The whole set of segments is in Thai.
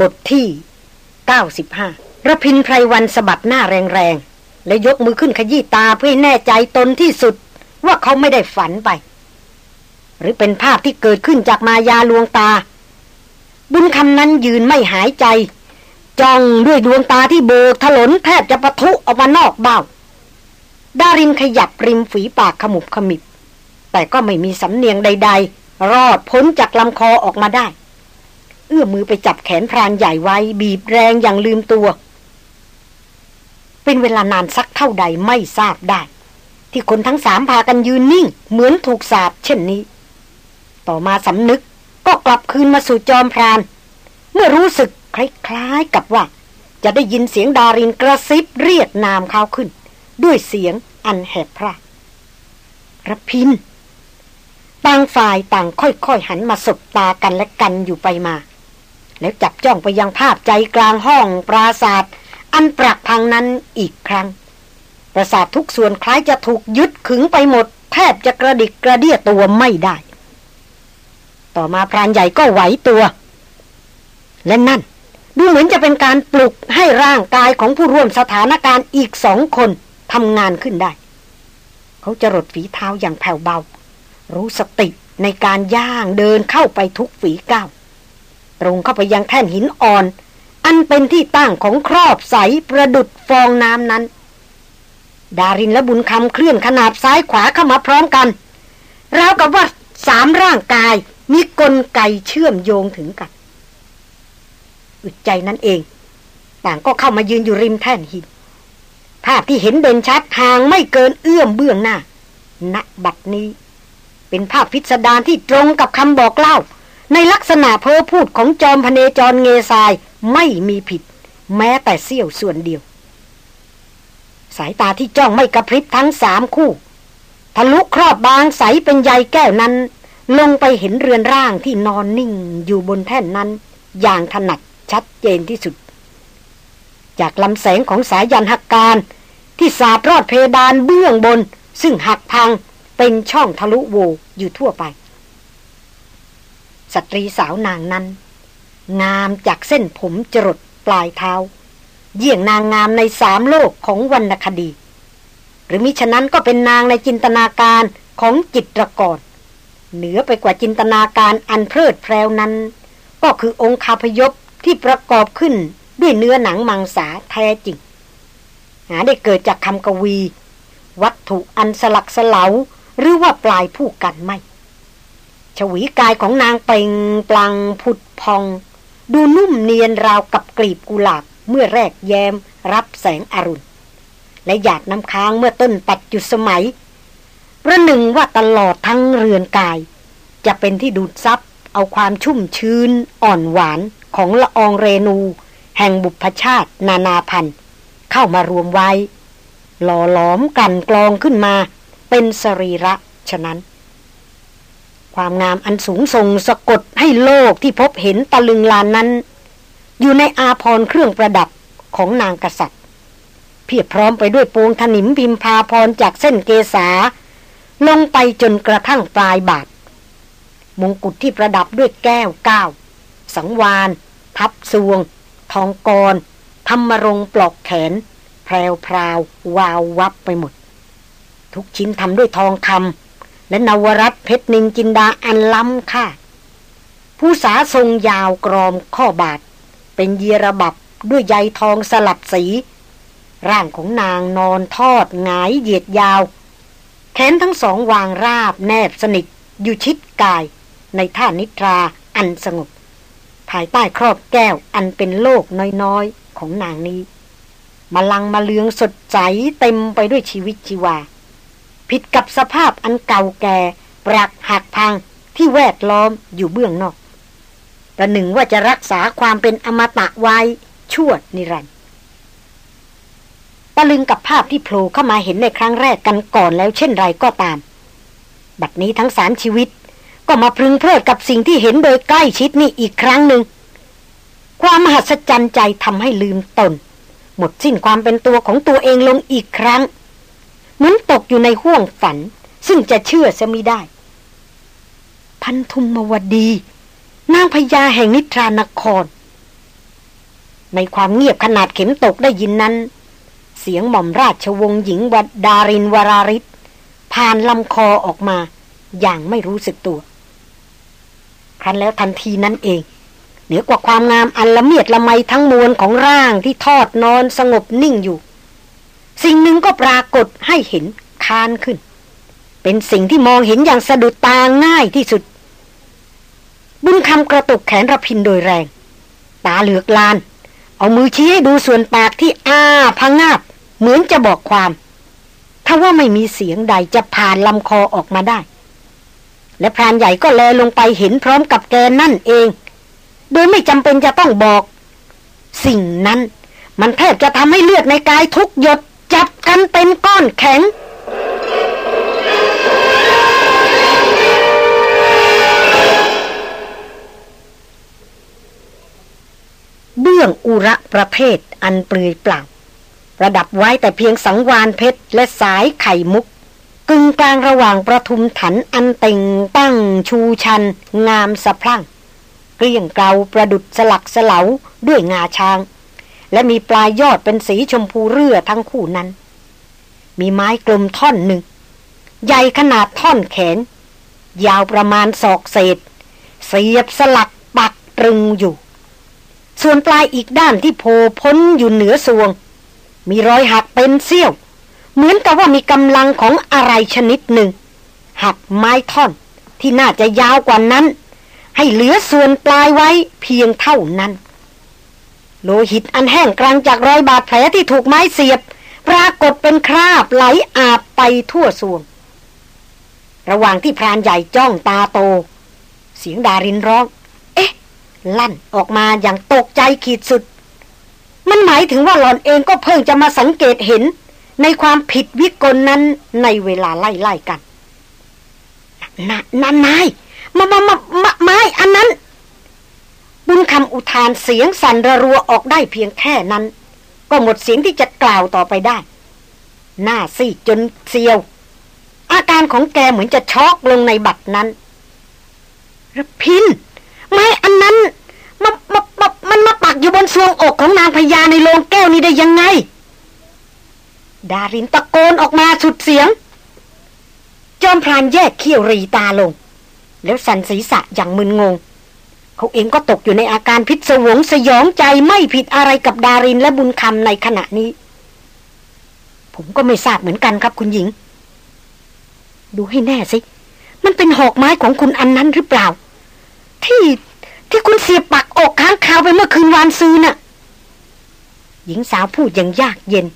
บทที่ 95ระพินไพรวันสะบัดหน้าแรงๆ และยกมือขึ้นขยี้ตาเพื่อให้แน่ใจตนที่สุด ว่าเขาไม่ได้ฝันไป หรือเป็นภาพที่เกิดขึ้นจากมายาลวงตา บุญคำนั้นยืนไม่หายใจ จ้องด้วยดวงตาที่เบิกถลนแทบจะปะทุออกมานอกเบ้า ดารินขยับริมฝีปากขมุบขมิบ แต่ก็ไม่มีสำเนียงใด ๆ รอดพ้นจากลำคอออกมาได้ เอื้อมมือไปจับแขนพรานใหญ่ไว้ บีบแรงอย่างลืมตัว เป็นเวลานานสักเท่าใดไม่ทราบได้ ที่คนทั้งสามพากันยืนนิ่ง เหมือนถูกสาบเช่นนี้ ต่อมาสำนึกก็กลับคืนมาสู่จอมพราน เมื่อรู้สึกคล้ายๆกับว่า จะได้ยินเสียงดารินกระซิบเรียกนามเขาขึ้น ด้วยเสียงอันแหบพระระพินต่างฝ่ายต่างค่อยๆหันมาสบตากันและกันอยู่ไปมา แล้วจับจ้องไปยังภาพใจกลางห้องปราศาสตร์อันปรักพังนั้นอีกครั้ง ประสาททุกส่วนคล้ายจะถูกยึดขึงไปหมด แทบจะกระดิกกระเดียตัวไม่ได้ ต่อมาพรานใหญ่ก็ไหวตัว และนั่น ดูเหมือนจะเป็นการปลุกให้ร่างกายของผู้ร่วมสถานการณ์อีกสองคนทำงานขึ้นได้ เขาจะรดฝีเท้าอย่างแผ่วเบา รู้สติในการย่างเดินเข้าไปทุกฝีก้าว ตรงเข้าไปยังแท่นหินอ่อน อันเป็นที่ตั้งของครอบใสประดุดฟองน้ำนั้น ดารินและบุญคำเคลื่อนขนาบซ้ายขวาเข้ามาพร้อมกันราวกับว่าสามร่างกายมีกลไกเชื่อมโยงถึงกันอึดใจนั่นเอง ต่างก็เข้ามายืนอยู่ริมแท่นหิน ภาพที่เห็นเด่นชัดทางไม่เกินเอื้อมเบื้องหน้าณบัดนี้ เป็นภาพพิสดารที่ตรงกับคำบอกเล่า ในลักษณะเพ้อพูดของจอมพเนจรเงซายไม่มีผิด แม้แต่เสี้ยวส่วนเดียว สายตาที่จ้องไม่กระพริบทั้งสามคู่ทะลุครอบบางใสเป็นใยแก้วนั้น ลงไปเห็นเรือนร่างที่นอนนิ่งอยู่บนแท่นนั้น อย่างถนัดชัดเจนที่สุด จากลำแสงของสายยันหักการที่สาดรอดเพดานเบื้องบน ซึ่งหักพังเป็นช่องทะลุโวอยู่ทั่วไป สตรีสาวนางนั้น งามจากเส้นผมจรดปลายเท้า เยี่ยงนางงามในสามโลกของวรรณคดี หรือมิฉะนั้นก็เป็นนางในจินตนาการของจิตรกร เหนือไปกว่าจินตนาการอันเพลิดเพลวนั้น ก็คือองค์คาพยพที่ประกอบขึ้นด้วยเนื้อหนังมังสาแท้จริง หาได้เกิดจากคำกวี วัตถุอันสลักสลาหรือว่าปลายผู้กันไม่ ชวีกายของนางเป่งปลังผุดพอง ดูนุ่มเนียนราวกับกลีบกุหลาบเมื่อแรกแยมรับแสงอรุณ และหยาดน้ำค้างเมื่อต้นปัดจุดสมัยประหนึ่งว่าตลอดทั้งเรือนกาย จะเป็นที่ดูดซับเอาความชุ่มชื้นอ่อนหวานของละอองเรนู แห่งบุพชาตินานาพันธ์เข้ามารวมไว้ หล่อหลอมกันกลองขึ้นมา เป็นสรีระฉะนั้น ความงามอันสูงส่งสะกดให้โลกที่พบเห็นตะลึงลานนั้น อยู่ในอาพรเครื่องประดับของนางกษัตริย์ เพียบพร้อมไปด้วยปวงถนิมพิมพาพรจากเส้นเกษา ลงไปจนกระทั่งปลายบาทมงกุฎที่ประดับด้วยแก้วก้าวสังวานพับสวง ทองกรธรรมรงปลอกแขน แพรวพราว วาววับไปหมด ทุกชิ้นทำด้วยทองคำ และนวรัตเพชรนินจินดาอันล้ำค่าผู้สาทรงยาวกรอมข้อบาทเป็นเยระบับด้วยใยทองสลับสี ร่างของนางนอนทอดหงายเหยียดยาว แขนทั้งสองวางราบแนบสนิทอยู่ชิดกาย ในท่านิทราอันสงบ ภายใต้ครอบแก้วอันเป็นโลกน้อยๆ ของนางนี้มาลังมาเลืองสดใสเต็มไปด้วยชีวิตชีวา ผิดกับสภาพอันเก่าแก่ ปรักหักพังที่แวดล้อมอยู่เบื้องนอกประหนึ่งว่าจะรักษาความเป็นอมตะไว้ชั่วนิรันดร์ตะลึงกับภาพที่โผล่เข้ามาเห็นในครั้งแรกกันก่อนแล้วเช่นไรก็ตาม บัดนี้ทั้งสามชีวิต ก็มาพึงเพลิดกับสิ่งที่เห็นโดยใกล้ชิดนี่อีกครั้งหนึ่ง ความมหัศจรรย์ใจทำให้ลืมตน หมดสิ้นความเป็นตัวของตัวเองลงอีกครั้ง เหมือนตกอยู่ในห้วงฝัน ซึ่งจะเชื่อจะไม่ได้ พันธุมวดี นางพญาแห่งนิทรานคร ในความเงียบขนาดเข็มตกได้ยินนั้น เสียงหม่อมราชวงศ์หญิงวัดดารินวราริศผ่านลำคอออกมา อย่างไม่รู้สึกตัว ครั้นแล้วทันทีนั้นเองเหนือกว่าความงามอันละเมียดละไมทั้งมวลของร่างที่ทอดนอนสงบนิ่งอยู่ สิ่งหนึ่งก็ปรากฏให้เห็นคานขึ้น เป็นสิ่งที่มองเห็นอย่างสะดุดตาง่ายที่สุด บุญคำกระตุกแขนระพินโดยแรง ตาเหลือกลาน เอามือชี้ให้ดูส่วนปากที่อ้าพังงาบ เหมือนจะบอกความถ้าว่าไม่มีเสียงใดจะผ่านลำคอออกมาได้ และพรานใหญ่ก็แลลงไปเห็นพร้อมกับแกนั่นเอง โดยไม่จำเป็นจะต้องบอก สิ่งนั้นมันแทบจะทำให้เลือดในกายทุกหยด จับกันเป็นก้อนแข็ง เบื้องอุระประเทศอันเปลือยเปล่า ประดับไว้แต่เพียงสังวานเพชรและสายไข่มุก กึ่งกลางระหว่างประทุมถันอันเต่งตั้งชูชัน งามสะพรั่ง เกลี้ยงเกลาประดุดสลักสลาด้วยงาช้าง และมีปลายยอดเป็นสีชมพูเรือทั้งคู่นั้น มีไม้กลมท่อนหนึ่ง ใหญ่ขนาดท่อนแขน ยาวประมาณศอกเศษ เสียบสลักปักตรึงอยู่ ส่วนปลายอีกด้านที่โผล่พ้นอยู่เหนือสวง มีรอยหักเป็นเสี้ยว เหมือนกับว่ามีกำลังของอะไรชนิดหนึ่ง หักไม้ท่อนที่น่าจะยาวกว่านั้น ให้เหลือส่วนปลายไว้เพียงเท่านั้น โลหิตอันแห้งกลางจากรอยบาดแผลที่ถูกไม้เสียบ ปรากฏเป็นคราบไหลอาบไปทั่วส่วง ระหว่างที่พรานใหญ่จ้องตาโต เสียงดารินร้อง เอ๊ะ ลั่นออกมาอย่างตกใจขีดสุด มันหมายถึงว่าหล่อนเองก็เพิ่งจะมาสังเกตเห็น ในความผิดวิกลนั้นในเวลาไล่ๆกันนะนนายมามามามาไม้อันนั้น บุญคำอุทานเสียงสั่นระรัวออกได้เพียงแค่นั้น ก็หมดเสียงที่จะกล่าวต่อไปได้ หน้าซีดจนเซียว อาการของแกเหมือนจะช็อกลงในบัตรนั้นระพิน ไม้อันนั้นมามามามันมาปักอยู่บนซวงอกของนางพญาในโรงแก้วนี้ได้ยังไง ดารินตะโกนออกมาสุดเสียง จอมพรานแยกเขี้ยวรีตาลง แล้วสันศีรษะอย่างมึนงง เขาเองก็ตกอยู่ในอาการพิศวงสยองใจไม่ผิดอะไรกับดารินและบุญคำในขณะนี้ ผมก็ไม่ทราบเหมือนกันครับคุณหญิง ดูให้แน่สิ มันเป็นหอกไม้ของคุณอันนั้นหรือเปล่า ที่ที่คุณเสียบปักอกค้างคาวไปเมื่อคืนวานซื้อน่ะ หญิงสาวพูดอย่างยากเย็น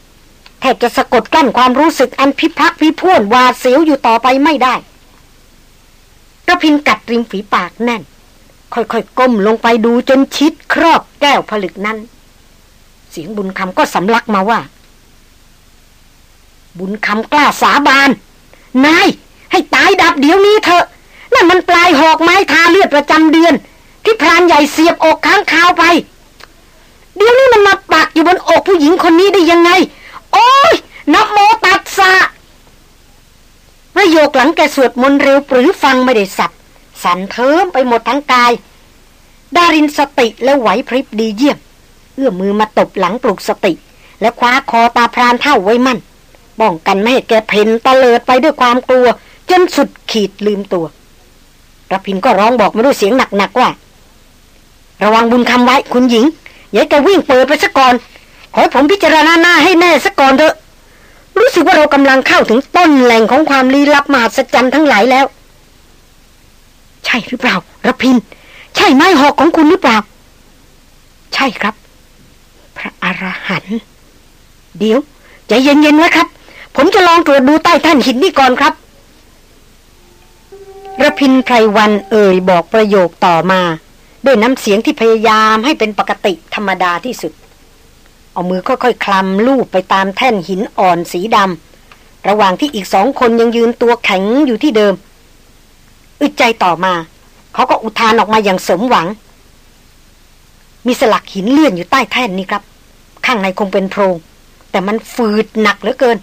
แทบจะสะกดกลั้นความรู้สึกอันพิพักพิพ่วนวาเสียวอยู่ต่อไปไม่ได้ระพินกัดริมฝีปากแน่น ค่อยๆก้มลงไปดูจนชิดครอบแก้วผลึกนั้น เสียงบุญคำก็สำลักมาว่า บุญคำกล้าสาบาน นาย ให้ตายดับเดี๋ยวนี้เถอะนั่นมันปลายหอกไม้ทาเลือดประจำเดือน ที่พรานใหญ่เสียบอกค้างคาวไป เดี๋ยวนี้มันมาปักอยู่บนอกผู้หญิงคนนี้ได้ยังไง โอ้ยนับโมตัดสะประโยคหลังแกสวดมนต์เร็วปรือฟังไม่ได้สับ สั่นเทิมไปหมดทั้งกาย ดารินสติและไหวพริบดีเยี่ยม เอื้อมมือมาตบหลังปลุกสติ และคว้าคอตาพรานเท่าไว้มั่นป้องกันไม่ให้แกเพนตะเลิดไปด้วยความกลัว จนสุดขีดลืมตัวรพินก็ร้องบอกมาด้วยเสียงหนักๆว่า ระวังบุญคำไว้คุณหญิง อย่าแกวิ่งเปิดไปซะก่อน ขอผมพิจารณาหน้าให้แน่ซะก่อนเถอะ รู้สึกว่าเรากำลังเข้าถึงต้นแหล่งของความลี้ลับมหัศจรรย์ทั้งหลายแล้ว ใช่หรือเปล่าระพิน ใช่ไม้หอกของคุณหรือเปล่า ใช่ครับ พระอรหันต์เดี๋ยวใจเย็นๆไว้ครับ ผมจะลองตรวจดูใต้แท่นหินนี่ก่อนครับระพินไพรวันเอ่ยบอกประโยคต่อมา ด้วยน้ำเสียงที่พยายามให้เป็นปกติธรรมดาที่สุด เอามือค่อยๆคลำลูบไปตามแท่นหินอ่อนสีดำระหว่างที่อีกสองคนยังยืนตัวแข็งอยู่ที่เดิม อึดใจต่อมา เขาก็อุทานออกมาอย่างสมหวัง มีสลักหินเลื่อนอยู่ใต้แท่นนี้ครับ ข้างในคงเป็นโพรง แต่มันฝืดหนักเหลือเกิน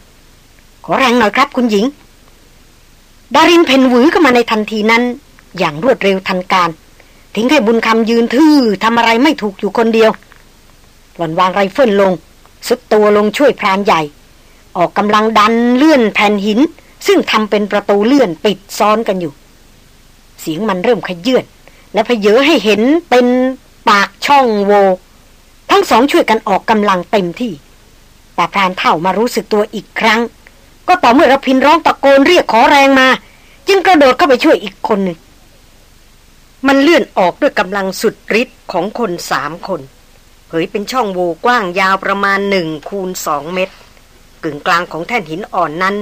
ขอแรงหน่อยครับคุณหญิง ดารินเผ่นหวือเข้ามาในทันทีนั้น อย่างรวดเร็วทันการ ทิ้งให้บุญคำยืนทื่อทำอะไรไม่ถูกอยู่คนเดียว หล่อนวางไรเฟิลลงทรุดตัวลงช่วยพรานใหญ่ ออกกำลังดันเลื่อนแผ่นหิน ซึ่งทำเป็นประตูเลื่อนปิดซ้อนกันอยู่ สียงมันเริ่มขยื่นและพเยอให้เห็นเป็นปากช่องโว ทั้งสองช่วยกันออกกำลังเต็มที่ แต่พรานเท่ามารู้สึกตัวอีกครั้ง ก็ต่อเมื่อรพินร้องตะโกนเรียกขอแรงมา จึงกระโดดเข้าไปช่วยอีกคนหนึ่ง มันเลื่อนออกด้วยกำลังสุดฤทธิ์ของคนสามคน เผยเป็นช่องโวกว้างยาวประมาณหนึ่งคูณสองเมตร กึ่งกลางของแท่นหินอ่อนนั้น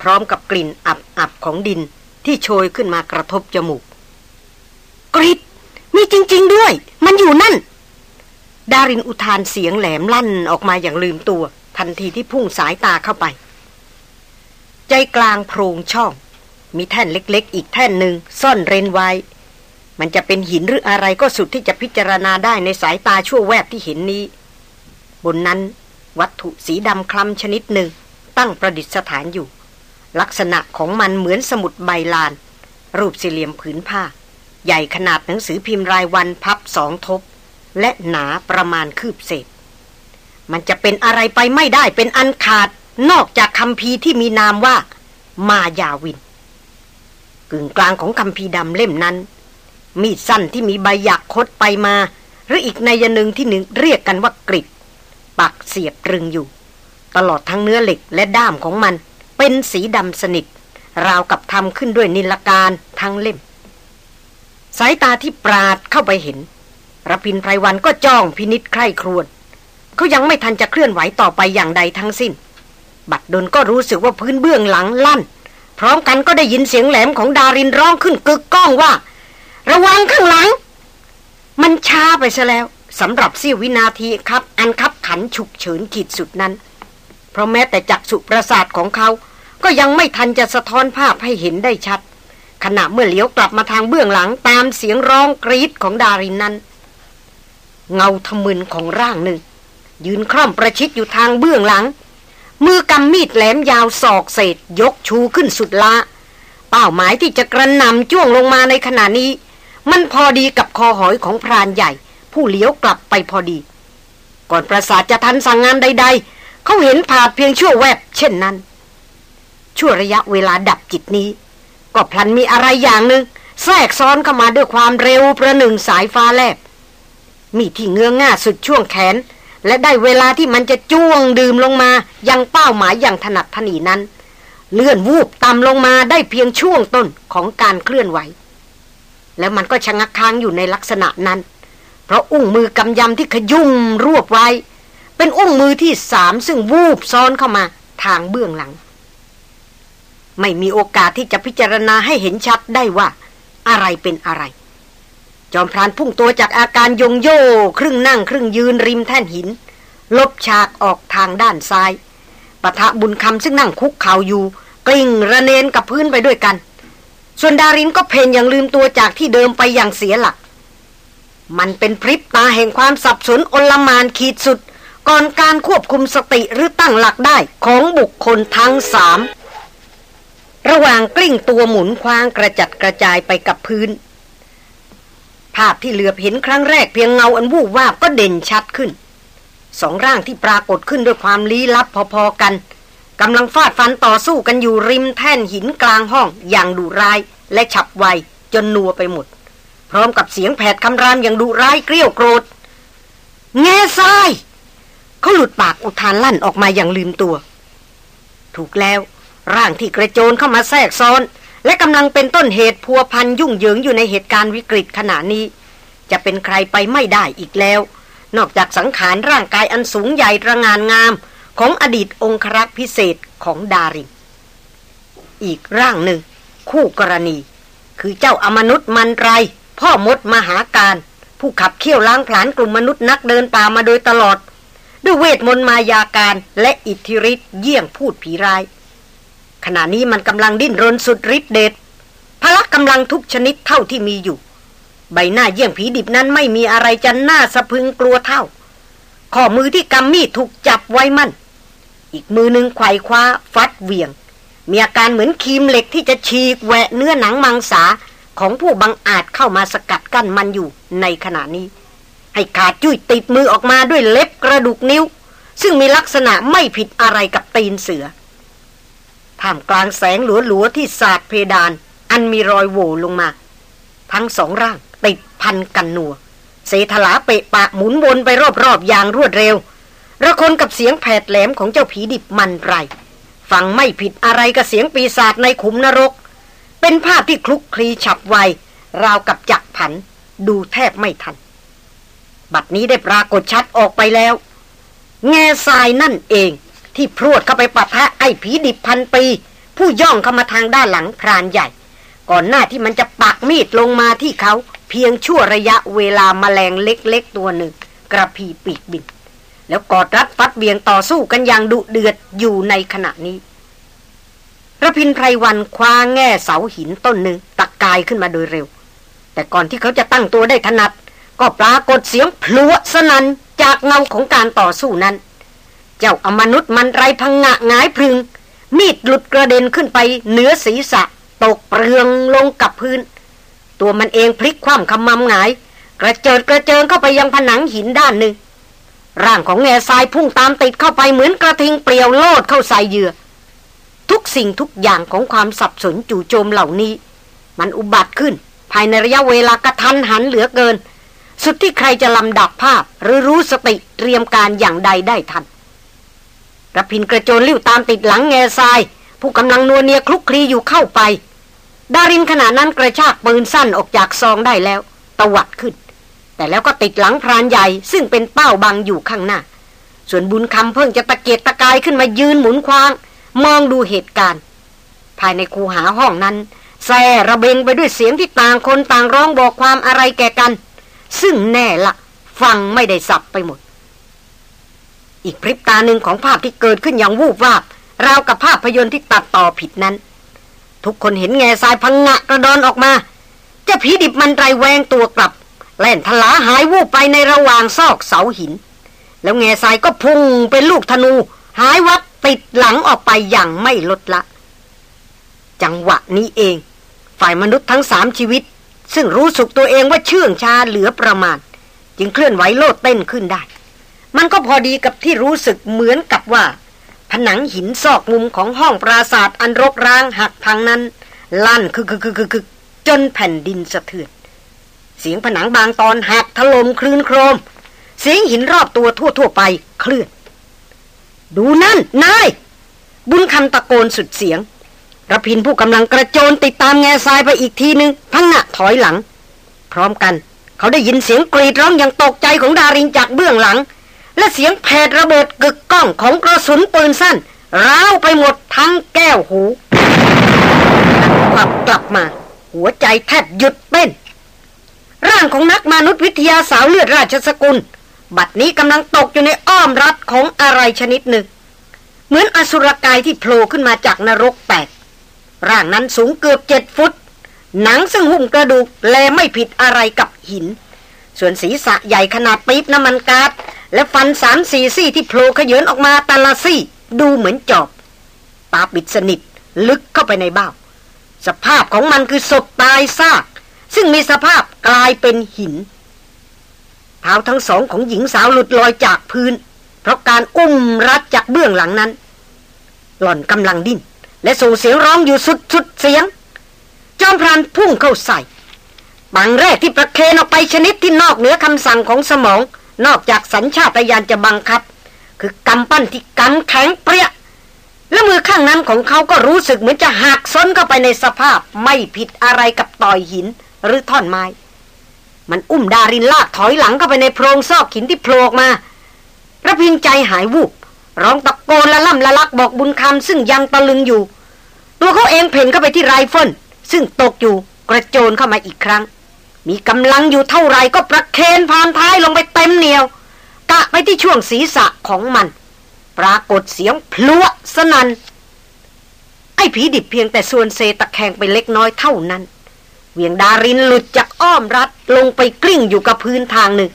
พร้อมกับกลิ่นอับอับของดินที่โชยขึ้นมากระทบจมูก ริดมีจริง ๆด้วย มันอยู่นั่น ดารินอุทานเสียงแหลมลั่นออกมาอย่างลืมตัว ทันทีที่พุ่งสายตาเข้าไป ใจกลางโพรงช่อง มีแท่นเล็กๆ อีกแท่นหนึ่งซ่อนเร้นไว้ มันจะเป็นหินหรืออะไรก็สุดที่จะพิจารณาได้ในสายตาชั่วแวบที่เห็นนี้ บนนั้นวัตถุสีดำคล้ำชนิดหนึ่ง ตั้งประดิษฐานอยู่ ลักษณะของมันเหมือนสมุดใบลาน รูปสี่เหลี่ยมผืนผ้า ใหญ่ขนาดหนังสือพิมพ์รายวันพับสองทบ และหนาประมาณคืบเศษ มันจะเป็นอะไรไปไม่ได้เป็นอันขาดนอกจากคำพีที่มีนามว่า มายาวิน กึ่งกลางของคำพีดำเล่มนั้น มีดสั้นที่มีใบหยักคดไปมา หรืออีกในยนึงที่หนึ่งเรียกกันว่ากริดปักเสียบตรึงอยู่ ตลอดทั้งเนื้อเหล็กและด้ามของมัน เป็นสีดำสนิท ราวกับทำขึ้นด้วยนิลการทั้งเล่ม สายตาที่ปราดเข้าไปเห็นรพินไพรวันก็จ้องพินิษใคร่ครวญเขายังไม่ทันจะเคลื่อนไหวต่อไปอย่างใดทั้งสิ้น บัดดลก็รู้สึกว่าพื้นเบื้องหลังลั่น พร้อมกันก็ได้ยินเสียงแหลมของดารินร้องขึ้นกึกก้องว่า ระวังข้างหลัง มันช้าไปซะแล้วสำหรับเสี้ยววินาทีครับ อันคับขันฉุกเฉินขีดสุดนั้น เพราะแม้แต่จักสุประสาทของเขา ก็ยังไม่ทันจะสะท้อนภาพให้เห็นได้ชัด ขณะเมื่อเลี้ยวกลับมาทางเบื้องหลังตามเสียงร้องกรีดของดารินนั้น เงาทะมึนของร่างหนึ่ง ยืนคล่อมประชิดอยู่ทางเบื้องหลัง มือกำมีดแหลมยาวศอกเศษยกชูขึ้นสุดละ เป้าหมายที่จะกระนำจ้วงลงมาในขณะนี้ มันพอดีกับคอหอยของพรานใหญ่ ผู้เลี้ยวกลับไปพอดี ก่อนประสาทจะทันสั่งงานใด ๆ เขาเห็นผาดเพียงชั่วแวบ เช่นนั้น ชั่วระยะเวลาดับจิตนี้ ก็พลันมีอะไรอย่างหนึ่งแทรกซ้อนเข้ามาด้วยความเร็วประหนึ่งสายฟ้าแลบ มีที่เงื้อง่าสุดช่วงแขน และได้เวลาที่มันจะจ้วงดื่มลงมา ยังเป้าหมายอย่างถนัดถนีนั้น เลื่อนวูบต่ำลงมาได้เพียงช่วงต้นของการเคลื่อนไหว แล้วมันก็ชะงักค้างอยู่ในลักษณะนั้น เพราะอุ้งมือกำยำที่ขยุ่มรวบไว้ เป็นอุ้งมือที่สามซึ่งวูบซ้อนเข้ามาทางเบื้องหลัง ไม่มีโอกาสที่จะพิจารณาให้เห็นชัดได้ว่า อะไรเป็นอะไร จอมพรานพุ่งตัวจากอาการยงโย่ครึ่งนั่งครึ่งยืนริมแท่นหิน ลบฉากออกทางด้านซ้ายปะทะบุญคำซึ่งนั่งคุกเข่าอยู่ กลิ้งระเนนกับพื้นไปด้วยกัน ส่วนดารินก็เพนอย่างลืมตัวจากที่เดิมไปอย่างเสียหลัก มันเป็นพริบตาแห่งความสับสนอนลมานขีดสุด ก่อนการควบคุมสติหรือตั้งหลักได้ของบุคคลทั้งสาม ระหว่างกลิ้งตัวหมุนคว้างกระจัดกระจายไปกับพื้น ภาพที่เหลือเห็นครั้งแรกเพียงเงาอันวูบวาบก็เด่นชัดขึ้น สองร่างที่ปรากฏขึ้นด้วยความลี้ลับพอๆกันกำลังฟาดฟันต่อสู้กันอยู่ริมแท่นหินกลางห้องอย่างดุร้ายและฉับไวจนนัวไปหมด พร้อมกับเสียงแผดคำรามอย่างดุร้ายเกลี้ยวโกรธ แง่ทราย เขาหลุดปากอุทานลั่นออกมาอย่างลืมตัว ถูกแล้ว ร่างที่กระโจนเข้ามาแทรกซ้อน และกำลังเป็นต้นเหตุพัวพันยุ่งเหยิงอยู่ในเหตุการณ์วิกฤตขณะนี้ จะเป็นใครไปไม่ได้อีกแล้ว นอกจากสังขารร่างกายอันสูงใหญ่ระงานงาม ของอดีตองครักษ์พิเศษของดารินอีกร่างหนึ่ง คู่กรณี คือเจ้าอมนุษย์มันไร พ่อมดมหาการ ผู้ขับเขี้ยวล้างผลาญกลุ่มมนุษย์นักเดินป่ามาโดยตลอด ด้วยเวทมนต์มายาการและอิทธิฤทธิ์เยี่ยงพูดผีร้าย ขณะนี้มันกำลังดิ้นรนสุดฤทธิ์เดชพละกำลังทุกชนิดเท่าที่มีอยู่ ใบหน้าเยี่ยงผีดิบนั้นไม่มีอะไรจะน่าสะพึงกลัวเท่า ข้อมือที่กำมีดถูกจับไว้มั่น อีกมือหนึ่งไขว่คว้าฟัดเวียง มีอาการเหมือนคีมเหล็กที่จะฉีกแหวะเนื้อหนังมังสาของผู้บังอาจเข้ามาสกัดกั้นมันอยู่ในขณะนี้ใให้ขาดจุ้ยติดมือออกมาด้วยเล็บกระดูกนิ้ว ซึ่งมีลักษณะไม่ผิดอะไรกับตีนเสือ ท่ามกลางแสงหลัวๆที่สาดเพดาน อันมีรอยโหวลงมา ทั้งสองร่างติดพันกันนัว เสถลาเปะปะหมุนวนไปรอบๆอย่างรวดเร็ว ระคนกับเสียงแผดแหลมของเจ้าผีดิบมันไรฟังไม่ผิดอะไรกับเสียงปีศาจในขุมนรก เป็นภาพที่คลุกคลีฉับไว ราวกับจักผัน ดูแทบไม่ทัน บัดนี้ได้ปรากฏชัดออกไปแล้ว แง่ทรายนั่นเอง ที่พรวดเข้าไปปะทะไอ้ผีดิบพันปี ผู้ย่องเข้ามาทางด้านหลังพรานใหญ่ ก่อนหน้าที่มันจะปักมีดลงมาที่เขาเพียงชั่วระยะเวลามาแมลงเล็กๆตัวหนึ่ง กระพีปีกบิน แล้วกอดรัดฟัดเบียงต่อสู้กันอย่างดุเดือดอยู่ในขณะนี้ระพินไพรวันคว้าแง่เสาหินต้นหนึ่งตะกกายขึ้นมาโดยเร็ว แต่ก่อนที่เขาจะตั้งตัวได้ถนัด ก็ปรากฏเสียงพลวสนันจากเงาของการต่อสู้นั้น เจ้าอมนุษย์มันไรพังงะงายพึง มีดหลุดกระเด็นขึ้นไปเหนือศีรษะ ตกเปลืองลงกับพื้น ตัวมันเองพลิกคว่ำคำมำงาย กระเจิดกระเจิงเข้าไปยังผนังหินด้านหนึ่ง ร่างของแง่ทรายพุ่งตามติดเข้าไปเหมือนกระทิงเปลี่ยวโลดเข้าใส่เหยื่อ ทุกสิ่งทุกอย่างของความสับสนจู่โจมเหล่านี้ มันอุบัติขึ้น ภายในระยะเวลากระทันหันเหลือเกิน สุดที่ใครจะลำดับภาพหรือรู้สติเตรียมการอย่างใดได้ทัน ระพินกระโจนลิ้วตามติดหลังแง่ทราย ผู้กำลังนัวเนียคลุกคลีอยู่เข้าไป ดารินขณะนั้นกระชากปืนสั้นออกจากซองได้แล้วตวัดขึ้น แต่แล้วก็ติดหลังพรานใหญ่ ซึ่งเป็นเป้าบังอยู่ข้างหน้า ส่วนบุญคำเพิ่งจะตะเกียกตะกายขึ้นมายืนหมุนควาง มองดูเหตุการณ์ ภายในคูหาห้องนั้นแซ่ระเบงไปด้วยเสียงที่ต่างคนต่างร้องบอกความอะไรแก่กัน ซึ่งแน่ละฟังไม่ได้สับไปหมด อีกพริบตาหนึ่งของภาพที่เกิดขึ้นอย่างวูบวาบราวกับภาพยนตร์ที่ตัดต่อผิดนั้น ทุกคนเห็นแง่ทรายพังงะกระดอนออกมา จะผีดิบมันไรแวงตัวกลับ แล่นทลาหายวูบไปในระหว่างซอกเสาหิน แล้วแง่ทรายก็พุ่งเป็นลูกธนู หายวับติดหลังออกไปอย่างไม่ลดละ จังหวะนี้เอง ฝ่ายมนุษย์ทั้งสามชีวิต ซึ่งรู้สึกตัวเองว่าเชื่องชาเหลือประมาณ จึงเคลื่อนไหวโลดเต้นขึ้นได้ มันก็พอดีกับที่รู้สึกเหมือนกับว่า ผนังหินซอกมุมของห้องปราศาสตร์อันรกร้างหักพังนั้น ลั่นคือคือคือคือจนแผ่นดินสะเทือน เสียงผนังบางตอนหักถล่มคลื่นโครม เสียงหินรอบตัวทั่วทั่วไปเคลื่อน ดูนั่นนายบุญคำตะโกนสุดเสียงระพินผู้กำลังกระโจนติดตามแง่ทรายไปอีกทีนึงพังหะถอยหลัง พร้อมกัน เขาได้ยินเสียงกรีดร้องอย่างตกใจของดารินจากเบื้องหลัง และเสียงแผดระเบิดกึกก้องของกระสุนปืนสั้น ร้าวไปหมดทั้งแก้วหูขับกลับมา หัวใจแทบหยุดเต้น ร่างของนักมนุษยวิทยาสาวเลือดราชสกุล บัดนี้กำลังตกอยู่ในอ้อมรัดของอะไรชนิดหนึ่ง เหมือนอสุรกายที่โผล่ขึ้นมาจากนรกแตก ร่างนั้นสูงเกือบเจ็ดฟุต หนังซึ่งหุ้มกระดูกแลไม่ผิดอะไรกับหิน ส่วนศีรษะใหญ่ขนาดปี๊บน้ำมันกาด และฟันสามสี่ซี่ที่โผล่ขยืนออกมาแต่ละซี่ ดูเหมือนจอบ ตาปิดสนิทลึกเข้าไปในเบ้า สภาพของมันคือศพตายซาก ซึ่งมีสภาพกลายเป็นหินเท้าทั้งสองของหญิงสาวหลุดลอยจากพื้น เพราะการอุ้มรัดจากเบื้องหลังนั้น หล่อนกำลังดิ้น และส่งเสียงร้องอยู่สุดสุดเสียง จอมพรานพุ่งเข้าใส่บังแรกที่ประเคนออกไปชนิดที่นอกเหนือคำสั่งของสมอง นอกจากสัญชาตญาณจะบังคับ คือกำปั้นที่กำแข็งเปรี้ยและมือข้างนั้นของเขาก็รู้สึกเหมือนจะหักซ้นเข้าไปในสภาพไม่ผิดอะไรกับต่อยหินหรือท่อนไม้ มันอุ้มดารินลากถอยหลังเข้าไปในโพรงซอกหินที่โผล่มาระพินใจหายวูบร้องตะโกนละล่ำละลักบอกบุญคำซึ่งยังตะลึงอยู่ ตัวเขาเองเพ่นเข้าไปที่ไรเฟิลซึ่งตกอยู่กระโจนเข้ามาอีกครั้ง มีกำลังอยู่เท่าไรก็ประเคนพานท้ายลงไปเต็มเหนียว กะไปที่ช่วงศีรษะของมัน ปรากฏเสียงพลุสนันไอ้ผีดิบเพียงแต่ส่วนเซตะแคงไปเล็กน้อยเท่านั้น เวียงดารินหลุดจากอ้อมรัดลงไปกลิ้งอยู่กับพื้นทางหนึ่ง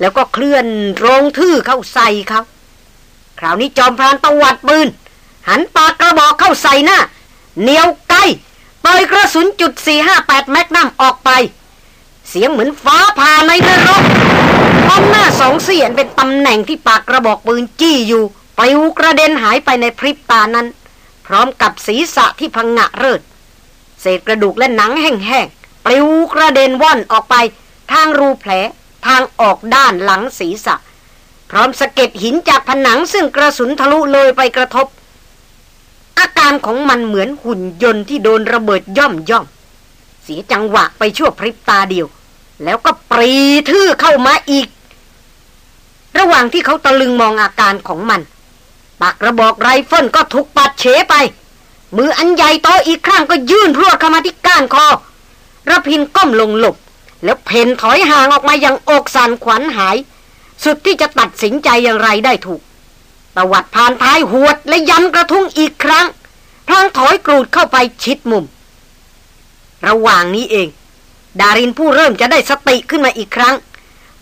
แล้วก็เคลื่อนโรงทื่อเข้าใส่เขาคราวนี้จอมพรานตวัดปืน หันปากกระบอกเข้าใส่หน้าเหนียวไกลปล่อยกระสุนจุด458แมกนัมออก เสียงเหมือนฟ้าผ่าในนรกป้อมหน้าสองเสียนเป็นตำแหน่งที่ปากกระบอกปืนจี้อยู่ปลิวกระเด็นหายไปในพริบตานั้น พร้อมกับศีรษะที่พังงะเริด เศษกระดูกและหนังแห้งๆปลิวกระเด็นว่อนออกไป ทางรูแผลทางออกด้านหลังศีรษะ พร้อมสะเก็ดหินจากผนังซึ่งกระสุนทะลุเลยไปกระทบ อาการของมันเหมือนหุ่นยนต์ที่โดนระเบิดย่อมย่อมเสียจังหวะไปชั่วพริบตาเดียว แล้วก็ปรีทื่อเข้ามาอีก ระหว่างที่เขาตะลึงมองอาการของมัน ปากกระบอกไรเฟิลก็ถูกปัดเฉไป มืออันใหญ่โตอีกครั้งก็ยื่นพรวดเข้ามาที่ก้านคอระพินก้มลงหลบ แล้วเพนถอยห่างออกมาอย่างอกสันขวัญหาย สุดที่จะตัดสินใจอย่างไรได้ถูกตวัดผ่านท้ายหวดและยันกระทุ้งอีกครั้งพลางถอยกรูดเข้าไปชิดมุม ระหว่างนี้เอง ดารินผู้เริ่มจะได้สติขึ้นมาอีกครั้ง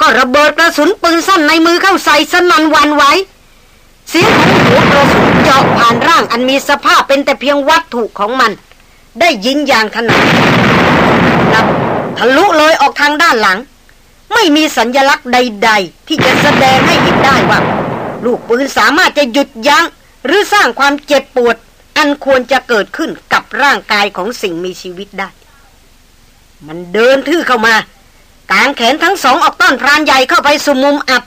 ก็ระเบิดกระสุนปืนสั้นในมือเข้าใส่สนันวันไหวเสียงของหัวกระสุนเจาะผ่านร่างอันมีสภาพเป็นแต่เพียงวัตถุของมัน ได้ยินอย่างถนัดนับทะลุเลยออกทางด้านหลัง ไม่มีสัญญลักษณ์ใด ๆ ที่จะแสดงให้เห็นได้ว่า ลูกปืนสามารถจะหยุดยัง้งหรือสร้างความเจ็บปวด อันควรจะเกิดขึ้นกับร่างกายของสิ่งมีชีวิตได้ มันเดินทื่อเข้ามากางแขนทั้งสองออกต้อนพรานใหญ่เข้าไปสู่มุมอับ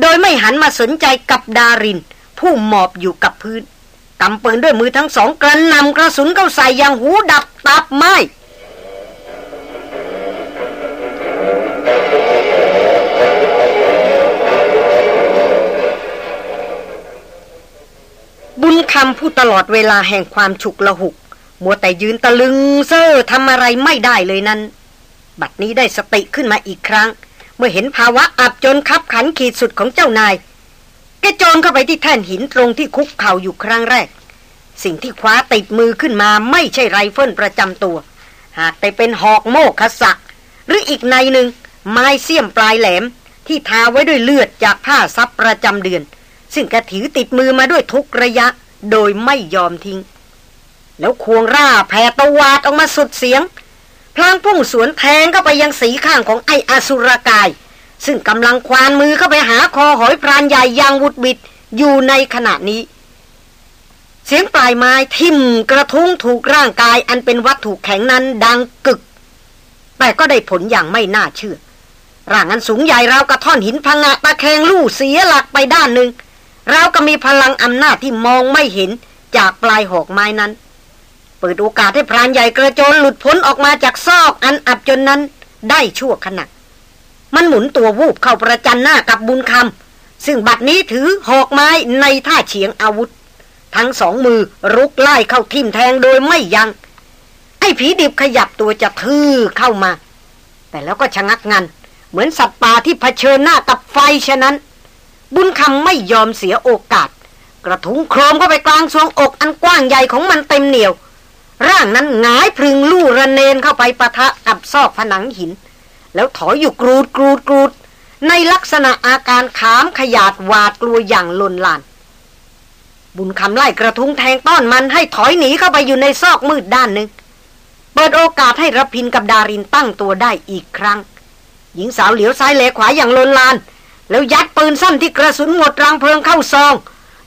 โดยไม่หันมาสนใจกับดาริน ผู้หมอบอยู่กับพื้นกำปืนด้วยมือทั้งสองกระนำกระสุนเข้าใส่อย่างหูดับตับไม้บุญคำผู้ตลอดเวลาแห่งความฉุกละหุก มัวแต่ยืนตะลึงเซ่อทำอะไรไม่ได้เลยนั้น บัดนี้ได้สติขึ้นมาอีกครั้ง เมื่อเห็นภาวะอับจนคับขันขีดสุดของเจ้านายแกโจรเข้าไปที่แท่นหินตรงที่คุกเข่าอยู่ครั้งแรก สิ่งที่คว้าติดมือขึ้นมาไม่ใช่ไรเฟิลประจำตัว หากแต่เป็นหอกโมกขสักหรืออีกในหนึ่งไม้เสี้ยมปลายแหลม ที่ทาไว้ด้วยเลือดจากผ้าซับประจำเดือน ซึ่งกระถือติดมือมาด้วยทุกระยะ โดยไม่ยอมทิ้ง แล้วควงร่าแผ่ตวาดออกมาสุดเสียง พลางพุ่งสวนแทงเข้าไปยังสีข้างของไออสุรกาย ซึ่งกำลังควานมือเข้าไปหาคอหอยพรานใหญ่ยางวุดบิดอยู่ในขณะนี้ เสียงปลายไม้ทิ่มกระทุ้งถูกร่างกายอันเป็นวัตถุแข็งนั้นดังกึก แต่ก็ได้ผลอย่างไม่น่าเชื่อ ร่างอันสูงใหญ่ราวกระท่อนหินพังะตะแคงลู่เสียหลักไปด้านหนึ่งราวก็มีพลังอำนาจที่มองไม่เห็นจากปลายหอกไม้นั้น เปิดโอกาสให้พรานใหญ่กระโจนหลุดพ้นออกมาจากซอกอันอับจนนั้นได้ชั่วขณะมันหมุนตัววูบเข้าประจันหน้ากับบุญคำซึ่งบัดนี้ถือหอกไม้ในท่าเฉียงอาวุธ ทั้งสองมือรุกไล่เข้าทิ่มแทงโดยไม่ยัง้งไอ้ผีดิบขยับตัวจะทื่อเข้ามา แต่แล้วก็ชะงักงัน เหมือนสัตว์ป่าที่เผชิญหน้ากับไฟฉะนั้น บุญคำไม่ยอมเสียโอกาส กระทุ้งโครมเข้าไปกลางทรวงอกอันกว้างใหญ่ของมันเต็มเหนียว ร่างนั้นหงายพึงลู่ระเนนเข้าไปปะทะกับซอกผนังหิน แล้วถอยอยู่กรูดกรูดกรูด ในลักษณะอาการขามขยาดหวาดกลัวอย่างลนลาน บุญคำไล่กระทุ้งแทงต้อนมันให้ถอยหนีเข้าไปอยู่ในซอกมืดด้านหนึ่ง เปิดโอกาสให้รพินทร์กับดารินตั้งตัวได้อีกครั้ง หญิงสาวเหลียวซ้ายแลขวาอย่างลนลาน แล้วยัดปืนสั้นที่กระสุนหมดรังเพลิงเข้าซอง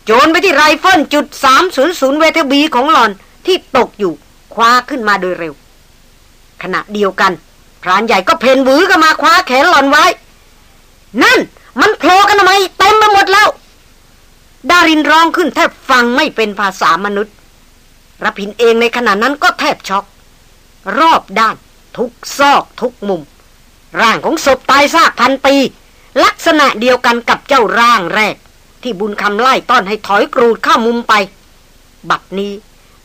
โจนไปที่ไรเฟิลจุดสามศูนย์ศูนย์ Weatherby ของหล่อน ที่ตกอยู่คว้าขึ้นมาโดยเร็ว ขณะเดียวกันพรานใหญ่ก็เผ่นหวือเข้ามาคว้าแขนหล่อนไว้ นั่น มันโผล่กันทำไมเต็มไปหมดแล้ว ดารินร้องขึ้นแทบฟังไม่เป็นภาษามนุษย์รพินเองในขณะนั้นก็แทบช็อก รอบด้าน ทุกซอกทุกมุม ร่างของศพตายซากพันปี ลักษณะเดียวกันกับเจ้าร่างแรก ที่บุญคำไล่ต้อนให้ถอยกรูดเข้ามุมไป บัดนี้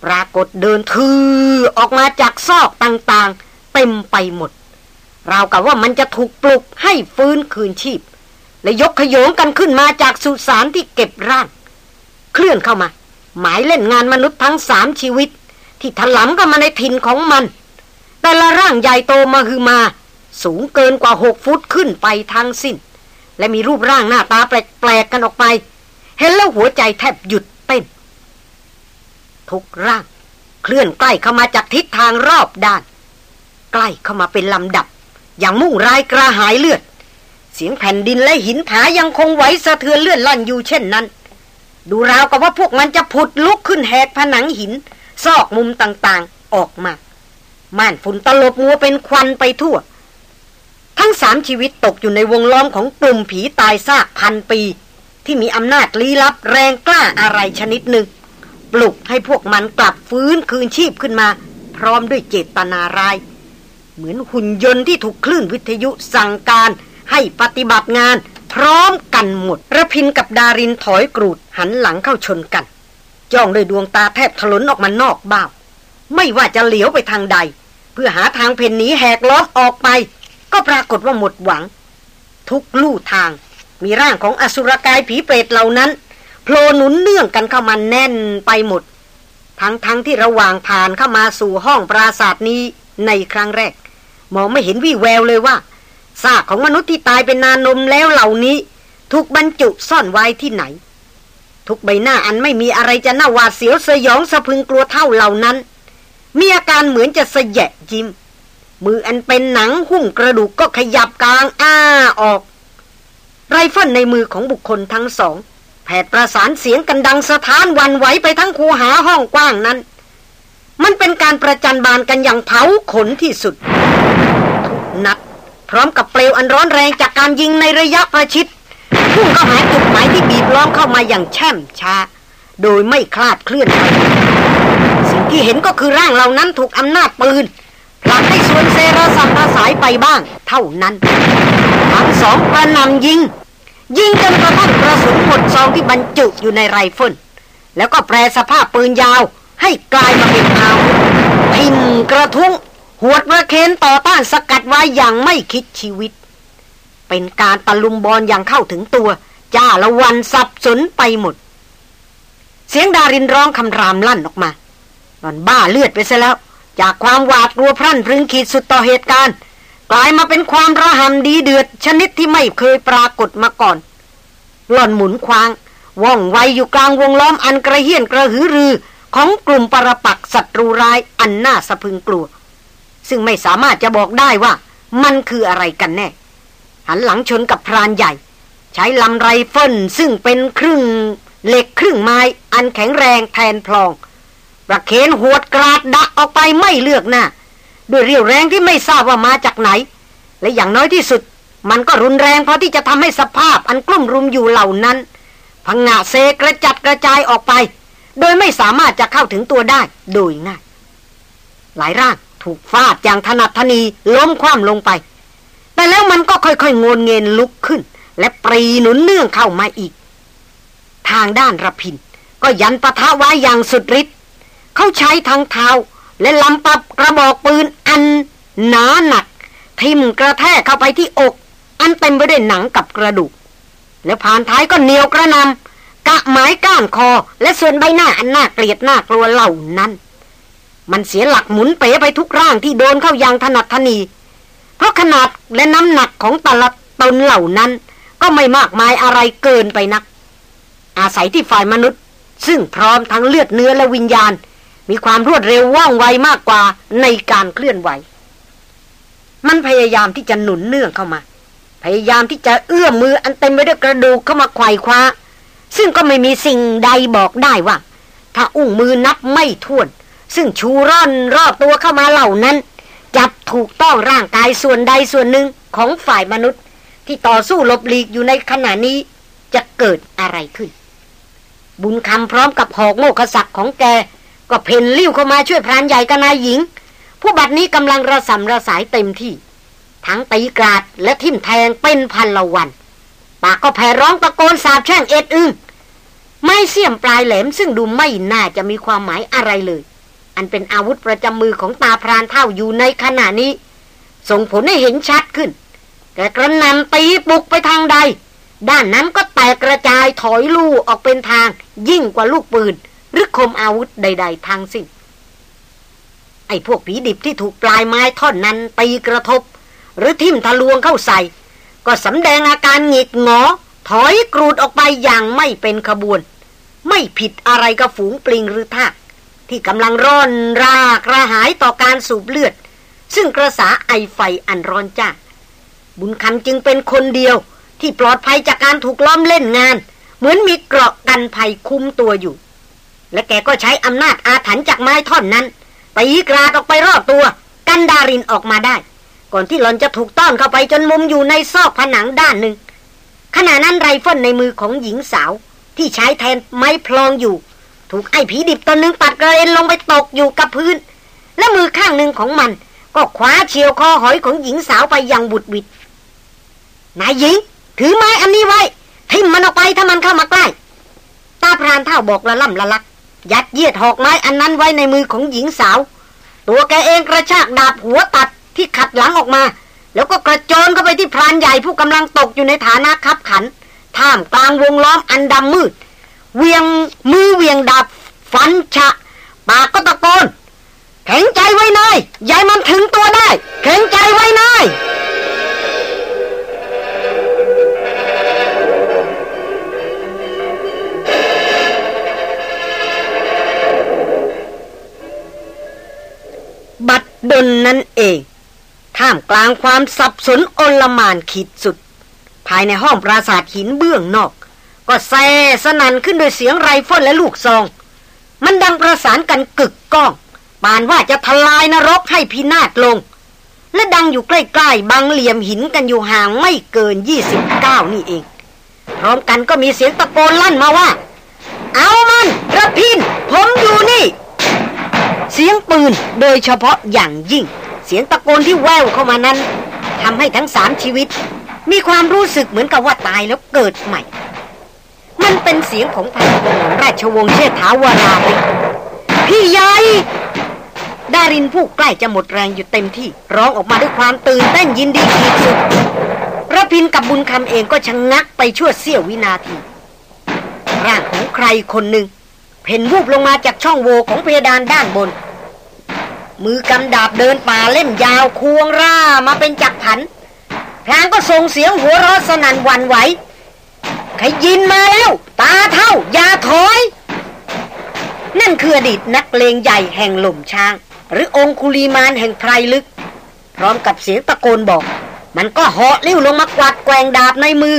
ปรากฏเดินทือออกมาจากซอกต่างๆ เต็มไปหมด ราวกับว่ามันจะถูกปลุกให้ฟื้นคืนชีพ และยกขยงกันขึ้นมาจากสุสานที่เก็บร่าง เคลื่อนเข้ามา หมายเล่นงานมนุษย์ทั้งสามชีวิต ที่ถลำกันมาในถิ่นของมัน แต่ละร่างใหญ่โตมาคือมา สูงเกินกว่าหกฟุตขึ้นไปทั้งสิ้น และมีรูปร่างหน้าตาแปลกๆกันออกไป เห็นแล้วหัวใจแทบหยุด ทุกร่าง เคลื่อนใกล้เข้ามาจากทิศทางรอบด้าน ใกล้เข้ามาเป็นลำดับ อย่างมุ่งรายกระหายเลือด เสียงแผ่นดินและหินผายังคงไหวสะเทือนเลื่อนลั่นอยู่เช่นนั้น ดูราวกับว่าพวกมันจะผุดลุกขึ้นแหกผนังหิน ซอกมุมต่างๆออกมาม่านฝุ่นตลบมัวเป็นควันไปทั่ว ทั้งสามชีวิตตกอยู่ในวงล้อมของกลุ่มผีตายซากพันปี ที่มีอำนาจลี้ลับแรงกล้าอะไรชนิดหนึ่ง ปลุกให้พวกมันกลับฟื้นคืนชีพขึ้นมา พร้อมด้วยเจตนาราย เหมือนหุ่นยนต์ที่ถูกคลื่นวิทยุสั่งการให้ปฏิบัติงาน พร้อมกันหมดระพินกับดารินถอยกรูดหันหลังเข้าชนกัน จ้องด้วยดวงตาแทบถลนออกมานอกบ้าไม่ว่าจะเหลียวไปทางใด เพื่อหาทางเพนหนีแหกล้อมออกไป ก็ปรากฏว่าหมดหวัง ทุกลู่ทางมีร่างของอสุรกายผีเปรตเหล่านั้น โผล่หนุนเนื่องกันเข้ามาแน่นไปหมด ทั้งทั้งที่ระหว่างผ่านเข้ามาสู่ห้องปราศาสตร์นี้ในครั้งแรก มองไม่เห็นวี่แววเลยว่าซากของมนุษย์ที่ตายเป็นนานนมแล้วเหล่านี้ ถูกบรรจุซ่อนไว้ที่ไหน ทุกใบหน้าอันไม่มีอะไรจะน่าหวาดเสียวสยองสะพึงกลัวเท่าเหล่านั้น มีอาการเหมือนจะสยะยิ้มมืออันเป็นหนังหุ้มกระดูกก็ขยับกลางอ้าออก ไรเฟิลในมือของบุคคลทั้งสอง แผดประสานเสียงกันดังสะท้านวันไหวไปทั้งคูหาห้องกว้างนั้น มันเป็นการประจันบานกันอย่างเผาขนที่สุดทุกนัดพร้อมกับเปลวอันร้อนแรงจากการยิงในระยะประชิดพุ่งเข้าหาจุดหมายที่บีบล้อมเข้ามาอย่างแช่มช้า โดยไม่คลาดเคลื่อนไปสิ่งที่เห็นก็คือร่างเหล่านั้นถูกอำนาจปืนผลักให้สวนเซระสัมระสายไปบ้าง เท่านั้นทั้งสองกระนำยิง ยิงจนกระทั่งกระสุนหมดซองที่บรรจุอยู่ในไรเฟิลแล้วก็แปรสภาพปืนยาวให้กลายมาเป็นอาวุธพินกระทุ้งหวดระเคนต่อต้านสกัดไว้อย่างไม่คิดชีวิต เป็นการตะลุมบอลอย่างเข้าถึงตัวจ้าละวันสับสนไปหมด เสียงดารินร้องคำรามลั่นออกมาหล่อนบ้าเลือดไปซะแล้ว จากความหวาดกลัวพรั่นพรึงขีดสุดต่อเหตุการณ์ กลายมาเป็นความระหำดีเดือดชนิดที่ไม่เคยปรากฏมาก่อน หล่อนหมุนควางว่องไวอยู่กลางวงล้อมอันกระเฮี้ยนกระหือรือของกลุ่มปรปักศัตรูร้ายอันน่าสะพึงกลัว ซึ่งไม่สามารถจะบอกได้ว่ามันคืออะไรกันแน่ หันหลังชนกับพรานใหญ่ ใช้ลำไรเฟิลซึ่งเป็นครึ่งเหล็กครึ่งไม้อันแข็งแรงแทนพลอง ประเคนหวดกราดดะออกไปไม่เลือกหน้า ด้วยเรียวแรงที่ไม่ทราบว่ามาจากไหน และอย่างน้อยที่สุด มันก็รุนแรงพอที่จะทำให้สภาพอันกลุ่มรุมอยู่เหล่านั้น พังงะเซกระจัดกระจายออกไป โดยไม่สามารถจะเข้าถึงตัวได้โดยง่าย หลายร่างถูกฟาดอย่างถนัดทนีล้มคว่ำลงไป แต่แล้วมันก็ค่อยๆ งนเงินลุกขึ้น และปรีหนุนเนื่องเข้ามาอีก ทางด้านระพิน ก็ยันปะทะไว้อย่างสุดฤทธิ์เขาใช้ทั้งเท้า และลำปับกระบอกปืนอันหนาหนัก ทิ่มกระแทกเข้าไปที่อก อันเต็มไปด้วยหนังกับกระดูก แล้วผ่านท้ายก็เหนียวกระนำกะหมายก้านคอ และส่วนใบหน้าอันน่าเกลียดน่ากลัวเหล่านั้น มันเสียหลักหมุนเป๋ไปทุกร่างที่โดนเข้ายังถนัดทนี เพราะขนาดและน้ำหนักของแต่ละตนเหล่านั้น ก็ไม่มากมายอะไรเกินไปนัก อาศัยที่ฝ่ายมนุษย์ ซึ่งพร้อมทั้งเลือดเนื้อและวิญญาณ มีความรวดเร็วว่องไวมากกว่าในการเคลื่อนไหว มันพยายามที่จะหนุนเนื่องเข้ามา พยายามที่จะเอื้อมมืออันเต็มไปด้วยกระดูกเข้ามาไขว่คว้า ซึ่งก็ไม่มีสิ่งใดบอกได้ว่า ถ้าอุ้งมือนับไม่ถ้วน ซึ่งชูร่อนรอบตัวเข้ามาเหล่านั้น จับถูกต้องร่างกายส่วนใดส่วนหนึ่งของฝ่ายมนุษย์ ที่ต่อสู้หลบหลีกอยู่ในขณะนี้จะเกิดอะไรขึ้น บุญคำพร้อมกับหอกโมกษักของแก ก็เพ่นลิ้วเข้ามาช่วยพรานใหญ่กับนายหญิง ผู้บัดนี้กำลังระสำระสายเต็มที่ ทั้งตีกราดและทิ่มแทงเป็นพันละวัน ปากก็แผ่ร้องตะโกนสาบแช่งเอ็ดอึงไม่เสียมปลายแหลมซึ่งดูไม่น่าจะมีความหมายอะไรเลย อันเป็นอาวุธประจำมือของตาพรานเท่าอยู่ในขณะนี้ ส่งผลให้เห็นชัดขึ้น แต่กระนำตีปุกไปทางใด ด้านนั้นก็แตกกระจายถอยลู่ออกเป็นทางยิ่งกว่าลูกปืน หรือคมอาวุธใด ๆทางสิ้นไอ้พวกผีดิบที่ถูกปลายไม้ท่อนนั้นตีกระทบ หรือทิ่มทะลวงเข้าใส่ ก็สำแดงอาการหงิดงอ ถอยกรูดออกไปอย่างไม่เป็นขบวน ไม่ผิดอะไรกับฝูงปลิงหรือทาก ที่กำลังร้อนรากระหายต่อการสูบเลือด ซึ่งกระสาไอไฟอันร้อนจ้าบุญคำจึงเป็นคนเดียวที่ปลอดภัยจากการถูกล้อมเล่นงาน เหมือนมีเกราะกันภัยคุ้มตัวอยู่ และแกก็ใช้อำนาจอาถรรพ์จากไม้ท่อนนั้นตีกราดออกไปรอบตัว กันดารินออกมาได้ ก่อนที่หล่อนจะถูกต้อนเข้าไปจนมุมอยู่ในซอกผนังด้านหนึ่งขณะนั้นไรเฟิลในมือของหญิงสาว ที่ใช้แทนไม้พลองอยู่ ถูกไอ้ผีดิบตัวหนึ่งปัดกระเด็นลงไปตกอยู่กับพื้น และมือข้างหนึ่งของมัน ก็คว้าเฉี่ยวคอหอยของหญิงสาวไปอย่างหวุดหวิดนายหญิง ถือไม้อันนี้ไว้ ทิ่มมันออกไปถ้ามันเข้ามาใกล้ตาพรานเฒ่าบอกละล่ำละลัก ยัดเยียดหอกไม้อันนั้นไว้ในมือของหญิงสาว ตัวแกเองกระชากดาบหัวตัดที่ขัดหลังออกมา แล้วก็กระโจนเข้าไปที่พรานใหญ่ผู้กำลังตกอยู่ในฐานะคับขัน ท่ามกลางวงล้อมอันดำมืด เวียงมือเวียงดาบฟันฉะปากก็ตะโกนแข็งใจไว้นายยายมันถึงตัวได้ แข็งใจไว้นาย ดดลนั่นเอง ท่ามกลางความสับสนอลมานขีดสุด ภายในห้องปราสาทหินเบื้องนอก ก็แซ่สนันขึ้นโดยเสียงไรเฟิลและลูกซอง มันดังประสานกันกึกก้องปานว่าจะทลายนรกให้พินาศลง และดังอยู่ใกล้ๆบางเหลี่ยมหินกันอยู่ห่างไม่เกิน 29 นี่เอง พร้อมกันก็มีเสียงตะโกนลั่นมาว่า เอามันระพิน ผมอยู่นี่ เสียงปืนโดยเฉพาะอย่างยิ่ง เสียงตะโกนที่แววเข้ามานั้นทำให้ทั้งสามชีวิต มีความรู้สึกเหมือนกับว่าตายแล้วเกิดใหม่ มันเป็นเสียงของพันราชวงศ์เชษฐาวราริพี่ใหญ่ดารินผู้ใกล้จะหมดแรงอยู่เต็มที่ ร้องออกมาด้วยความตื่นเต้นยินดีขีดสุดระพินกับบุญคำเองก็ชะงงักไปชั่วเสี้ยววินาที ร่างของใครคนหนึ่ง เพ่นวูบลงมาจากช่องโหว่ของเพดานด้านบน มือกำดาบเดินป่าเล่มยาวควงร่ามาเป็นจักผันพลางก็ส่งเสียงหัวเราะสนั่นวันไหวขยินมาแล้ว ตาเท่าอย่าถอย นั่นคืออดีตนักเลงใหญ่แห่งหล่มช้าง หรือองคุลีมานแห่งไพรลึก พร้อมกับเสียงตะโกนบอก มันก็เหาะลิ้วลงมากวาดแกงดาบในมือ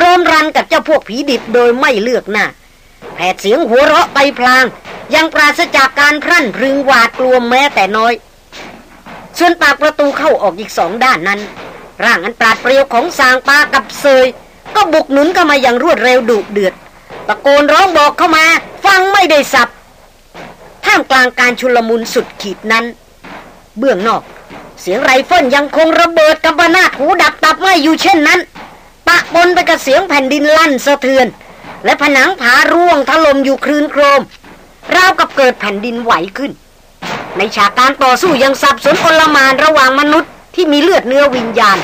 รมรันกับเจ้าพวกผีดิบโดยไม่เลือกหน้า แผดเสียงหัวเราะไปพลาง ยังปราศจากการพรั่นพรึงหวาดกลัวแม้แต่น้อย ส่วนปากประตูเข้าออกอีกสองด้านนั้น ร่างอันปราดเปรียวของสางปากับเซย ก็บุกหนุนเข้ามาอย่างรวดเร็วดุเดือด ตะโกนร้องบอกเข้ามา ฟังไม่ได้สับท่ามกลางการชุลมุนสุดขีดนั้น เบื้องนอก เสียงไรเฟิลยังคงระเบิดกับบนาหูดับตับไม่อยู่เช่นนั้น ปะปนไปกับเสียงแผ่นดินลั่นสะเทือน และผนังผาร่วงถล่มอยู่คลืนโครม ราวกับเกิดแผ่นดินไหวขึ้น ในฉากการต่อสู้ยังสับสนอลมานระหว่างมนุษย์ที่มีเลือดเนื้อวิญญาณ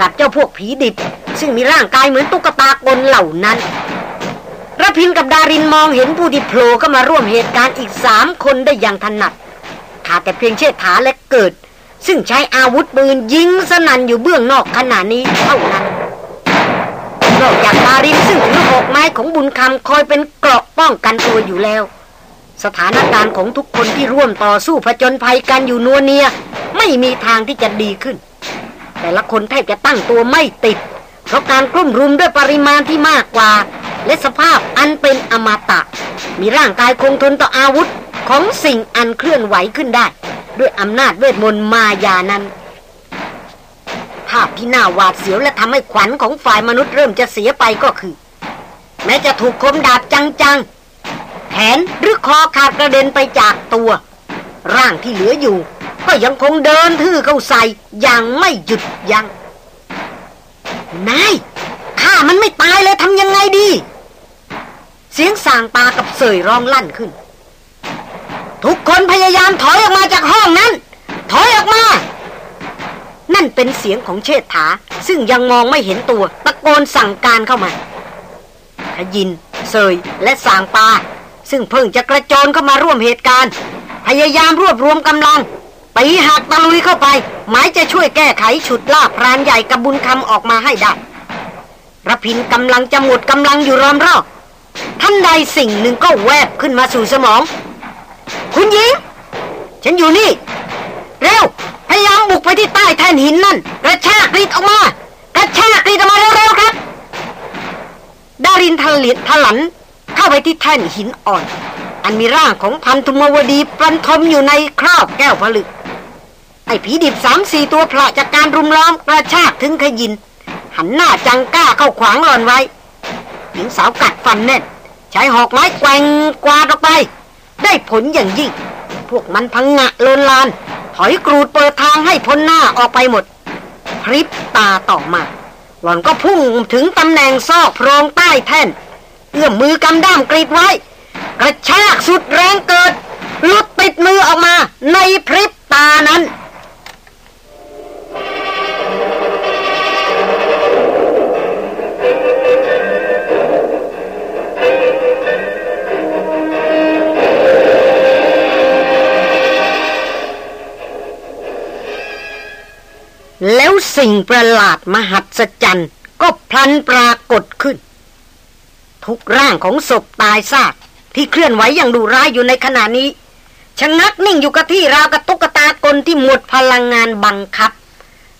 กับเจ้าพวกผีดิบซึ่งมีร่างกายเหมือนตุ๊กตากลเหล่านั้นระพินกับดารินมองเห็นผู้ที่โผล่เข้ามาร่วมเหตุการณ์อีกสามคนได้อย่างถนัดขาดแต่เพียงเชิดถาและเกิด ซึ่งใช้อาวุธปืนยิงสนั่นอยู่เบื้องนอกขณะนี้เท่านั้น นอกจากดารินซึ่งถือหอกไม้ของบุญคำคอยเป็นเกราะป้องกันตัวอยู่แล้ว สถานการณ์ของทุกคนที่ร่วมต่อสู้ผจญภัยกันอยู่นัวเนีย ไม่มีทางที่จะดีขึ้น แต่ละคนแทบจะตั้งตัวไม่ติด เพราะการกลุ่มรุมด้วยปริมาณที่มากกว่า และสภาพอันเป็นอมตะ มีร่างกายคงทนต่ออาวุธของสิ่งอันเคลื่อนไหวขึ้นได้ ด้วยอำนาจเวทมนต์มายานั้น ภาพที่น่าหวาดเสียวและทำให้ขวัญของฝ่ายมนุษย์เริ่มจะเสียไปก็คือ แม้จะถูกคมดาบจังๆแขนหรือคอขาดกระเด็นไปจากตัว ร่างที่เหลืออยู่ ก็ยังคงเดินทื่อเข้าใส่อย่างไม่หยุดยัง้งนายข้ามันไม่ตายเลยทำยังไงดี เสียงสางปากับเสยร้องลั่นขึ้น ทุกคนพยายามถอยออกมาจากห้องนั้น ถอยออกมา นั่นเป็นเสียงของเชษฐา ซึ่งยังมองไม่เห็นตัว ตะโกนสั่งการเข้ามาขยินเสยและสางปา ซึ่งเพิ่งจะกระโจนเข้ามาร่วมเหตุการณ์ พยายามรวบรวมกำลังตีหักตะลุยเข้าไป หมายจะช่วยแก้ไขฉุดล่าพรานใหญ่กับบุญคำออกมาให้ได้ระพินกำลังจะหมดกำลังอยู่รอมรอบท่านใดสิ่งหนึ่งก็แวบขึ้นมาสู่สมอง คุณหญิง ฉันอยู่นี่ เร็ว พยายามบุกไปที่ใต้แท่นหินนั่นกระชากรีดออกมากระชากรีดมาเร็วๆครับ ดารินทะลิทะลันเข้าไปที่แท่นหินอ่อน อันมีร่างของพันธุมวดีปรันทมอยู่ในคราบแก้วผลึก ไอ้ผีดิบสามสี่ตัวพระจากการรุมล้อมกระชากถึงขยิน หันหน้าจังก้าเข้าขวางหลอนไว้หญิงสาวกัดฟันแน่นใช้หอกไม้แกว่งกวาดออกไป ได้ผลอย่างยิ่ง พวกมันพังงะเลินลาน อยกรูดเปิดทางให้พ้นหน้าออกไปหมด พริบตาต่อมา หล่อนก็พุ่งถึงตำแหน่งซอกโพรงใต้แท่น เอื้อมมือกำด้ามกรีดไว้ กระชากสุดแรงเกิดลุดติดมือออกมาในพริบตานั้น แล้วสิ่งประหลาดมหัศจรรย์ ก็พลันปรากฏขึ้น ทุกร่างของศพตายซากที่เคลื่อนไหวอย่างดุร้ายอยู่ในขณะนี้ชะงักนิ่งอยู่กับที่ราวกับตุ๊กตากลที่หมดพลังงานบังคับ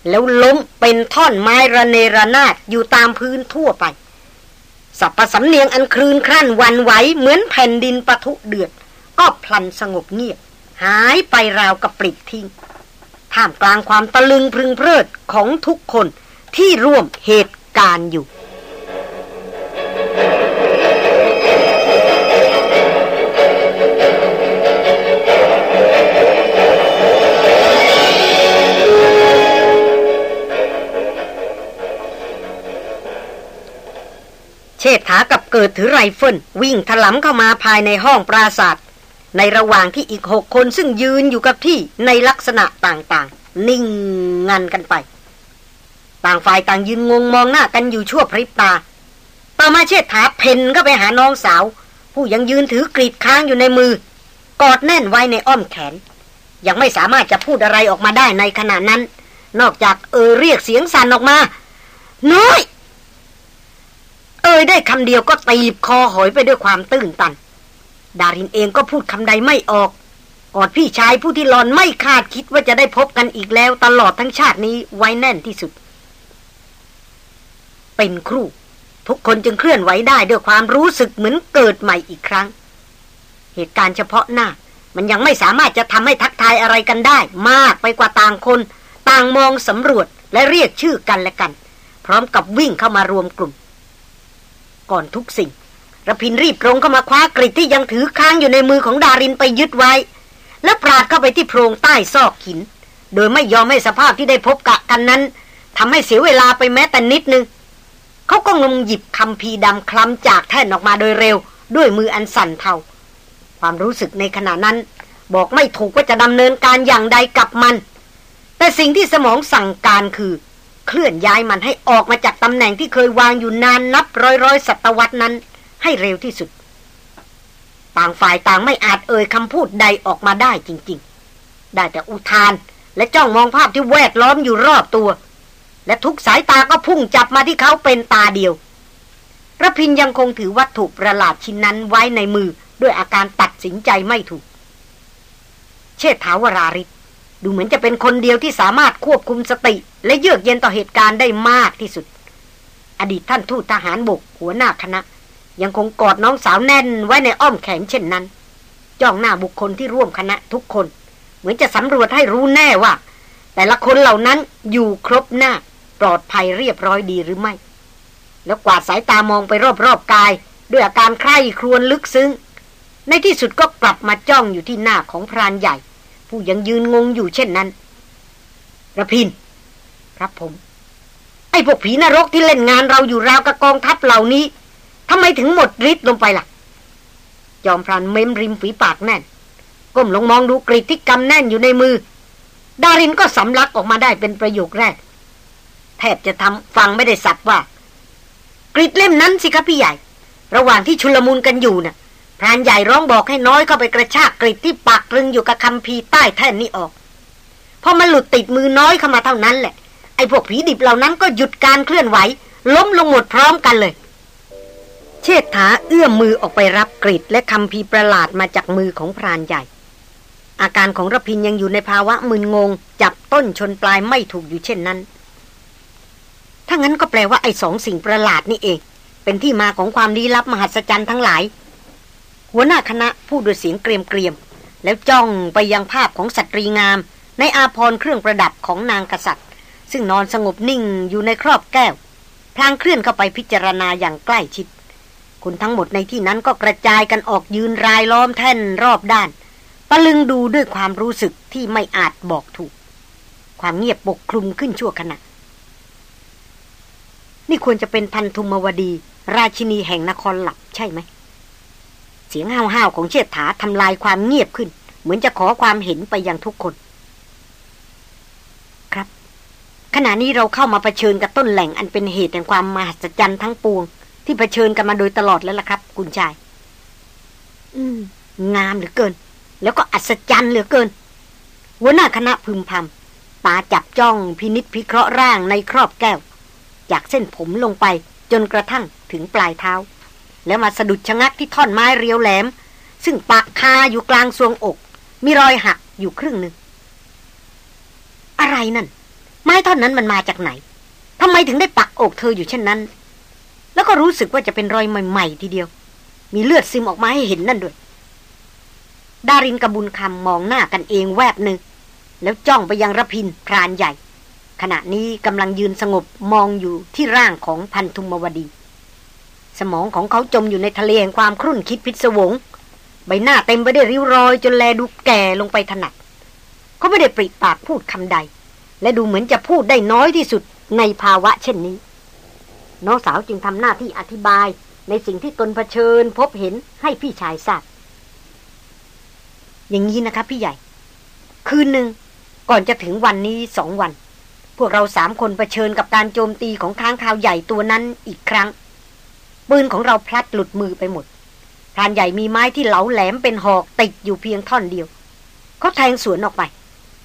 แล้วล้มเป็นท่อนไม้ระเนระนาดอยู่ตามพื้นทั่วไปสับประสำเนียงอันคลืนครั่นวันไหวเหมือนแผ่นดินปะทุเดือด ก็พลันสงบเงียบ หายไปราวกับปลิดทิ้ง ท่ามกลางความตะลึงพึงเพลิดของทุกคนที่ร่วมเหตุการณ์อยู่ เชษฐากับเกิดถือไรเฟิลวิ่งถลำเข้ามาภายในห้องปราศาสตร์ ในระหว่างที่อีกหกคนซึ่งยืนอยู่กับที่ในลักษณะต่างๆ นิ่งงันกันไป ต่างฝ่ายต่างยืนงงมองหน้ากันอยู่ชั่วพริบตา ต่อมาเชษฐาเพนก็ไปหาน้องสาว ผู้ยังยืนถือกรีดค้างอยู่ในมือ กอดแน่นไว้ในอ้อมแขน ยังไม่สามารถจะพูดอะไรออกมาได้ในขณะนั้น นอกจากเออเรียกเสียงสั่นออกมา น้อย เอยได้คำเดียวก็ตีบคอหอยไปด้วยความตื้นตัน ดารินเองก็พูดคำใดไม่ออก กอดพี่ชายผู้ที่หลอนไม่คาดคิดว่าจะได้พบกันอีกแล้ว ตลอดทั้งชาตินี้ไว้แน่นที่สุด เป็นครู่ ทุกคนจึงเคลื่อนไหวได้ด้วยความรู้สึกเหมือนเกิดใหม่อีกครั้ง เหตุการณ์เฉพาะหน้า มันยังไม่สามารถจะทำให้ทักทายอะไรกันได้ มากไปกว่าต่างคน ต่างมองสำรวจและเรียกชื่อกันและกัน พร้อมกับวิ่งเข้ามารวมกลุ่ม ก่อนทุกสิ่ง ระพินรีบตรงเข้ามาคว้ากริดที่ยังถือค้างอยู่ในมือของดารินไปยึดไว้ แล้วปราดเข้าไปที่โพรงใต้ซอกหิน โดยไม่ยอมให้สภาพที่ได้พบกะกันนั้นทำให้เสียเวลาไปแม้แต่นิดนึงเขาก็งมหยิบคำพีดำคล้ำจากแท่นออกมาโดยเร็ว ด้วยมืออันสั่นเทาความรู้สึกในขณะนั้น บอกไม่ถูกว่าจะดำเนินการอย่างใดกับมัน แต่สิ่งที่สมองสั่งการคือ เคลื่อนย้ายมันให้ออกมาจากตำแหน่งที่เคยวางอยู่นานนับร้อยร้อยศตวรรษนั้น ให้เร็วที่สุด ต่างฝ่ายต่างไม่อาจเอ่ยคำพูดใดออกมาได้จริง ๆ ได้แต่อุทานและจ้องมองภาพที่แวดล้อมอยู่รอบตัว และทุกสายตาก็พุ่งจับมาที่เขาเป็นตาเดียวระพินยังคงถือวัตถุประหลาดชิ้นนั้นไว้ในมือด้วยอาการตัดสินใจไม่ถูก เชษฐาวราริศดูเหมือนจะเป็นคนเดียวที่สามารถควบคุมสติ และเยือกเย็นต่อเหตุการณ์ได้มากที่สุด อดีตท่านทูตทหารบกหัวหน้าคณะ ยังคงกอดน้องสาวแน่นไว้ในอ้อมแขนเช่นนั้น จ้องหน้าบุคคลที่ร่วมคณะทุกคน เหมือนจะสำรวจให้รู้แน่ว่า แต่ละคนเหล่านั้นอยู่ครบหน้าปลอดภัยเรียบร้อยดีหรือไม่ แล้วกวาดสายตามองไปรอบๆกาย ด้วยอาการใคร่ครวญลึกซึ้ง ในที่สุดก็กลับมาจ้องอยู่ที่หน้าของพรานใหญ่ ผู้ยังยืนงงอยู่เช่นนั้นระพิน ครับผม ไอ้พวกผีนรกที่เล่นงานเราอยู่ราวกับกองทัพเหล่านี้ ทำไมถึงหมดฤทธิ์ลงไปล่ะ จอมพรานเม้มริมฝีปากแน่น ก้มลงมองดูกรีดที่กำแน่นอยู่ในมือ ดารินก็สำลักออกมาได้เป็นประโยคแรก แทบจะทำฟังไม่ได้สับว่ากรีดเล่มนั้นสิครับพี่ใหญ่ ระหว่างที่ชุลมุนกันอยู่น่ะพรานใหญ่ร้องบอกให้น้อยเข้าไปกระชากกรีดที่ปักตรึงอยู่กับคำพีใต้แท่นนี้ออกพอมันหลุดติดมือน้อยเข้ามาเท่านั้นแหละไอ้พวกผีดิบเหล่านั้นก็หยุดการเคลื่อนไหว ล้มลงหมดพร้อมกันเลย เชษฐาเอื้อมมือออกไปรับกรีดและคำพีประหลาดมาจากมือของพรานใหญ่ อาการของรพินยังอยู่ในภาวะมึนงง จับต้นชนปลายไม่ถูกอยู่เช่นนั้น ถ้างั้นก็แปลว่าไอ้สองสิ่งประหลาดนี่เอง เป็นที่มาของความลี้ลับมหัศจรรย์ทั้งหลาย หัวหน้าคณะพูดด้วยเสียงเกรียมๆแล้วจ้องไปยังภาพของสตรีงาม ในอาพรเครื่องประดับของนางกษัตริย์ ซึ่งนอนสงบนิ่งอยู่ในครอบแก้วพลางเคลื่อนเข้าไปพิจารณาอย่างใกล้ชิด คนทั้งหมดในที่นั้นก็กระจายกันออกยืนรายล้อมแท่นรอบด้านตะลึงดูด้วยความรู้สึกที่ไม่อาจบอกถูก ความเงียบปกคลุมขึ้นชั่วขณะ นี่ควรจะเป็นพันธุมวดี ราชินีแห่งนครหลับใช่ไหม เสียงห้าวๆของเชิดถาทำลายความเงียบขึ้น เหมือนจะขอความเห็นไปยังทุกคน ครับ ขณะนี้เราเข้ามาเผชิญกับต้นแหล่งอันเป็นเหตุแห่งความมหัศจรรย์ทั้งปวง ที่เผชิญกันมาโดยตลอดแล้วล่ะครับ คุณชาย อืม งามเหลือเกิน แล้วก็อัศจรรย์เหลือเกินหัวหน้าคณะพึมพำตาจับจ้องพินิษพิเคราะห์ร่างในครอบแก้ว จากเส้นผมลงไปจนกระทั่งถึงปลายเท้า แล้วมาสะดุดชะงักที่ท่อนไม้เรียวแหลม ซึ่งปักคาอยู่กลางทรวงอก มีรอยหักอยู่ครึ่งหนึ่งอะไรนั่น ไม้ท่อนนั้นมันมาจากไหนทำไมถึงได้ปักอกเธออยู่เช่นนั้น แล้วก็รู้สึกว่าจะเป็นรอยใหม่ๆทีเดียว มีเลือดซึมออกมาให้เห็นนั่นด้วย ดารินกับบุญคำมองหน้ากันเองแวบหนึ่ง แล้วจ้องไปยังระพินพรานใหญ่ ขณะนี้กำลังยืนสงบมองอยู่ที่ร่างของพันธุมวดี สมองของเขาจมอยู่ในทะเลแห่งความครุ่นคิดพิศวง ใบหน้าเต็มไปด้วยริ้วรอย จนแลดูแก่ลงไปถนัดเขาไม่ได้ปริปากพูดคำใด และดูเหมือนจะพูดได้น้อยที่สุดในภาวะเช่นนี้ น้องสาวจึงทำหน้าที่อธิบาย ในสิ่งที่ตนเผชิญพบเห็นให้พี่ชายทราบอย่างนี้นะครับพี่ใหญ่ คืนหนึ่งก่อนจะถึงวันนี้สองวัน พวกเราสามคนเผชิญกับการโจมตีของค้างคาวใหญ่ตัวนั้นอีกครั้ง ปืนของเราพลัดหลุดมือไปหมดพรานใหญ่มีไม้ที่เหลาแหลมเป็นหอกติดอยู่เพียงท่อนเดียว เขาแทงสวนออกไป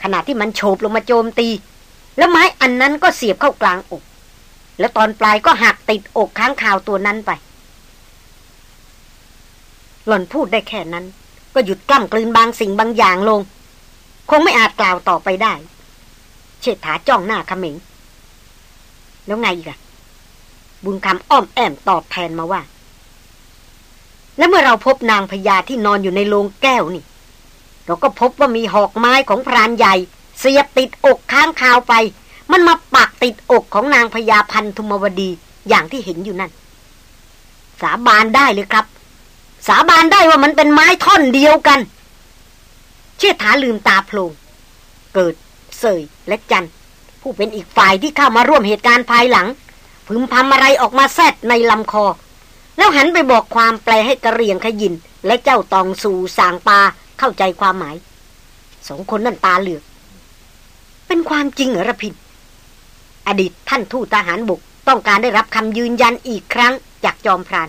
ขณะที่มันโฉบลงมาโจมตี แล้วไม้อันนั้นก็เสียบเข้ากลางอก แล้วตอนปลายก็หักติดอกค้างคาวตัวนั้นไป หล่อนพูดได้แค่นั้น ก็หยุดกล้ำกลืนบางสิ่งบางอย่างลง คงไม่อาจกล่าวต่อไปได้ เชิดถาจ้องหน้าขมิง แล้วไงอีกอะบุญคำอ้อมแอมตอบแทนมาว่า แล้วเมื่อเราพบนางพญาที่นอนอยู่ในโรงแก้วนี่ เราก็พบว่ามีหอกไม้ของพรานใหญ่ เสียบติดอกค้างคาวไป มันมาปักติดอกของนางพญาพันธุมวดีอย่างที่เห็นอยู่นั่น สาบานได้เลยครับ สาบานได้ว่ามันเป็นไม้ท่อนเดียวกัน เชี่ยถาลืมตาโพลงเกิดเสยและจัน ผู้เป็นอีกฝ่ายที่เข้ามาร่วมเหตุการณ์ภายหลัง พึมพำอะไรออกมาแซดในลำคอ แล้วหันไปบอกความแปลให้กระเรียงขยิน และเจ้าตองสู่สางปาเข้าใจความหมายสองคนนั่นตาเหลือก เป็นความจริงเหรอระพิน อดีตท่านทูตทหารบุก ต้องการได้รับคำยืนยันอีกครั้งจากจอมพราน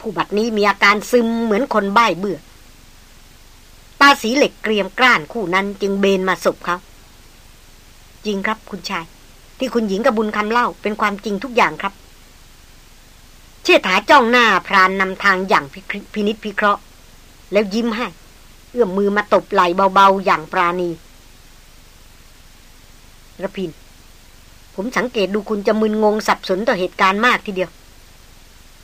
ผู้บัดนี้มีอาการซึมเหมือนคนบ้าเบื่อ ตาสีเหล็กเกรียมกล้านคู่นั้นจึงเบนมาสบเขาจริงครับคุณชาย ที่คุณหญิงกับบุญคำเล่าเป็นความจริงทุกอย่างครับ เชี่ยถาจ้องหน้าพรานนำทางอย่างพินิษพิเคราะห์ แล้วยิ้มให้ เอื้อมมือมาตบไหล่เบาๆอย่างปราณีระพิน ผมสังเกตดูคุณจะมึนงงสับสนต่อเหตุการณ์มากทีเดียว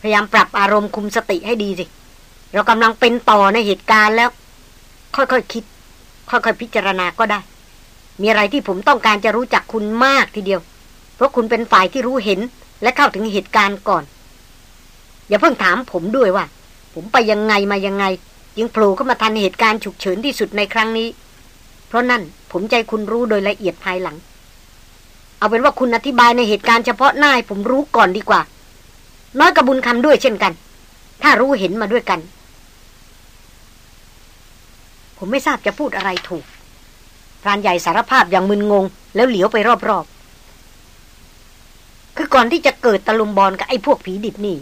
พยายามปรับอารมณ์คุมสติให้ดีสิ เรากำลังเป็นต่อในเหตุการณ์แล้ว ค่อยๆคคิด ค่อยๆพิจารณาก็ได้ มีอะไรที่ผมต้องการจะรู้จักคุณมากทีเดียว เพราะคุณเป็นฝ่ายที่รู้เห็นและเข้าถึงเหตุการณ์ก่อน อย่าเพิ่งถามผมด้วยว่า ผมไปยังไงมายังไงยิงโผล่เข้ามาทันเหตุการณ์ฉุกเฉินที่สุดในครั้งนี้ เพราะนั่นผมใจคุณรู้โดยละเอียดภายหลัง เอาเป็นว่าคุณอธิบายในเหตุการณ์เฉพาะหน้าให้ผมรู้ก่อนดีกว่า น้อยกระบุญคำด้วยเช่นกัน ถ้ารู้เห็นมาด้วยกัน ผมไม่ทราบจะพูดอะไรถูกพรานใหญ่สารภาพอย่างมึนงง แล้วเหลียวไปรอบๆ คือก่อนที่จะเกิดตะลุมบอลกับไอ้พวกผีดิบนี่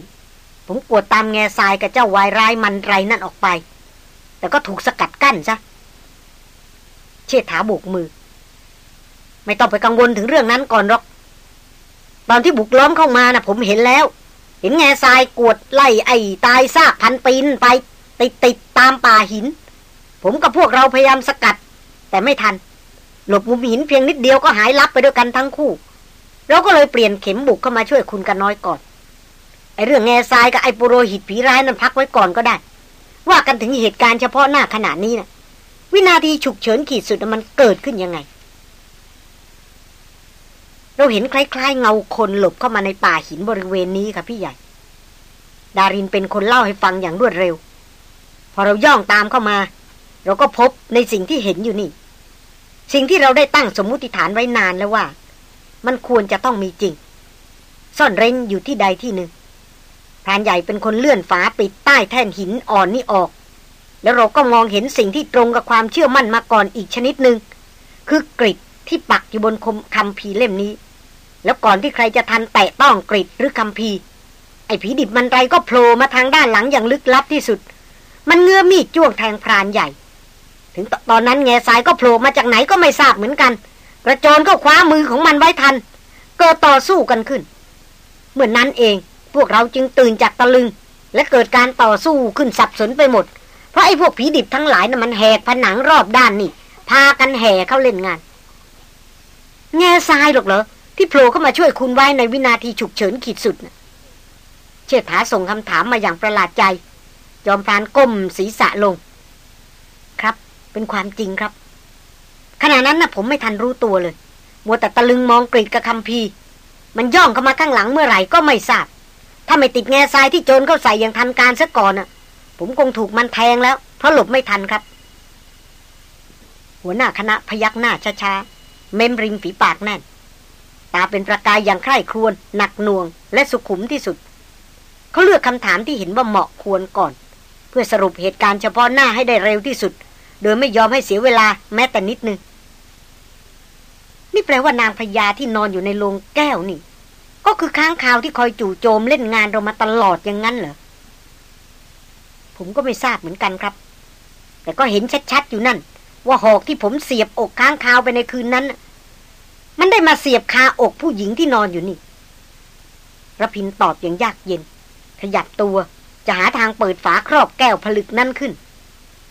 ผมปวดตามแง่ทรายกับเจ้าวายร้ายมันไรนั่นออกไป แต่ก็ถูกสกัดกั้นซะ เชษฐาโบกมือ ไม่ต้องไปกังวลถึงเรื่องนั้นก่อนหรอก ตอนที่บุกล้อมเข้ามานะ่ะ ผมเห็นแล้ว เห็นแง่ทรายกวดไล่ไอ้ตายซากพันปีนไป ติดติดตามป่าหิน ผมกับพวกเราพยายามสกัด แต่ไม่ทัน หลบมุมหินเพียงนิดเดียวก็หายลับไปด้วยกันทั้งคู่ เราก็เลยเปลี่ยนเข็มบุกเข้ามาช่วยคุณกันน้อยก่อนไอเรื่องแง่ทรายกับไอปุโรหิตผีร้ายนั้นพักไว้ก่อนก็ได้ ว่ากันถึงเหตุการณ์เฉพาะหน้าขณะนี้นะวินาทีฉุกเฉินขีดสุดมันเกิดขึ้นยังไง เราเห็นคล้าย ๆ เงาคนหลบเข้ามาในป่าหินบริเวณนี้ค่ะพี่ใหญ่ ดารินเป็นคนเล่าให้ฟังอย่างรวดเร็ว พอเราย่องตามเข้ามา เราก็พบในสิ่งที่เห็นอยู่นี่ สิ่งที่เราได้ตั้งสมมุติฐานไว้นานแล้วว่า มันควรจะต้องมีจริง ซ่อนเร้นอยู่ที่ใดที่หนึ่งพรานใหญ่เป็นคนเลื่อนฝาปิดใต้แท่นหินอ่อนนี่ออก แล้วเราก็มองเห็นสิ่งที่ตรงกับความเชื่อมั่นมาก่อนอีกชนิดหนึ่งคือกริดที่ปักอยู่บนคมคำพีเล่มนี้ แล้วก่อนที่ใครจะทันแตะต้องกริดหรือคำพีไอ้ผีดิบมันไรก็โผล่มาทางด้านหลังอย่างลึกลับที่สุด มันเงื้อมีดจ้วงแทงพรานใหญ่ ถึงตอนนั้นแง่สายก็โผล่มาจากไหนก็ไม่ทราบเหมือนกัน กระโจนก็คว้ามือของมันไว้ทัน เกิดต่อสู้กันขึ้น เมื่อนนั้นเองพวกเราจึงตื่นจากตะลึง และเกิดการต่อสู้ขึ้นสับสนไปหมด เพราะไอ้พวกผีดิบทั้งหลายนะ่ะมันแหกผนังรอบด้านนี่พากันแห่เข้าเล่นงาน แง่ทรายหรอกเหรอ ที่โผล่เข้ามาช่วยคุณไว้ในวินาทีฉุกเฉินขีดสุดนะเชิดถาส่งคำถามมาอย่างประหลาดใจจอมพรานก้มศีรษะลง ครับ เป็นความจริงครับ ขณะนั้นนะ่ะผมไม่ทันรู้ตัวเลย มัวแต่ตะลึงมองกรีดกับคำพีมันย่องเข้ามาข้างหลังเมื่อไหร่ก็ไม่ทราบ ถ้าไม่ติดแง่ทรายที่โจรเข้าใส่อย่างทันการซะก่อนน่ะ ผมคงถูกมันแทงแล้ว เพราะหลบไม่ทันครับ หัวหน้าคณะพยักหน้าช้าๆ เม้มริมฝีปากแน่น ตาเป็นประกายอย่างใคร่ครวญหนักหน่วง และสุขุมที่สุด เขาเลือกคำถามที่เห็นว่าเหมาะควรก่อน เพื่อสรุปเหตุการณ์เฉพาะหน้าให้ได้เร็วที่สุด โดยไม่ยอมให้เสียเวลาแม้แต่นิดนึง นี่แปลว่านางพญาที่นอนอยู่ในโรงแก้วนี่ ก็คือค้างคาวที่คอยจู่โจมเล่นงานเรามาตลอดอย่างนั้นเหรอผมก็ไม่ทราบเหมือนกันครับ แต่ก็เห็นชัดๆอยู่นั่น ว่าหอกที่ผมเสียบอกค้างคาวไปในคืนนั้น มันได้มาเสียบคาอกผู้หญิงที่นอนอยู่นี่ระพินตอบอย่างยากเย็น ขยับตัวจะหาทางเปิดฝาครอบแก้วผลึกนั่นขึ้น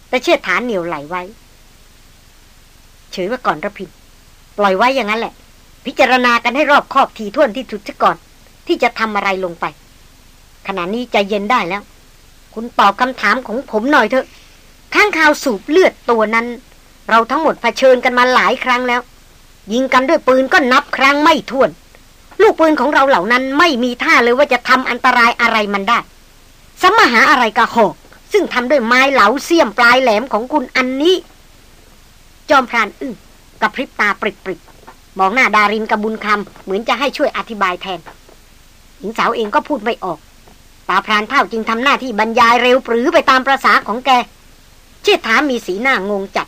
แต่เชื่อฐานเหนียวไหลไว้ เฉยว่าก่อนระพิน ปล่อยไว้อย่างนั้นแหละ พิจารณากันให้รอบคอบทีท่วนที่สุดก่อน ที่จะทำอะไรลงไป ขณะนี้ใจเย็นได้แล้ว คุณตอบคำถามของผมหน่อยเถอะข้างข่าวสูบเลือดตัวนั้น เราทั้งหมดเผชิญกันมาหลายครั้งแล้ว ยิงกันด้วยปืนก็นับครั้งไม่ถ้วน ลูกปืนของเราเหล่านั้นไม่มีท่าเลยว่าจะทำอันตรายอะไรมันได้ สมหาอะไรกะหอกซึ่งทำด้วยไม้เหลาเสียมปลายแหลมของคุณอันนี้ จอมพรานอึ้งกับพริบตาปริกมองหน้าดารินกับบุญคำเหมือนจะให้ช่วยอธิบายแทน หญิงสาวเองก็พูดไม่ออก ตาพรานเท่าจึงทำหน้าที่บรรยายเร็วปรือไปตามประษาของแก เชิดถามมีสีหน้างงจัด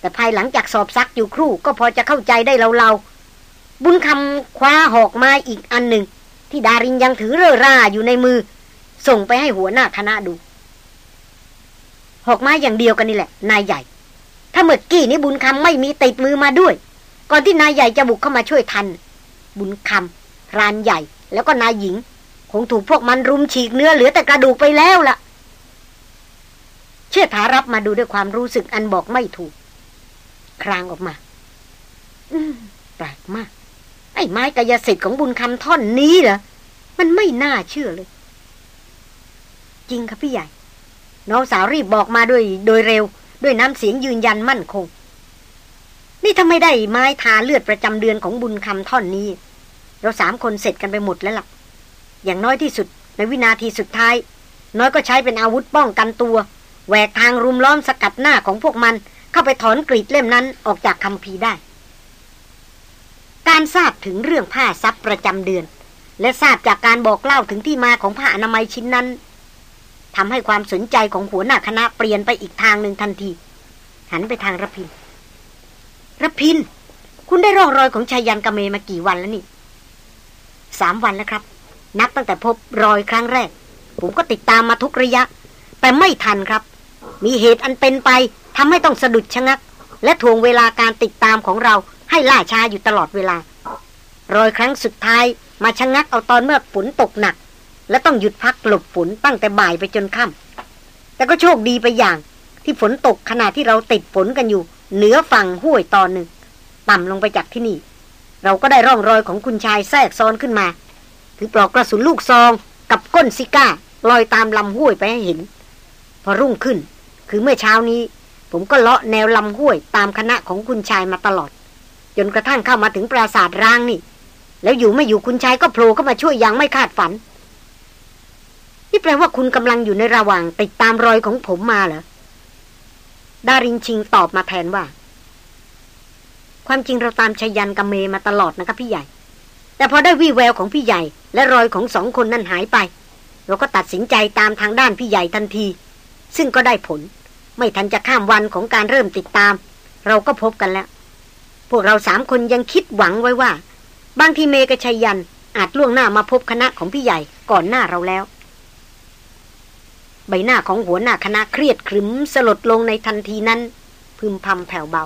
แต่ภายหลังจากสอบซักอยู่ครู่ก็พอจะเข้าใจได้เราๆบุญคำคว้าหอกมาอีกอันหนึ่ง ที่ดารินยังถือเร่อร่าอยู่ในมือ ส่งไปให้หัวหน้าคณะดู หอกไม้อย่างเดียวกันนี่แหละ นายใหญ่ ถ้าเมื่อกี้นี้บุญคำไม่มีติดมือมาด้วย ก่อนที่นายใหญ่จะบุกเข้ามาช่วยทัน บุญคำรานใหญ่ แล้วก็นายหญิง คงถูกพวกมันรุมฉีกเนื้อเหลือแต่กระดูกไปแล้วล่ะ เชื่อถารับมาดูด้วยความรู้สึกอันบอกไม่ถูก ครางออกมา อืมแปลกมาก ไอ้ไม้กายสิทธิ์ของบุญคำท่อนนี้เหรอ มันไม่น่าเชื่อเลย จริงครับพี่ใหญ่ น้องสาวรีบบอกมาด้วยโดยเร็ว ด้วยน้ำเสียงยืนยันมั่นคง นี่ถ้าไม่ได้ไม้ทาเลือดประจำเดือนของบุญคำท่อนนี้ เราสามคนเสร็จกันไปหมดแล้วล่ะ อย่างน้อยที่สุด ในวินาทีสุดท้าย น้อยก็ใช้เป็นอาวุธป้องกันตัวแหวกทางรุมล้อมสกัดหน้าของพวกมัน เข้าไปถอนกรีดเล่มนั้นออกจากคำพีได้ การทราบถึงเรื่องผ้าซับประจำเดือน และทราบจากการบอกเล่าถึงที่มาของผ้าอนามัยชิ้นนั้นทำให้ความสนใจของหัวหน้าคณะเปลี่ยนไปอีกทางหนึ่งทันที หันไปทางระพินระพิน คุณได้ร่องรอยของชายันกเมมากี่วันแล้วนี่สามวันแล้วครับ นับตั้งแต่พบรอยครั้งแรก ผมก็ติดตามมาทุกระยะ แต่ไม่ทันครับ มีเหตุอันเป็นไป ทำให้ต้องสะดุดชะงัก และทวงเวลาการติดตามของเราให้ล่าช้าอยู่ตลอดเวลา รอยครั้งสุดท้ายมาชะงักเอาตอนเมื่อฝนตกหนัก และต้องหยุดพักหลบฝนตั้งแต่บ่ายไปจนค่ำแต่ก็โชคดีไปอย่าง ที่ฝนตกขณะที่เราติดฝนกันอยู่ เหนือฝั่งห้วยตอนหนึ่ง ต่ำลงไปจากที่นี่ เราก็ได้ร่องรอยของคุณชายแทรกซ้อนขึ้นมา คือปลอกกระสุนลูกซอง กับก้นซิก้าลอยตามลำห้วยไปให้เห็น พอรุ่งขึ้น คือเมื่อเช้านี้ ผมก็เลาะแนวลำห้วยตามคณะของคุณชายมาตลอด จนกระทั่งเข้ามาถึงปราสาทร้างนี่ แล้วอยู่ไม่อยู่คุณชายก็โผล่เข้ามาช่วยยังไม่คาดฝัน นี่แปลว่าคุณกำลังอยู่ในระหว่างติดตามรอยของผมมาเหรอดารินชิงตอบมาแทนว่า ความจริงเราตามชยันกับเมมาตลอดนะครับพี่ใหญ่ แต่พอได้วี่แววของพี่ใหญ่ และรอยของสองคนนั่นหายไป เราก็ตัดสินใจตามทางด้านพี่ใหญ่ทันที ซึ่งก็ได้ผล ไม่ทันจะข้ามวันของการเริ่มติดตาม เราก็พบกันแล้ว พวกเราสามคนยังคิดหวังไว้ว่า บางทีเมกชัยยันอาจล่วงหน้ามาพบคณะของพี่ใหญ่ก่อนหน้าเราแล้ว ใบหน้าของหัวหน้าคณะเครียดขรึมสลดลงในทันทีนั้น พึมพำแผ่วเบา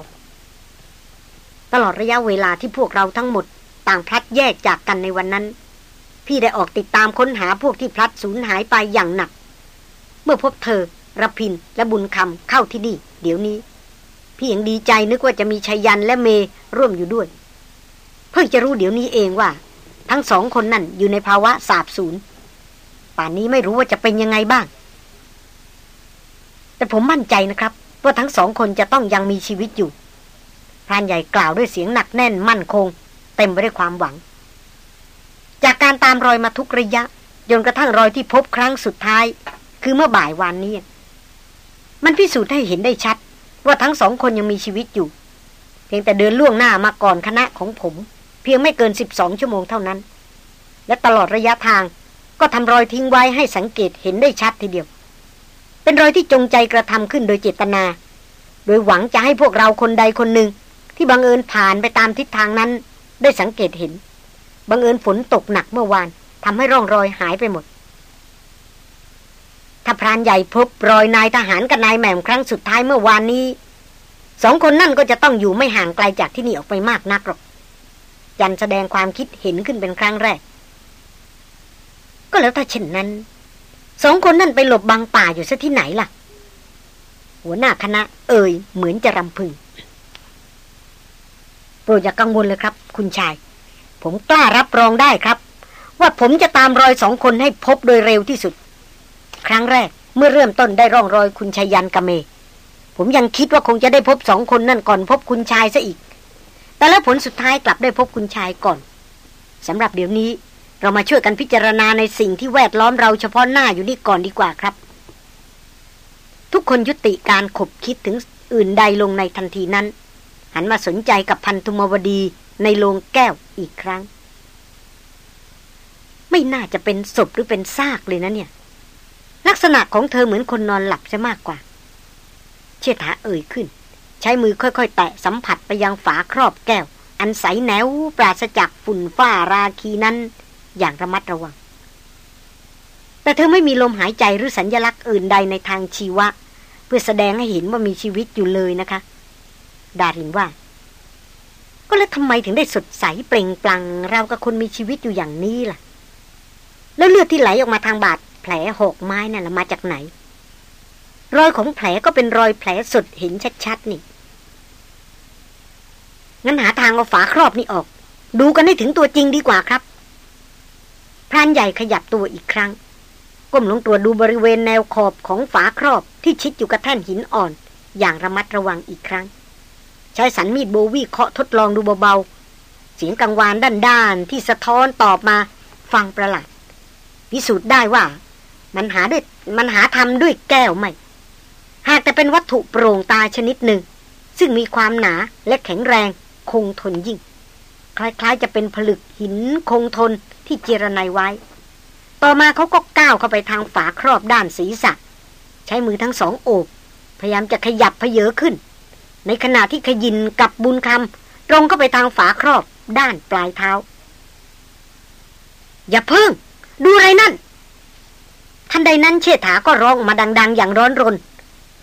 ตลอดระยะเวลาที่พวกเราทั้งหมด ต่างพลัดแยกจากกันในวันนั้น พี่ได้ออกติดตามค้นหาพวกที่พลัดสูญหายไปอย่างหนัก เมื่อพบเธอ รพินและบุญคำเข้าที่นี่ เดี๋ยวนี้ พี่ยังดีใจนึกว่าจะมีชัยยันและเมร่วมอยู่ด้วย เพิ่งจะรู้เดี๋ยวนี้เองว่า ทั้งสองคนนั่นอยู่ในภาวะสาบสูญป่านนี้ไม่รู้ว่าจะเป็นยังไงบ้าง แต่ผมมั่นใจนะครับ ว่าทั้งสองคนจะต้องยังมีชีวิตอยู่พรานใหญ่กล่าวด้วยเสียงหนักแน่นมั่นคง เต็มไปด้วยความหวัง จากการตามรอยมาทุกระยะจนกระทั่งรอยที่พบครั้งสุดท้าย คือเมื่อบ่ายวานนี้ มันพิสูจน์ให้เห็นได้ชัด ว่าทั้งสองคนยังมีชีวิตอยู่ เพียงแต่เดินล่วงหน้ามาก่อนคณะของผม เพียงไม่เกินสิบสองชั่วโมงเท่านั้น และตลอดระยะทางก็ทำรอยทิ้งไว้ให้สังเกตเห็นได้ชัดทีเดียว เป็นรอยที่จงใจกระทำขึ้นโดยเจตนา โดยหวังจะให้พวกเราคนใดคนหนึ่ง ที่บังเอิญผ่านไปตามทิศทางนั้น ได้สังเกตเห็น บังเอิญฝนตกหนักเมื่อวานทำให้ร่องรอยหายไปหมด ถ้าพรานใหญ่พบรอยนายทหารกับนายแหม่มครั้งสุดท้ายเมื่อวานนี้สองคนนั่นก็จะต้องอยู่ไม่ห่างไกลจากที่นี่ออกไปมากนักหรอกยันแสดงความคิดเห็นขึ้นเป็นครั้งแรก ก็แล้วถ้าเช่นนั้นสองคนนั่นไปหลบบังป่าอยู่ซะที่ไหนล่ะ หัวหน้าคณะ เอ่ยเหมือนจะรำพึงโปรดอย่ากกังวลเลยครับ คุณชาย ผมกล้ารับรองได้ครับ ว่าผมจะตามรอยสองคนให้พบโดยเร็วที่สุด ครั้งแรกเมื่อเริ่มต้นได้ร่องรอยคุณชายันกเม ผมยังคิดว่าคงจะได้พบสองคนนั่นก่อนพบคุณชายซะอีก แต่แล้วผลสุดท้ายกลับได้พบคุณชายก่อนสำหรับเดี๋ยวนี้เรามาช่วยกันพิจารณาในสิ่งที่แวดล้อมเราเฉพาะหน้าอยู่นี่ก่อนดีกว่าครับ ทุกคนยุติการขบคิดถึงอื่นใดลงในทันทีนั้น หันมาสนใจกับพันธุมวดีในโรงแก้วอีกครั้ง ไม่น่าจะเป็นศพหรือเป็นซากเลยนะเนี่ย ลักษณะของเธอเหมือนคนนอนหลับซะมากกว่า เชษฐาเอ่ยขึ้น ใช้มือค่อยๆ แตะสัมผัสไปยังฝาครอบแก้ว อันใสแนวปราศจากฝุ่นฝ้าราคีนั้น อย่างระมัดระวัง แต่เธอไม่มีลมหายใจหรือสัญญลักษณ์อื่นใดในทางชีวะ เพื่อแสดงให้เห็นว่ามีชีวิตอยู่เลยนะคะ ดารินว่า ก็แล้วทำไมถึงได้สดใสเปล่งปลั่งราวกับคนมีชีวิตอยู่อย่างนี้ล่ะ แล้วเลือดที่ไหลออกมาทางบาด แผลหกไม้นั่นละมาจากไหน รอยของแผลก็เป็นรอยแผลสุดเห็นชัดๆนี่ งั้นหาทางเอาฝาครอบนี่ออก ดูกันให้ถึงตัวจริงดีกว่าครับ พรานใหญ่ขยับตัวอีกครั้ง ก้มลงตรวจดูบริเวณแนวขอบของฝาครอบที่ชิดอยู่กับแท่นหินอ่อน อย่างระมัดระวังอีกครั้ง ใช้สันมีดโบวี่เคาะทดลองดูเบาๆ เสียงกังวานด้านๆที่สะท้อนตอบมาฟังประหลาดพิสูจน์ได้ว่า มันหาด้วยมันหาทำด้วยแก้วไม่ หากแต่เป็นวัตถุโปร่งตาชนิดหนึ่ง ซึ่งมีความหนาและแข็งแรง คงทนยิ่ง คล้ายๆจะเป็นผลึกหินคงทนที่เจรไนไว้ ต่อมาเขาก็ก้าวเข้าไปทางฝาครอบด้านศีรษะ ใช้มือทั้งสองโอบพยายามจะขยับเพเยอขึ้น ในขณะที่ขยินกับบุญคำตรงเข้าไปทางฝาครอบด้านปลายเท้า อย่าเพิ่ง ดูอะไรนั่น ทันใดนั้นเชษฐาก็ร้องมาดัง ๆ อย่างร้อนรน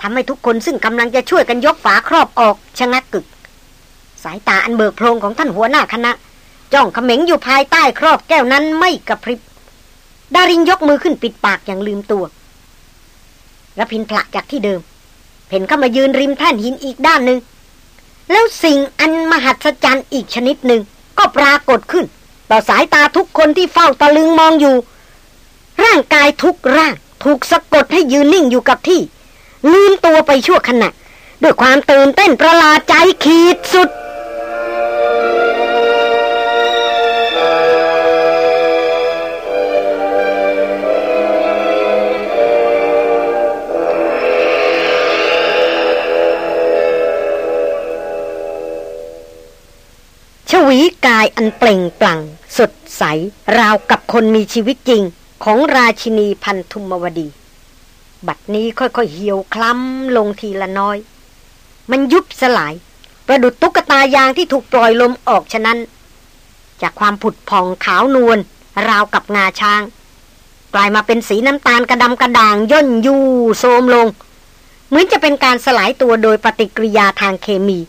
ทำให้ทุกคนซึ่งกำลังจะช่วยกันยกฝาครอบออกชะงักกึก สายตาอันเบิกโพรงของท่านหัวหน้าคณะ จ้องเขม็งอยู่ภายใต้ครอบแก้วนั้นไม่กระพริบ ดารินยกมือขึ้นปิดปากอย่างลืมตัวรพินพละจากที่เดิมเพ่นเข้ามายืนริมแท่นหินอีกด้านหนึ่งแล้วสิ่งอันมหัศจรรย์อีกชนิดหนึ่งก็ปรากฏขึ้น ต่อสายตาทุกคนที่เฝ้าตะลึงมองอยู่ ร่างกายทุกร่างถูกสะกดให้ยืนนิ่งอยู่กับที่ ลืมตัวไปชั่วขณะ ด้วยความตื่นเต้นประหลาดใจขีดสุด ชวีกายอันเปล่งปลั่ง สดใส ราวกับคนมีชีวิตจริง ของราชินีพันธุมวดี บัดนี้ค่อยๆเหี่ยวคล้ำลงทีละน้อย มันยุบสลาย ประดุดตุ๊กตายางที่ถูกปล่อยลมออกฉะนั้น จากความผุดผ่องขาวนวลราวกับงาช้าง กลายมาเป็นสีน้ำตาลกระดำกระด่างย่นยูโซมลง เหมือนจะเป็นการสลายตัวโดยปฏิกิริยาทางเคมี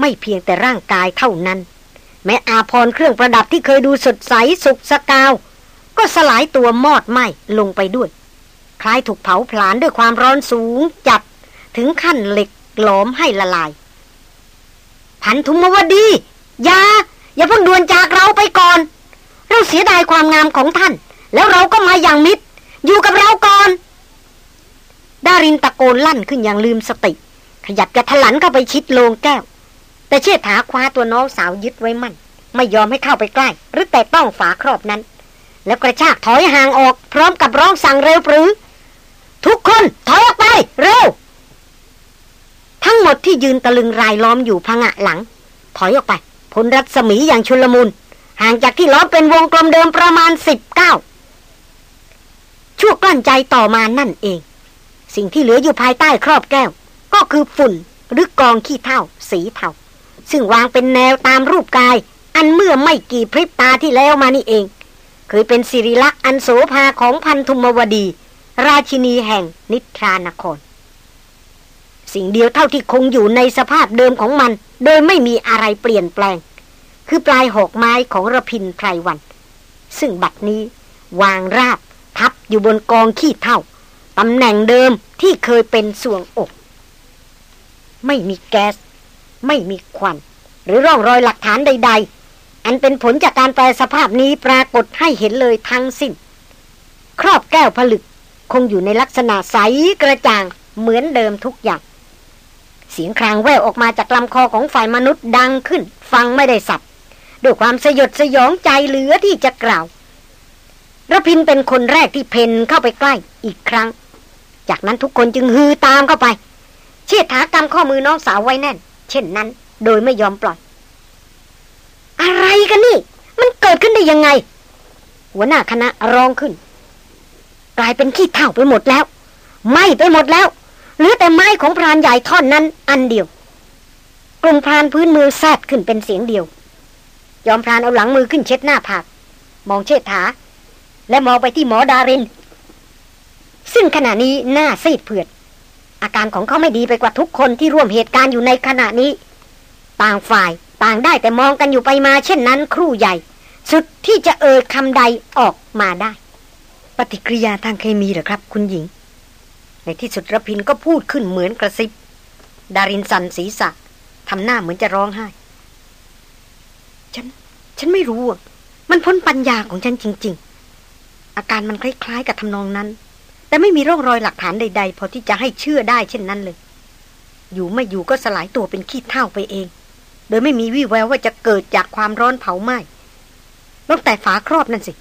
ไม่เพียงแต่ร่างกายเท่านั้น แม้อาพรเครื่องประดับที่เคยดูสดใสสุกสกาว ก็สลายตัวมอดไหม้ลงไปด้วย คล้ายถูกเผาผลาญด้วยความร้อนสูงจัดถึงขั้นเหล็กหลอมให้ละลาย พันธุมวดียาอย่าเพิ่งด่วนจากเราไปก่อน เราเสียดายความงามของท่าน แล้วเราก็มาอย่างมิตร อยู่กับเราก่อน ดารินตะโกนลั่นขึ้นอย่างลืมสติ ขยับจะถลันเข้าไปชิดโลงแก้ว แต่เชิดถาคว้าตัวน้องสาวยึดไว้มั่น ไม่ยอมให้เข้าไปใกล้ หรือแต่ต้องฝาครอบนั้น แล้วกระชากถอยห่างออกพร้อมกับร้องสั่งเร็วปรือ ทุกคนถอยออกไป เร็ว ทั้งหมดที่ยืนตะลึงรายล้อมอยู่พังะหลัง ถอยออกไปพ้นรัศมีอย่างชุลมุนห่างจากที่ล้อมเป็นวงกลมเดิมประมาณสิบเก้าชั่วกลั้นใจต่อมานั่นเอง สิ่งที่เหลืออยู่ภายใต้ครอบแก้ว ก็คือฝุ่นหรือกองขี้เท่าสีเทาซึ่งวางเป็นแนวตามรูปกาย อันเมื่อไม่กี่พริบตาที่แล้วมานี่เอง เคยเป็นสิริลักษ์อันโสภาของพันธุมวดี ราชินีแห่งนิทรานคร สิ่งเดียวเท่าที่คงอยู่ในสภาพเดิมของมัน โดยไม่มีอะไรเปลี่ยนแปลง คือปลายหอกไม้ของระพินไพรวัน ซึ่งบัดนี้วางราบทับอยู่บนกองขี้เท่าตำแหน่งเดิมที่เคยเป็นส่วงอก ไม่มีแก๊ส ไม่มีควัน หรือร่องรอยหลักฐานใด ๆ อันเป็นผลจากการแปลสภาพนี้ปรากฏให้เห็นเลยทั้งสิ้น ครอบแก้วผลึกคงอยู่ในลักษณะใสกระจ่างเหมือนเดิมทุกอย่าง เสียงครางแววออกมาจากลำคอของฝ่ายมนุษย์ดังขึ้น ฟังไม่ได้สับด้วยความสยดสยองใจเหลือที่จะกล่าวระพินเป็นคนแรกที่เพนเข้าไปใกล้อีกครั้ง จากนั้นทุกคนจึงฮือตามเข้าไป เชี่ยถากรรมข้อมือน้องสาวไว้แน่น เช่นนั้น โดยไม่ยอมปล่อย อะไรกันนี่ มันเกิดขึ้นได้ยังไง หัวหน้าคณะร้องขึ้น กลายเป็นขี้เถ้าไปหมดแล้วไหมไปหมดแล้วหรือแต่ไม้ของพรานใหญ่ท่อนนั้นอันเดียว กลุ่มพรานพื้นมือแซดขึ้นเป็นเสียงเดียว ยอมพรานเอาหลังมือขึ้นเช็ดหน้าผากมองเชิดถา และมองไปที่หมอดาริน ซึ่งขณะนี้หน้าซีดเผือด อาการของเขาไม่ดีไปกว่าทุกคนที่ร่วมเหตุการณ์อยู่ในขณะนี้ ต่างฝ่าย ต่างได้แต่มองกันอยู่ไปมาเช่นนั้นครู่ใหญ่ สุดที่จะเอ่ยคำใดออกมาได้ ปฏิกิริยาทางเคมีเหรอครับ คุณหญิง ในที่สุดระพินก็พูดขึ้นเหมือนกระซิบ ดารินสันศีรษะทำหน้าเหมือนจะร้องไห้ ฉัน ฉันไม่รู้อะ มันพ้นปัญญาของฉันจริง ๆ อาการมันคล้าย ๆ กับทำนองนั้น แต่ไม่มีร่องรอยหลักฐานใด ๆ พอที่จะให้เชื่อได้เช่นนั้นเลย อยู่ไม่อยู่ก็สลายตัวเป็นขี้เท่าไปเอง โดยไม่มีวี่แววว่าจะเกิดจากความร้อนเผาไหม้ตั้งแต่ฝาครอบนั่นสิ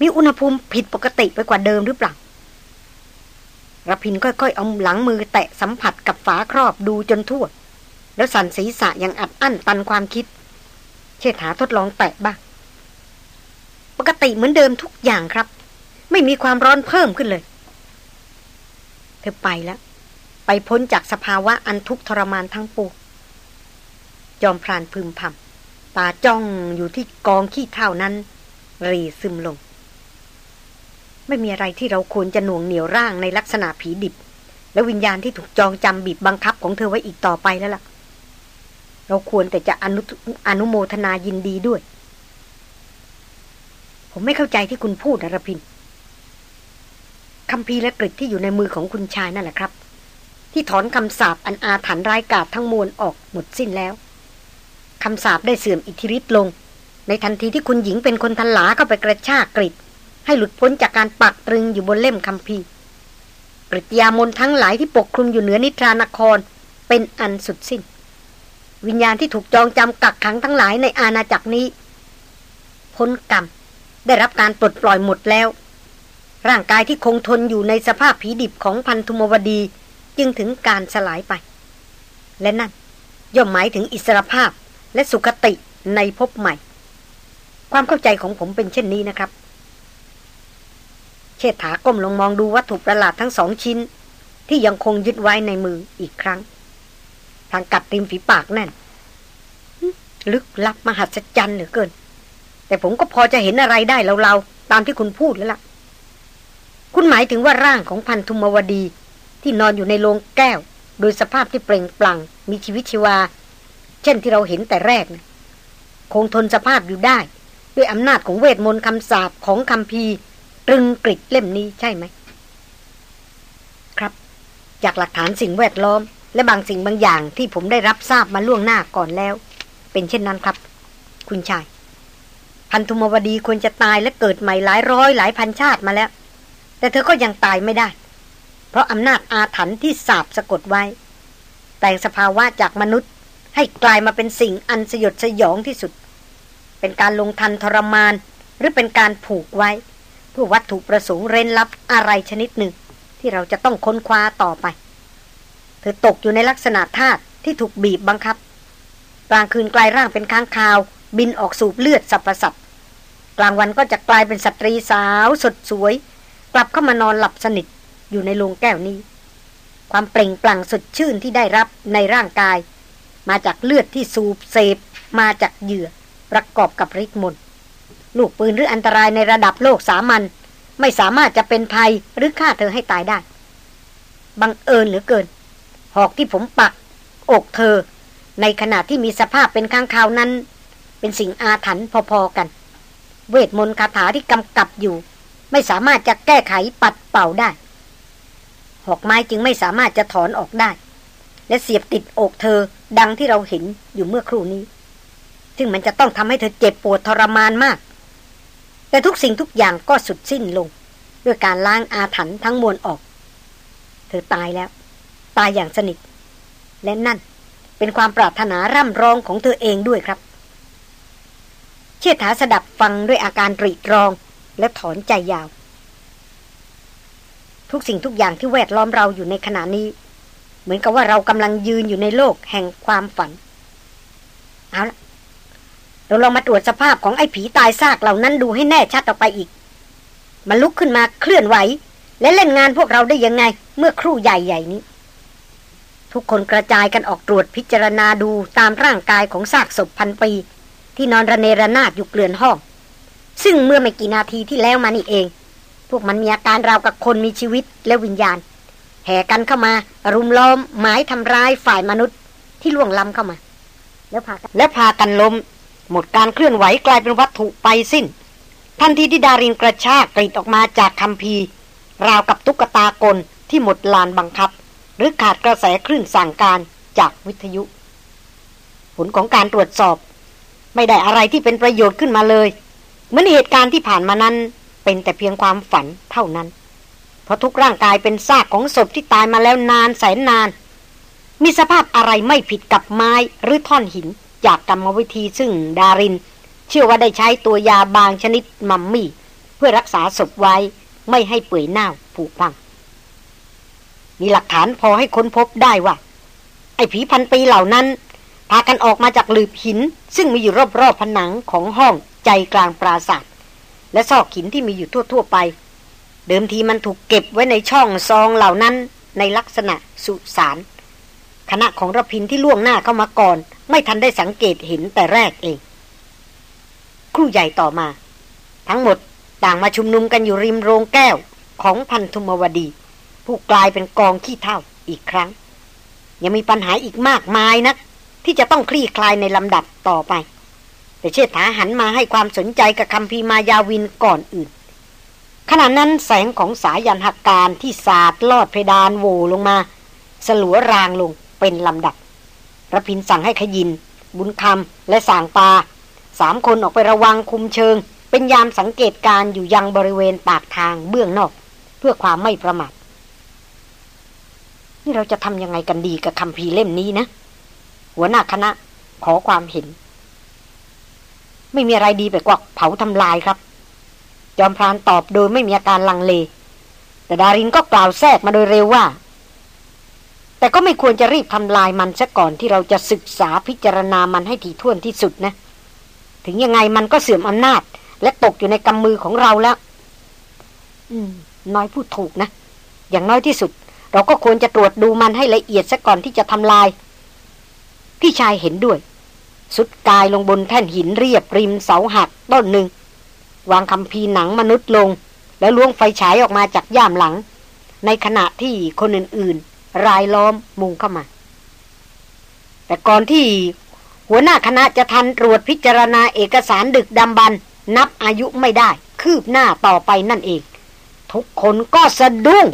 มีอุณหภูมิผิดปกติไปกว่าเดิมหรือเปล่าระพินค่อยๆเอาหลังมือแตะสัมผัสกับฝาครอบดูจนทั่ว แล้วสั่นศีรษะยังอัดอั้นตันความคิด เชษฐาทดลองแตะบ้าง ปกติเหมือนเดิมทุกอย่างครับ ไม่มีความร้อนเพิ่มขึ้นเลย เธอไปแล้ว ไปพ้นจากสภาวะอันทุกข์ทรมานทั้งปู จอมพรานพึมพำตาจ้องอยู่ที่กองขี้เท่านั้น รีซึมลง ไม่มีอะไรที่เราควรจะหน่วงเหนียวร่างในลักษณะผีดิบ และวิญญาณที่ถูกจองจำบีบบังคับของเธอไว้อีกต่อไปแล้วล่ะ เราควรแต่จะอนุอนุโมทนายินดีด้วย ผมไม่เข้าใจที่คุณพูดนะรพินคำพีและกริดที่อยู่ในมือของคุณชายนั่นแหละครับ ที่ถอนคำสาปอันอาถรรพ์ร้ายกาจทั้งมวลออกหมดสิ้นแล้ว คำสาปได้เสื่อมอิทธิฤทธิ์ลง ในทันทีที่คุณหญิงเป็นคนทันหลาเข้าไปกระชากกริดให้หลุดพ้นจากการปักตรึงอยู่บนเล่มคำพีกริยามนทั้งหลายที่ปกคลุมอยู่เหนือนิทรานครเป็นอันสุดสิ้น วิญญาณที่ถูกจองจำกักขังทั้งหลายในอาณาจักรนี้ พ้นกรรมได้รับการปลดปล่อยหมดแล้ว ร่างกายที่คงทนอยู่ในสภาพผีดิบของพันธุมวดีจึงถึงการสลายไป และนั่นย่อมหมายถึงอิสรภาพ และสุขติในภพใหม่ ความเข้าใจของผมเป็นเช่นนี้นะครับ เชษฐาก้มลงมองดูวัตถุประหลาดทั้งสองชิ้น ที่ยังคงยึดไว้ในมืออีกครั้ง ทางกัดริมฝีปากแน่น ลึกลับมหัศจรรย์เหลือเกิน แต่ผมก็พอจะเห็นอะไรได้เราๆตามที่คุณพูดแล้วล่ะ คุณหมายถึงว่าร่างของพันธุมวดีที่นอนอยู่ในโรงแก้ว โดยสภาพที่เปล่งปลั่ง มีชีวิตชีวา เช่นที่เราเห็นแต่แรกนะคงทนสภาพอยู่ได้ ด้วยอำนาจของเวทมนต์คำสาปของคำพีตรึงกริดเล่มนี้ใช่ไหม ครับ จากหลักฐานสิ่งแวดล้อม และบางสิ่งบางอย่างที่ผมได้รับทราบมาล่วงหน้าก่อนแล้ว เป็นเช่นนั้นครับ คุณชาย พันธุมวดีควรจะตายและเกิดใหม่หลายร้อยหลายพันชาติมาแล้ว แต่เธอก็ยังตายไม่ได้ เพราะอำนาจอาถรรพ์ที่สาบสะกดไว้ แต่งสภาวะจากมนุษย์ ให้กลายมาเป็นสิ่งอันสยดสยองที่สุด เป็นการลงทันทรมาน หรือเป็นการผูกไว้ เพื่อวัตถุประสงค์เร้นลับอะไรชนิดหนึ่ง ที่เราจะต้องค้นคว้าต่อไป เธอตกอยู่ในลักษณะธาตุที่ถูกบีบบังคับกลางคืนกลายร่างเป็นค้างคาว บินออกสูบเลือดสับประสับกลางวันก็จะกลายเป็นสตรีสาวสดสวย กลับเข้ามานอนหลับสนิทอยู่ในโรงแก้วนี้ ความเปล่งปลั่งสดชื่นที่ได้รับในร่างกาย มาจากเลือดที่สูบเสพมาจากเหยื่อ ประกอบกับริกมนลูกปืนหรืออันตรายในระดับโลกสามัญไม่สามารถจะเป็นภัยหรือฆ่าเธอให้ตายได้ บังเอิญเหลือเกิน หอกที่ผมปัก อกเธอ ในขณะที่มีสภาพเป็นข้างคาวนั้น เป็นสิ่งอาถรรพ์พอๆกัน เวทมนต์คาถาที่กำกับอยู่ ไม่สามารถจะแก้ไขปัดเป่าได้ หอกไม้จึงไม่สามารถจะถอนออกได้ และเสียบติดอกเธอดังที่เราเห็นอยู่เมื่อครู่นี้ ซึ่งมันจะต้องทำให้เธอเจ็บปวดทรมานมาก แต่ทุกสิ่งทุกอย่างก็สุดสิ้นลง ด้วยการล้างอาถรรพ์ทั้งมวลออก เธอตายแล้ว ตายอย่างสนิท และนั่นเป็นความปรารถนาร่ำร้องของเธอเองด้วยครับ เชิดถาสดับฟังด้วยอาการตรีตรองและถอนใจยาว ทุกสิ่งทุกอย่างที่แวดล้อมเราอยู่ในขณะนี้ เหมือนกับว่าเรากำลังยืนอยู่ในโลกแห่งความฝัน เอาละเราลองมาตรวจสภาพของไอ้ผีตายซากเหล่านั้นดูให้แน่ชัดออกไปอีก มันลุกขึ้นมาเคลื่อนไหว และเล่นงานพวกเราได้ยังไง เมื่อครู่ใหญ่ๆนี้ ทุกคนกระจายกันออกตรวจพิจารณาดูตามร่างกายของซากศพพันปี ที่นอนระเนระนาดอยู่เกลื่อนห้อง ซึ่งเมื่อไม่กี่นาทีที่แล้วมานี่เอง พวกมันมีอาการราวกับคนมีชีวิตและวิญญาณ ห่กันเข้ามา รุมล้อมหมายทำร้ายฝ่ายมนุษย์ที่ล่วงล้ำเข้ามา แล้วพากันแล้วพากันล้ม หมดการเคลื่อนไหวกลายเป็นวัตถุไปสิ้น ทันทีที่ดารินกระชากกรีดออกมาจากคำพีราวกับตุ๊กตากลที่หมดลานบังคับ หรือขาดกระแสคลื่นสั่งการจากวิทยุ ผลของการตรวจสอบ ไม่ได้อะไรที่เป็นประโยชน์ขึ้นมาเลยเหมือนเหตุการณ์ที่ผ่านมานั้นเป็นแต่เพียงความฝันเท่านั้น ราะทุกร่างกายเป็นซากของศพที่ตายมาแล้วนานแสนนาน มีสภาพอะไรไม่ผิดกับไม้หรือท่อนหินจากกรรมวิธีซึ่งดาริน เชื่อว่าได้ใช้ตัวยาบางชนิดมัมมี่ เพื่อรักษาศพไว้ไม่ให้เปื่อยเน่าผุพัง มีหลักฐานพอให้ค้นพบได้ว่า ไอ้ผีพันปีเหล่านั้น พากันออกมาจากหลืบหิน ซึ่งมีอยู่รอบๆผนังของห้องใจกลางปราสาทและซอกหินที่มีอยู่ทั่วๆไป เดิมทีมันถูกเก็บไว้ในช่องซองเหล่านั้นในลักษณะสุสานคณะของระพินที่ล่วงหน้าเข้ามาก่อน ไม่ทันได้สังเกตเห็นแต่แรกเอง ครู่ใหญ่ต่อมา ทั้งหมดต่างมาชุมนุมกันอยู่ริมโรงแก้วของพันธุมวดี ผู้กลายเป็นกองขี้เท่าอีกครั้ง ยังมีปัญหาอีกมากมายนะที่จะต้องคลี่คลายในลำดับต่อไป แต่เชษฐาหันมาให้ความสนใจกับคำพีมายาวินก่อนอื่น ขณะนั้นแสงของสายันหักการที่สาดลอดเพดานโวลงมา สลัวรางลงเป็นลำดับระพินสั่งให้ขยิน บุญคำและสางปาสามคนออกไประวังคุมเชิง เป็นยามสังเกตการอยู่ยังบริเวณปากทางเบื้องนอก เพื่อความไม่ประมาทนี่เราจะทำยังไงกันดีกับคำพีเล่มนี้นะ หัวหน้าคณะขอความเห็น ไม่มีอะไรดีไปกว่าเผาทำลายครับ จอมพรานตอบโดยไม่มีอาการลังเล แต่ดารินก็กล่าวแทรกมาโดยเร็วว่า แต่ก็ไม่ควรจะรีบทำลายมันซะก่อนที่เราจะศึกษาพิจารณามันให้ถี่ถ้วนที่สุดนะ ถึงยังไงมันก็เสื่อมอำนาจ และตกอยู่ในกำมือของเราแล้ว อืม น้อยพูดถูกนะ อย่างน้อยที่สุด เราก็ควรจะตรวจดูมันให้ละเอียดซะก่อนที่จะทำลาย พี่ชายเห็นด้วย สุดกายลงบนแท่นหินเรียบริมเสาหักต้นหนึ่ง วางคำพีหนังมนุษย์ลง แล้วล้วงไฟฉายออกมาจากย่ามหลัง ในขณะที่คนอื่นๆ รายล้อมมุงเข้ามา แต่ก่อนที่หัวหน้าคณะจะทันตรวจพิจารณาเอกสารดึกดำบรรนับอายุไม่ได้ คืบหน้าต่อไปนั่นเอง ทุกคนก็สะดุ้ง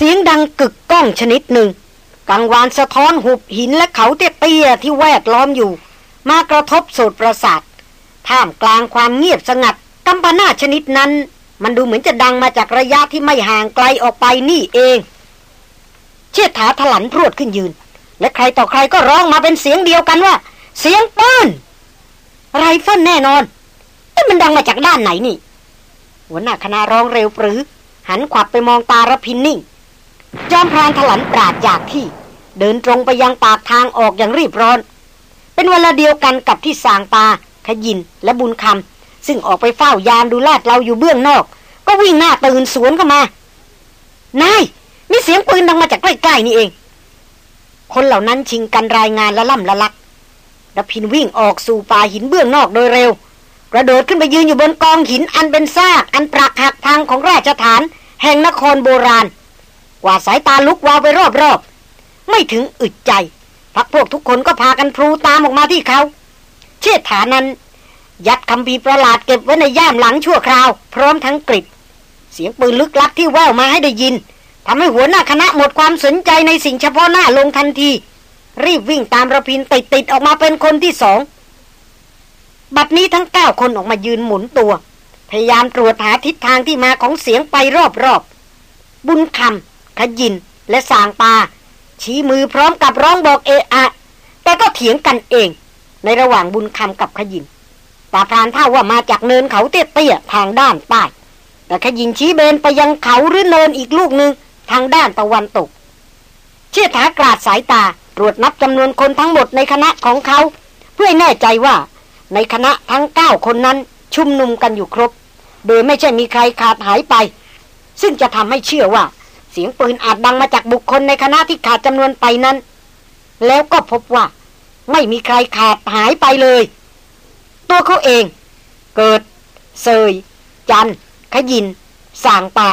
เสียงดังกึกก้องชนิดหนึ่งกังวานสะท้อนหุบหินและเขาเตี้ยๆที่แวดล้อมอยู่ มากระทบโสดประสาทท่ามกลางความเงียบสงัดกัมปนาชนิดนั้น มันดูเหมือนจะดังมาจากระยะที่ไม่ห่างไกลออกไปนี่เอง เชษฐาถลันพรวดขึ้นยืน และใครต่อใครก็ร้องมาเป็นเสียงเดียวกันว่า เสียงปืนไรเฟิลแน่นอนแต่มันดังมาจากด้านไหนนี่หัวหน้าคณะร้องเร็วปรือ หันขวับไปมองตาระพินนิ่ง จอมพรานถลันปราดจากที่ เดินตรงไปยังปากทางออกอย่างรีบร้อน เป็นเวลาเดียวกันกับที่สางตาขยินและบุญคำซึ่งออกไปเฝ้ายามดูลาดเราอยู่เบื้องนอก ก็วิ่งหน้าตื่นสวนเข้ามานายมีเสียงปืนดังมาจากใกล้ๆนี่เอง คนเหล่านั้นชิงกันรายงานละล่ำละลักดพินวิ่งออกสู่ป่าหินเบื้องนอกโดยเร็ว กระโดดขึ้นไปยืนอยู่บนกองหินอันเป็นซาก อันปรักหักทางของราชฐาน แห่งนครโบราณ กว่าสายตาลุกวาวไปรอบๆ ไม่ถึงอึดใจ พักพวกทุกคนก็พากันพลูตามออกมาที่เขา เชิดฐานั้น ยัดคำพีประหลาดเก็บไว้ในย่ามหลังชั่วคราว พร้อมทั้งกริดเสียงปืนลึกลับที่แววมาให้ได้ยินทำให้หัวหน้าคณะหมดความสนใจในสิ่งเฉพาะหน้าลงทันที รีบวิ่งตามระพินติดติดออกมาเป็นคนที่สองบัดนี้ทั้งเก้าคนออกมายืนหมุนตัว พยายามตรวจหาทิศทางที่มาของเสียงไปรอบๆบุญคำ ขยินและสางปา ชี้มือพร้อมกับร้องบอกเอะอะ แต่ก็เถียงกันเอง ในระหว่างบุญคำกับขยินตาพรานท่าว่ามาจากเนินเขาเตี้ยๆทางด้านใต้แต่ขยินชี้เบนไปยังเขาหรือเนินอีกลูกหนึ่งทางด้านตะวันตก เชี่ยถากราดสายตาตรวจนับจำนวนคนทั้งหมดในคณะของเขา เพื่อแน่ใจว่าในคณะทั้งเก้าคนนั้นชุมนุมกันอยู่ครบ โดยไม่ใช่มีใครขาดหายไป ซึ่งจะทำให้เชื่อว่า สียงปืนอาจดังมาจากบุคคลในคณะที่ขาดจำนวนไปนั้น แล้วก็พบว่า ไม่มีใครขาดหายไปเลย ตัวเขาเอง เกิด เซย จัน ขยินสางป่า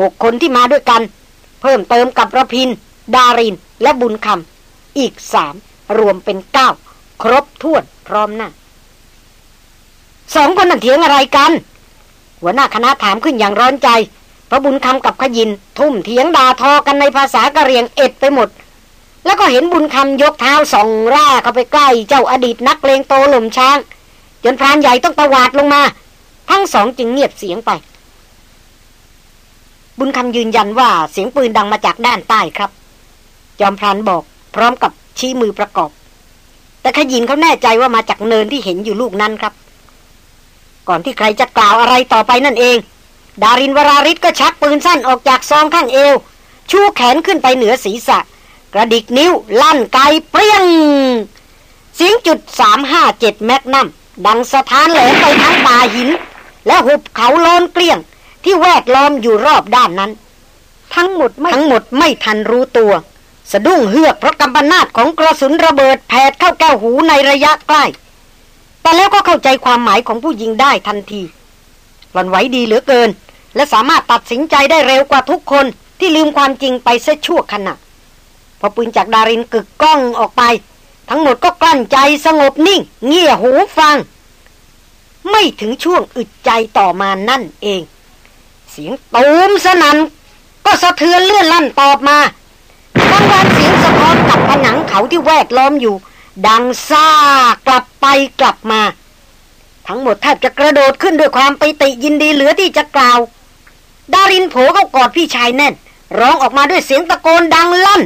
หกคนที่มาด้วยกัน เพิ่มเติมกับระพิน ดาริน และบุญคำอีกสามรวมเป็นเก้าครบถ้วนพร้อมหน้าสองคนนั่นเถียงอะไรกัน หัวหน้าคณะถามขึ้นอย่างร้อนใจ พระบุญคำกับขยิน ทุ่มเถียงด่าทอกันในภาษากะเรียงเอ็ดไปหมด แล้วก็เห็นบุญคำยกเท้าส่องร่าเข้าไปใกล้เจ้าอดีตนักเลงโตหล่มช้าง จนพรานใหญ่ต้องตะวาดลงมา ทั้งสองจึงเงียบเสียงไป บุญคำยืนยันว่าเสียงปืนดังมาจากด้านใต้ครับ จอมพรานบอก พร้อมกับชี้มือประกอบ แต่ขยินเขาแน่ใจว่ามาจากเนินที่เห็นอยู่ลูกนั้นครับ ก่อนที่ใครจะกล่าวอะไรต่อไปนั่นเอง ดารินวราริศก็ชักปืนสั้นออกจากซองข้างเอว ชูแขนขึ้นไปเหนือศีรษะ กระดิกนิ้ว ลั่นไกเปรี้ยง เสียงจุดสามห้าเจ็ดแมกนัมดังสะท้านแหลมไปทั้งป่าหิน และหุบเขาโลนเกลี้ยง ที่แวดล้อมอยู่รอบด้านนั้น ทั้งหมดทั้งหมดไม่ทันรู้ตัว สะดุ้งเฮือกเพราะกำปนาตของกระสุนระเบิดแผดเข้าแก้วหูในระยะใกล้ แต่แล้วก็เข้าใจความหมายของผู้ยิงได้ทันที หล่อนไหวดีเหลือเกิน และสามารถตัดสินใจได้เร็วกว่าทุกคนที่ลืมความจริงไปเสียชั่วขณะพอปืนจากดารินกึกก้องออกไป ทั้งหมดก็กลั้นใจสงบนิ่ง เงี่ยหูฟัง ไม่ถึงช่วงอึดใจต่อมานั่นเอง เสียงตูมสนัน่นก็สะเทือนเลื่อนลั่นตอบมาบางวันเสียงสะท้อนกับผนังเขาที่แวดล้อมอยู่ ดังซ่ากลับไปกลับมา ทั้งหมดแทบจะกระโดดขึ้นด้วยความปิติยินดีเหลือที่จะกล่าว ดารินโผก็กอดพี่ชายแน่น ร้องออกมาด้วยเสียงตะโกนดังลั่น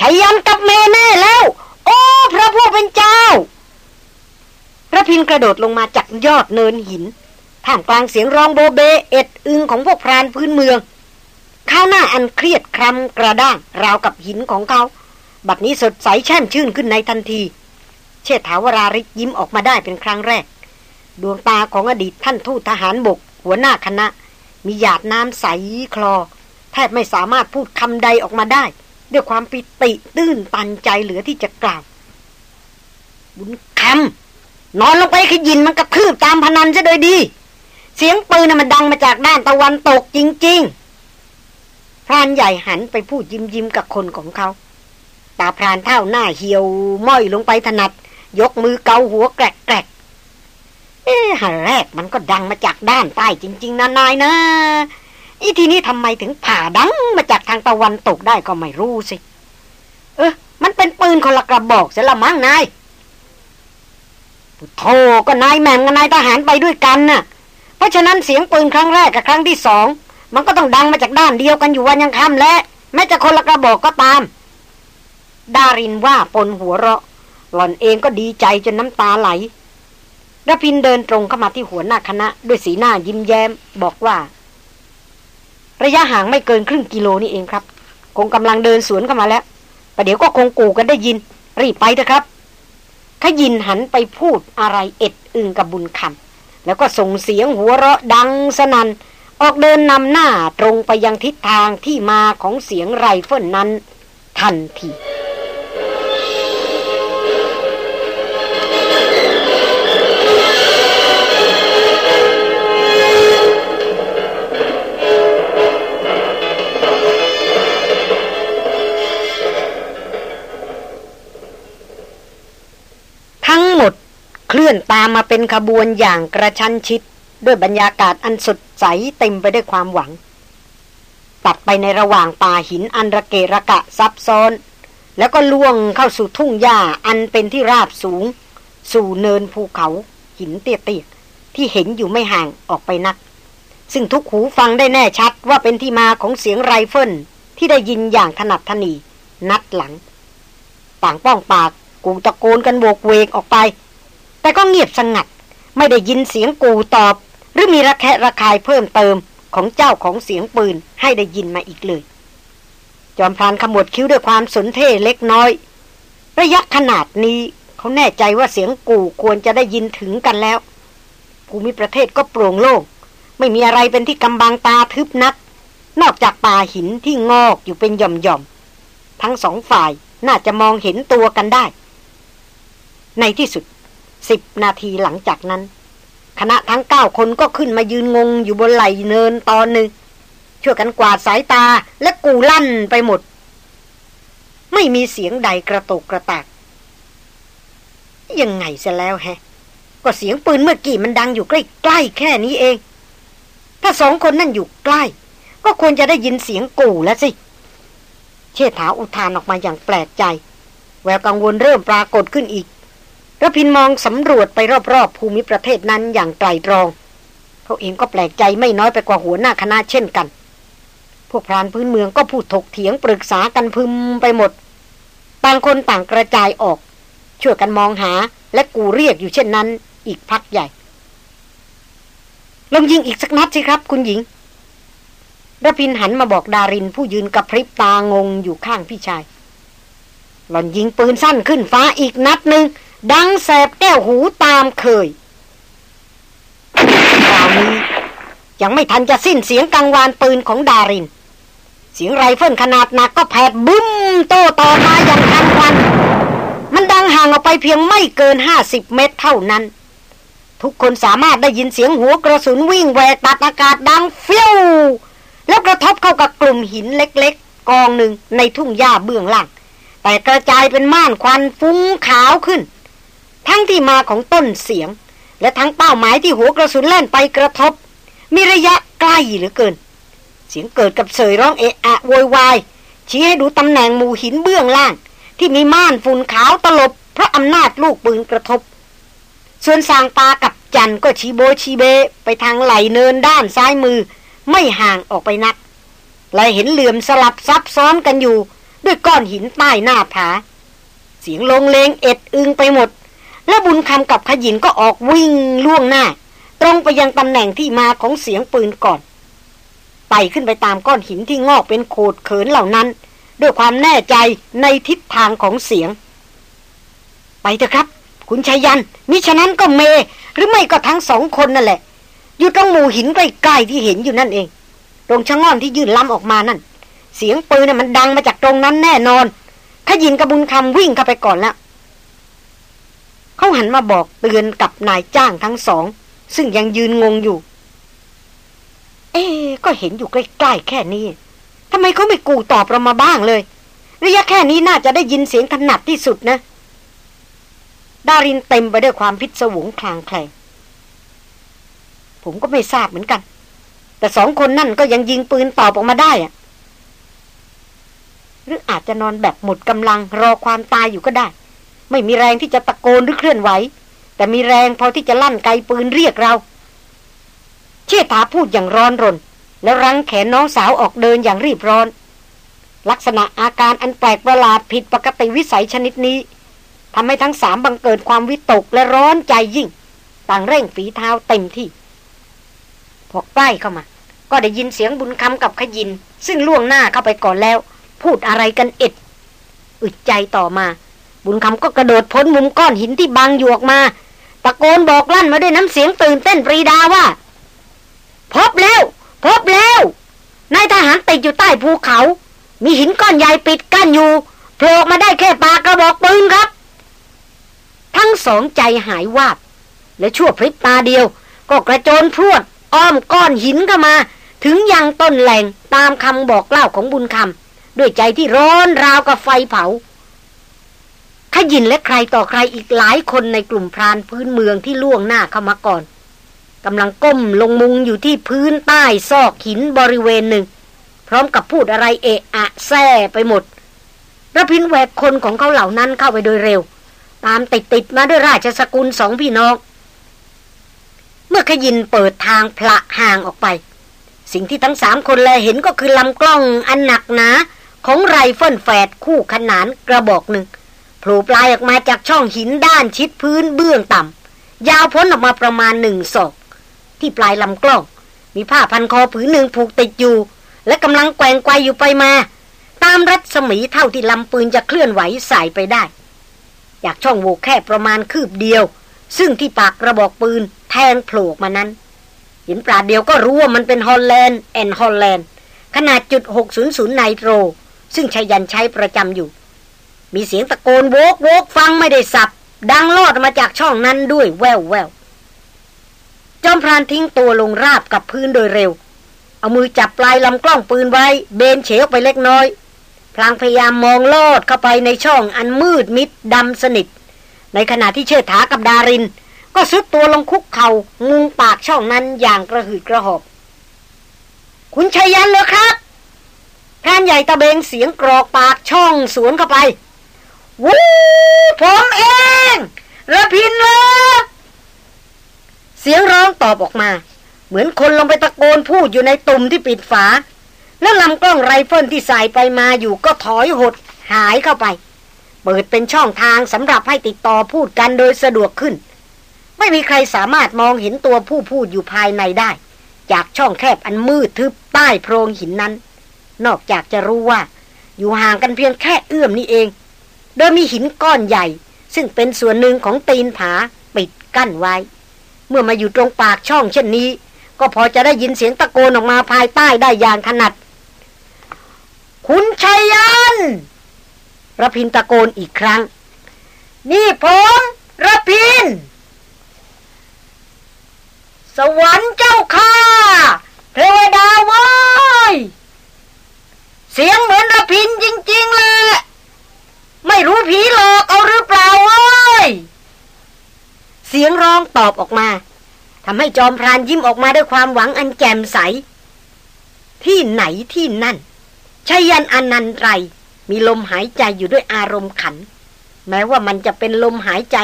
ชัยยันกับเมแน่แล้ว โอ้พระผู้เป็นเจ้าพระพินกระโดดลงมาจากยอดเนินหินท่ามกลางเสียงร้องโบเบ เอ็ดอึงของพวกพรานพื้นเมืองข้าวหน้าอันเครียดครำกระด้างราวกับหินของเขา บัดนี้สดใสแช่มชื่นขึ้นในทันที เชษฐาวราริกยิ้มออกมาได้เป็นครั้งแรก ดวงตาของอดีตท่านทูตทหารบก หัวหน้าคณะ มีหยาดน้ำใสคลอ แทบไม่สามารถพูดคำใดออกมาได้ ด้วยความปิติตื้นตันใจเหลือที่จะกล่าว บุญคำนอนลงไปขยินมันกระทืบตามพนันซะโดยดี เสียงปืนมันดังมาจากด้านตะวันตกจริง ๆ พรานใหญ่หันไปพูดยิ้มยิ้มกับคนของเขาตาพรานเท่าหน้าเหี่ยวม้อยลงไปถนัด ยกมือเกาหัวแกรกแกรก เอ๊ะหันแรกมันก็ดังมาจากด้านใต้จริง ๆนะนายนะอีทีนี้ทำไมถึงผ่าดังมาจากทางตะวันตกได้ก็ไม่รู้สิ เออมันเป็นปืนคนละกระบอกเสียละมั้งนายโธ่ก็นายแม่มกับนายทหารไปด้วยกันน่ะ เพราะฉะนั้นเสียงปืนครั้งแรกกับครั้งที่สองมันก็ต้องดังมาจากด้านเดียวกันอยู่วันยังค่ำและ แม้จะคนละกระบอกก็ตาม ดารินว่าปนหัวเราะ หล่อนเองก็ดีใจจนน้ำตาไหล รพินเดินตรงเข้ามาที่หัวหน้าคณะ ด้วยสีหน้ายิ้มแย้ม บอกว่า ระยะห่างไม่เกินครึ่งกิโลนี่เองครับ คงกำลังเดินสวนเข้ามาแล้วประเดี๋ยวก็คงกูกันได้ยิน รีบไปเถอะครับขยินหันไปพูดอะไรเอ็ดอึงกับบุญคำแล้วก็ส่งเสียงหัวเราะดังสนัน่นออกเดินนำหน้าตรงไปยังทิศทางที่มาของเสียงไรเฟิลนั้น ทันที ลื่อนตามมาเป็นขบวนอย่างกระชั้นชิด ด้วยบรรยากาศอันสดใสเต็มไปด้วยความหวัง ตัดไปในระหว่างป่าหินอันระเกระกะซับซ้อน แล้วก็ล่วงเข้าสู่ทุ่งหญ้าอันเป็นที่ราบสูง สู่เนินภูเขาหินเตี้ยๆที่เห็นอยู่ไม่ห่างออกไปนัก ซึ่งทุกหูฟังได้แน่ชัดว่าเป็นที่มาของเสียงไรเฟิลที่ได้ยินอย่างถนัดถนี่นัดหลัง ต่างป้องปากกูตะโกนกันโวกเวกออกไป แต่ก็เงียบสงัด ไม่ได้ยินเสียงกูตอบ หรือมีระแคะระคายเพิ่มเติมของเจ้าของเสียงปืนให้ได้ยินมาอีกเลย จอมพรานขมวดคิ้วด้วยความสนเท่เล็กน้อย ระยะขนาดนี้เขาแน่ใจว่าเสียงกูควรจะได้ยินถึงกันแล้ว ภูมิประเทศก็โปร่งโล่งไม่มีอะไรเป็นที่กำบังตาทึบนัก นอกจากป่าหินที่งอกอยู่เป็นหย่อมๆทั้งสองฝ่ายน่าจะมองเห็นตัวกันได้ ในที่สุด สิบนาทีหลังจากนั้น คณะทั้งเก้าคนก็ขึ้นมายืนงงอยู่บนไหลเนินตอนหนึ่งช่วยกันกวาดสายตาและกูลั่นไปหมด ไม่มีเสียงใดกระตกกระตาก ยังไงเสียแล้วแฮะ ก็เสียงปืนเมื่อกี้มันดังอยู่ใกล้ๆแค่นี้เอง ถ้าสองคนนั่นอยู่ใกล้ ก็ควรจะได้ยินเสียงกูแล้วสิ เชษฐาอุทานออกมาอย่างแปลกใจ แววกังวลเริ่มปรากฏขึ้นอีก ระพินมองสำรวจไปรอบๆภูมิประเทศนั้นอย่างไตรตรอง เขาเองก็แปลกใจไม่น้อยไปกว่าหัวหน้าคณะเช่นกัน พวกพรานพื้นเมืองก็พูดถกเถียงปรึกษากันพึมไปหมด ต่างคนต่างกระจายออก ช่วยกันมองหาและกูเรียกอยู่เช่นนั้น อีกพักใหญ่ลงยิงอีกสักนัดสิครับ คุณหญิงระพินหันมาบอกดารินผู้ยืนกระพริบตางงอยู่ข้างพี่ชาย หล่อนยิงปืนสั้นขึ้นฟ้าอีกนัดหนึ่ง ดังแสบแก้วหูตามเคยคราวนี้ยังไม่ทันจะสิ้นเสียงกังวานปืนของดาริน เสียงไรเฟิลขนาดหนักก็แผดบึ้มโตต่อมาอย่างทันวัน มันดังห่างออกไปเพียงไม่เกินห้าสิบเมตรเท่านั้น ทุกคนสามารถได้ยินเสียงหัวกระสุนวิ่งแหวกตัดอากาศดังเฟี้ยวแล้วกระทบเข้ากับกลุ่มหินเล็กๆ กองหนึ่งในทุ่งหญ้าเบื้องล่างแต่กระจายเป็นม่านควันฟุ้งขาวขึ้น ทั้งที่มาของต้นเสียง และทั้งเป้าหมายที่หัวกระสุนแล่นไปกระทบ มีระยะใกล้เหลือเกิน เสียงเกิดกับเสยร้องเอะอะโวยวายชี้ให้ดูตำแหน่งหมู่หินเบื้องล่าง ที่มีม่านฝุ่นขาวตลบ เพราะอำนาจลูกปืนกระทบ ส่วนสางปากับจันก็ชีโบชีเบ ไปทางไหลเนินด้านซ้ายมือ ไม่ห่างออกไปนัก และเห็นเหลื่อมสลับซับซ้อนกันอยู่ ด้วยก้อนหินใต้หน้าผา เสียงลงเลงเอ็ดอึงไปหมด และบุญคำกับขยินก็ออกวิ่งล่วงหน้า ตรงไปยังตำแหน่งที่มาของเสียงปืนก่อนไต่ขึ้นไปตามก้อนหินที่งอกเป็นโขดเขินเหล่านั้น ด้วยความแน่ใจในทิศทางของเสียง ไปเถอะครับ คุณชายัน มิฉะนั้นก็เม หรือไม่ก็ทั้งสองคนนั่นแหละ อยู่ตรงหมู่หินใกล้ๆที่เห็นอยู่นั่นเอง ตรงชะง่อนที่ยื่นล้ำออกมานั่น เสียงปืนน่ะมันดังมาจากตรงนั้นแน่นอนขยินกระบุญคำวิ่งเข้าไปก่อนแล้ว เขาหันมาบอกเตือนกับนายจ้างทั้งสอง ซึ่งยังยืนงงอยู่ เอ๊ก็เห็นอยู่ใกล้ๆแค่นี้ทำไมเขาไม่กูตอบเรามาบ้างเลยระยะแค่นี้น่าจะได้ยินเสียงถนัดที่สุดนะ ดารินเต็มไปด้วยความพิศวงคลางแคลงผมก็ไม่ทราบเหมือนกัน แต่สองคนนั่นก็ยังยิงปืนตอบออกมาได้อะหรืออาจจะนอนแบบหมดกำลังรอความตายอยู่ก็ได้ ไม่มีแรงที่จะตะโกนหรือเคลื่อนไหว แต่มีแรงพอที่จะลั่นไกปืนเรียกเรา เชี่ยถาพูดอย่างร้อนรน แล้วรั้งแขนน้องสาวออกเดินอย่างรีบร้อน ลักษณะอาการอันแปลกประหลาดผิดปกติวิสัยชนิดนี้ทำให้ทั้งสามบังเกิดความวิตกและร้อนใจยิ่ง ต่างเร่งฝีเท้าเต็มที่ พอใกล้เข้ามา ก็ได้ยินเสียงบุญคำกับขยิน ซึ่งล่วงหน้าเข้าไปก่อนแล้ว พูดอะไรกันเอ็ด อึดใจต่อมา บุญคำก็กระโดดพ้นมุมก้อนหินที่บังอยู่ออกมา ตะโกนบอกลั่นมาด้วยน้ำเสียงตื่นเต้นปรีดาว่า พบแล้ว พบแล้วนายทหารติดอยู่ใต้ภูเขา มีหินก้อนใหญ่ปิดกั้นอยู่โผล่มาได้แค่ปากกระบอกปืนครับ ทั้งสองใจหายวาบ และชั่วพริบตาเดียว ก็กระโจนพรวด อ้อมก้อนหินเข้ามา ถึงยังต้นแหล่งตามคำบอกเล่าของบุญคำด้วยใจที่ร้อนราวกับไฟเผา ขยินและใครต่อใครอีกหลายคนในกลุ่มพรานพื้นเมืองที่ล่วงหน้าเข้ามาก่อนกำลังก้มลงมุงอยู่ที่พื้นใต้ซอกหินบริเวณหนึ่ง พร้อมกับพูดอะไรเอะอะแซ่ไปหมดระพินแหวกคนของเขาเหล่านั้นเข้าไปโดยเร็ว ตามติดติดมาด้วยราชสกุลสองพี่น้อง เมื่อขยินเปิดทางผละห่างออกไป สิ่งที่ทั้งสามคนแลเห็นก็คือลำกล้องอันหนักหนาของไรเฟิลแฝดคู่ขนานกระบอกหนึ่ง โผล่ปลายออกมาจากช่องหินด้านชิดพื้นเบื้องต่ำยาวพ้นออกมาประมาณหนึ่งศอก ที่ปลายลำกล้อง มีผ้าพันคอผืนหนึ่งผูกติดอยู่ และกำลังแกว่งไกวอยู่ไปมา ตามรัศมีเท่าที่ลำปืนจะเคลื่อนไหวสายไปได้จากช่องโหว่แค่ประมาณคืบเดียว ซึ่งที่ปากกระบอกปืนแทงโผล่มานั้นเห็นปราดเดียวก็รู้ว่ามันเป็น Holland & Holland ขนาดจุด600ไนโตร ซึ่งไชยยันต์ใช้ประจำอยู่ มีเสียงตะโกนโวกโวกฟังไม่ได้ศัพท์ ดังลอดมาจากช่องนั้นด้วยแว่วแว่วจอมพรานทิ้งตัวลงราบกับพื้นโดยเร็ว เอามือจับปลายลำกล้องปืนไว้ เบนเฉไปเล็กน้อย พลางพยายามมองลอดเข้าไปในช่องอันมืดมิดดำสนิท ในขณะที่เชิดถากับดาริน ก็ซุดตัวลงคุกเขา่ามุงปากช่องนั้นอย่างกระหืดกระหอบ คุณชัยยันเหรอครับพรานใหญ่ตะเบงเสียงกรอกปากช่องสวนเข้าไป วู้ผมเองระพินเลยสียงร้องตอบออกมา เหมือนคนลงไปตะโกนพูดอยู่ในตุ่มที่ปิดฝา แล้วลำกล้องไรเฟิลที่ใส่ไปมาอยู่ก็ถอยหดหายเข้าไป เปิดเป็นช่องทางสำหรับให้ติดต่อพูดกันโดยสะดวกขึ้น ไม่มีใครสามารถมองเห็นตัวผู้พูดอยู่ภายในได้ จากช่องแคบอันมืดทึบใต้โพรงหินนั้น นอกจากจะรู้ว่า อยู่ห่างกันเพียงแค่เอื้อมนี่เอง โดยมีหินก้อนใหญ่ ซึ่งเป็นส่วนหนึ่งของตีนผาปิดกั้นไว้ เมื่อมาอยู่ตรงปากช่องเช่นนี้ ก็พอจะได้ยินเสียงตะโกนออกมาภายใต้ได้อย่างถนัด คุณชัยยันระพินตะโกนอีกครั้ง นี่ผมระพิน สวรรค์เจ้าข้าเทวดาว้ยเสียงเหมือนจริงๆเลยไม่รู้ผีหลอกเอาหรือเปล่าว้ยเสียงร้ องตอบออกมาทำให้จอมพรานยิ้มออกมาด้วยความหวังอันแจ่มใส ที่ไหนที่นั่นชยันอนันไร มีลมหายใจอยู่ด้วยอารมณ์ขัน แม้ว่ามันจะเป็นลมหายใจ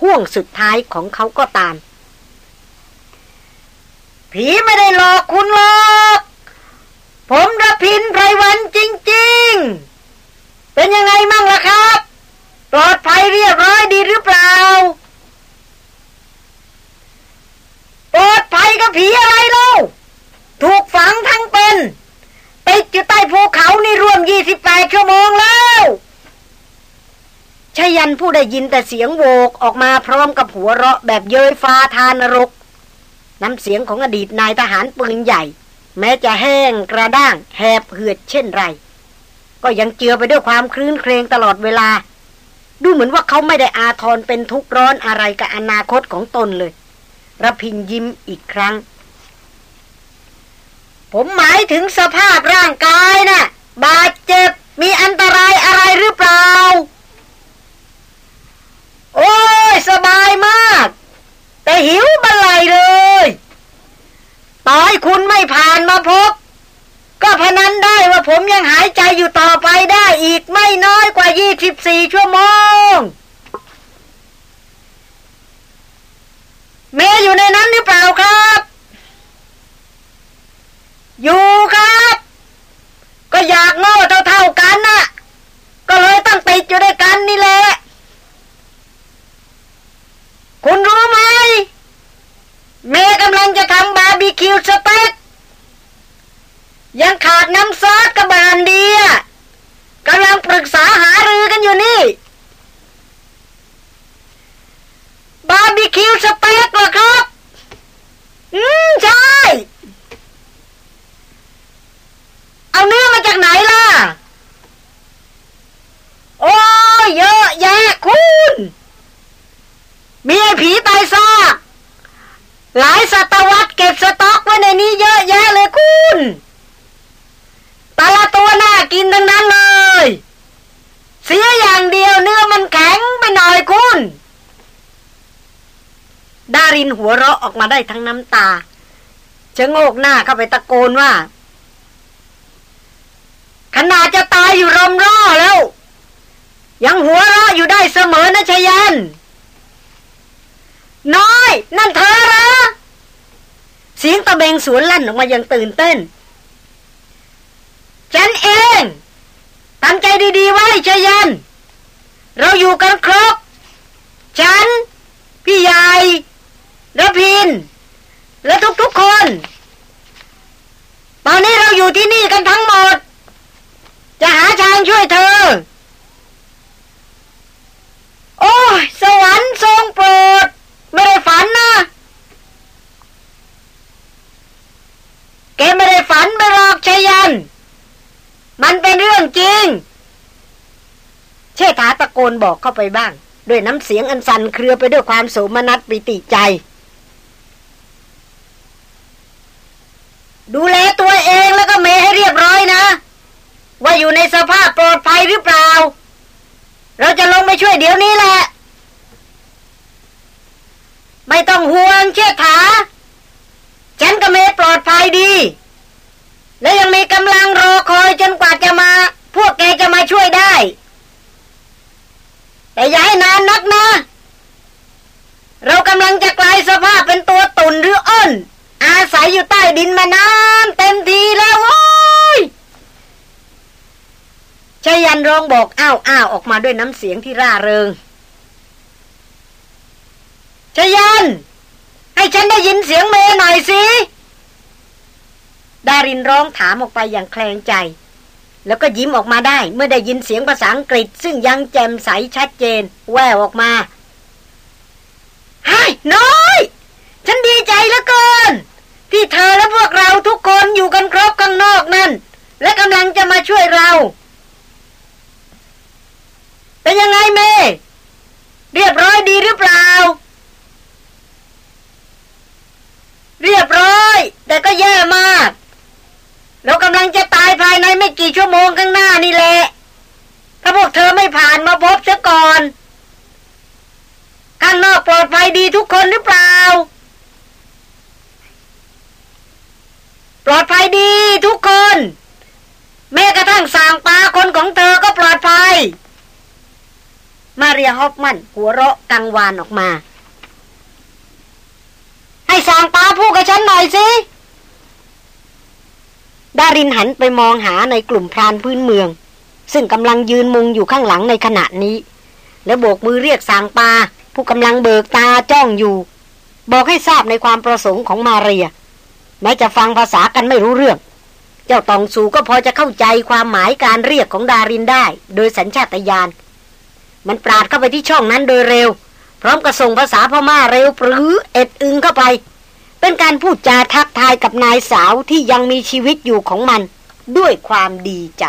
ห่วงสุดท้ายของเขาก็ตาม ผีไม่ได้หลอกคุณหรอกผมระพินไพรวันจริง ๆ เป็นยังไงมั่งล่ะครับ ปลอดภัยเรียบร้อยดีหรือเปล่า ปลอดภัยกับผีอะไรเล่าถูกฝังทั้งเป็นติดอยู่ใต้ภูเขานี่รวมยี่สิบแปดชั่วโมงแล้วชยันผู้ได้ยินแต่เสียงโวกออกมาพร้อมกับหัวเราะแบบเย้ยฟ้าทานรก น้ำเสียงของอดีตนายทหารปืนใหญ่ แม้จะแห้งกระด้างแหบเหือดเช่นไร ก็ยังเจือไปด้วยความคลื่นเครงตลอดเวลา ดูเหมือนว่าเขาไม่ได้อาทรเป็นทุกข์ร้อนอะไรกับอนาคตของตนเลย ระพินยิ้มอีกครั้ง ผมหมายถึงสภาพร่างกายนะ่ะ บาดเจ็บ มีอันตรายอะไรหรือเปล่า โอ้ย สบายมาก แต่หิวบันไลเลยต่อยคุณไม่ผ่านมาพบ ก็พนันได้ว่าผมยังหายใจอยู่ต่อไปได้อีกไม่น้อยกว่า 24 ชั่วโมง เมย์อยู่ในนั้นหรือเปล่าครับ อยู่ครับ ก็อยากโง่เท่าๆกันน่ะ ก็เลยต้องติดอยู่ด้วยกันนี่แหละ คุณรู้ไหม เมย์กำลังจะทำบาร์บีคิวสเต็กยังขาดน้ำซอสกระบาลดีอะกำลังปรึกษาหารือกันอยู่นี่ บาร์บีคิวสเต็กเหรอครับ อืม ใช่ เอาเนื้อมาจากไหนล่ะ โอ้เยอะแยะคุณ มีไอ้ผีตายซากหลายศตวรรษเก็บสต็อกไว้ในนี้เยอะแยะเลยคุณแต่ละตัวน่ากินทั้งนั้นเลย เสียอย่างเดียวเนื้อมันแข็งไปหน่อยคุณ ดารินหัวเราะออกมาได้ทั้งน้ำตาชะโงกหน้าเข้าไปตะโกนว่า ขนาดจะตายอยู่รมร่อแล้ว ยังหัวเราะอยู่ได้เสมอนะชยัน น้อย นั่นเธอเหรอเสียงตะเบงสวนลั่นออกมาอย่างตื่นเต้น ฉันเองตั้งใจดีๆไว้ชยัน เราอยู่กันครบ ฉัน พี่ใหญ่ ระพิน และทุกๆคน ตอนนี้เราอยู่ที่นี่กันทั้งหมด จะหาทางช่วยเธอ โอ้ยสวรรค์ทรงโปรด ไม่ได้ฝันนะ แกไม่ได้ฝันไปหรอกชยัน มันเป็นเรื่องจริง เชษฐาตะโกนบอกเข้าไปบ้างด้วยน้ำเสียงอันสั่นเครือไปด้วยความโสมนัสปิติใจ ดูแลตัวเองแล้วก็เมให้เรียบร้อยนะว่าอยู่ในสภาพปลอดภัยหรือเปล่า เราจะลงไปช่วยเดี๋ยวนี้แหละ ไม่ต้องห่วงเชื่อถาฉันกับเมปลอดภัยดี และยังมีกำลังรอคอยจนกว่าจะมา พวกแกจะมาช่วยได้ แต่อย่าให้นานนักนะ เรากำลังจะกลายสภาพเป็นตัวตุ่นหรืออ้น อาศัยอยู่ใต้ดินมานานเต็มทีแล้วโว้ยชายันร้องบอกอ้าวอ้าวออกมาด้วย น้ำเสียงที่ร่าเริงชยัน ให้ฉันได้ยินเสียงเมย์หน่อยสิ ดารินร้องถามออกไปอย่างแคลงใจ แล้วก็ยิ้มออกมาได้เมื่อได้ยินเสียงภาษาอังกฤษ ซึ่งยังแจ่มใสชัดเจน แววออกมาไฮ้น้อย ฉันดีใจเหลือเกิน ที่เธอและพวกเราทุกคนอยู่กันครบข้างนอกนั่น และกำลังจะมาช่วยเราเป็นยังไงเม เรียบร้อยดีหรือเปล่า เรียบร้อย แต่ก็แย่มาก เรากำลังจะตายภายในไม่กี่ชั่วโมงข้างหน้านี่แหละ ถ้าพวกเธอไม่ผ่านมาพบเสียก่อน ข้างนอกปลอดภัยดีทุกคนหรือเปล่า ปลอดภัยดีทุกค อฟ มันหัวเราะกังวานออกมา ให้สางตาพูดกับฉันหน่อยสิดารินหันไปมองหาในกลุ่มพรานพื้นเมือง ซึ่งกำลังยืนมุงอยู่ข้างหลังในขณะนี้ และโบกมือเรียกสางปาผู้กำลังเบิกตาจ้องอยู่ บอกให้ทราบในความประสงค์ของมาเรีย แม้จะฟังภาษากันไม่รู้เรื่อง เจ้าตองสูก็พอจะเข้าใจความหมายการเรียกของดารินได้ โดยสัญชาตญาณ มันปราดเข้าไปที่ช่องนั้นโดยเร็ว พร้อมกับส่งภาษาพม่าเร็วปรือเอ็ดอึงเข้าไป เป็นการพูดจาทักทายกับนายสาวที่ยังมีชีวิตอยู่ของมัน ด้วยความดีใจ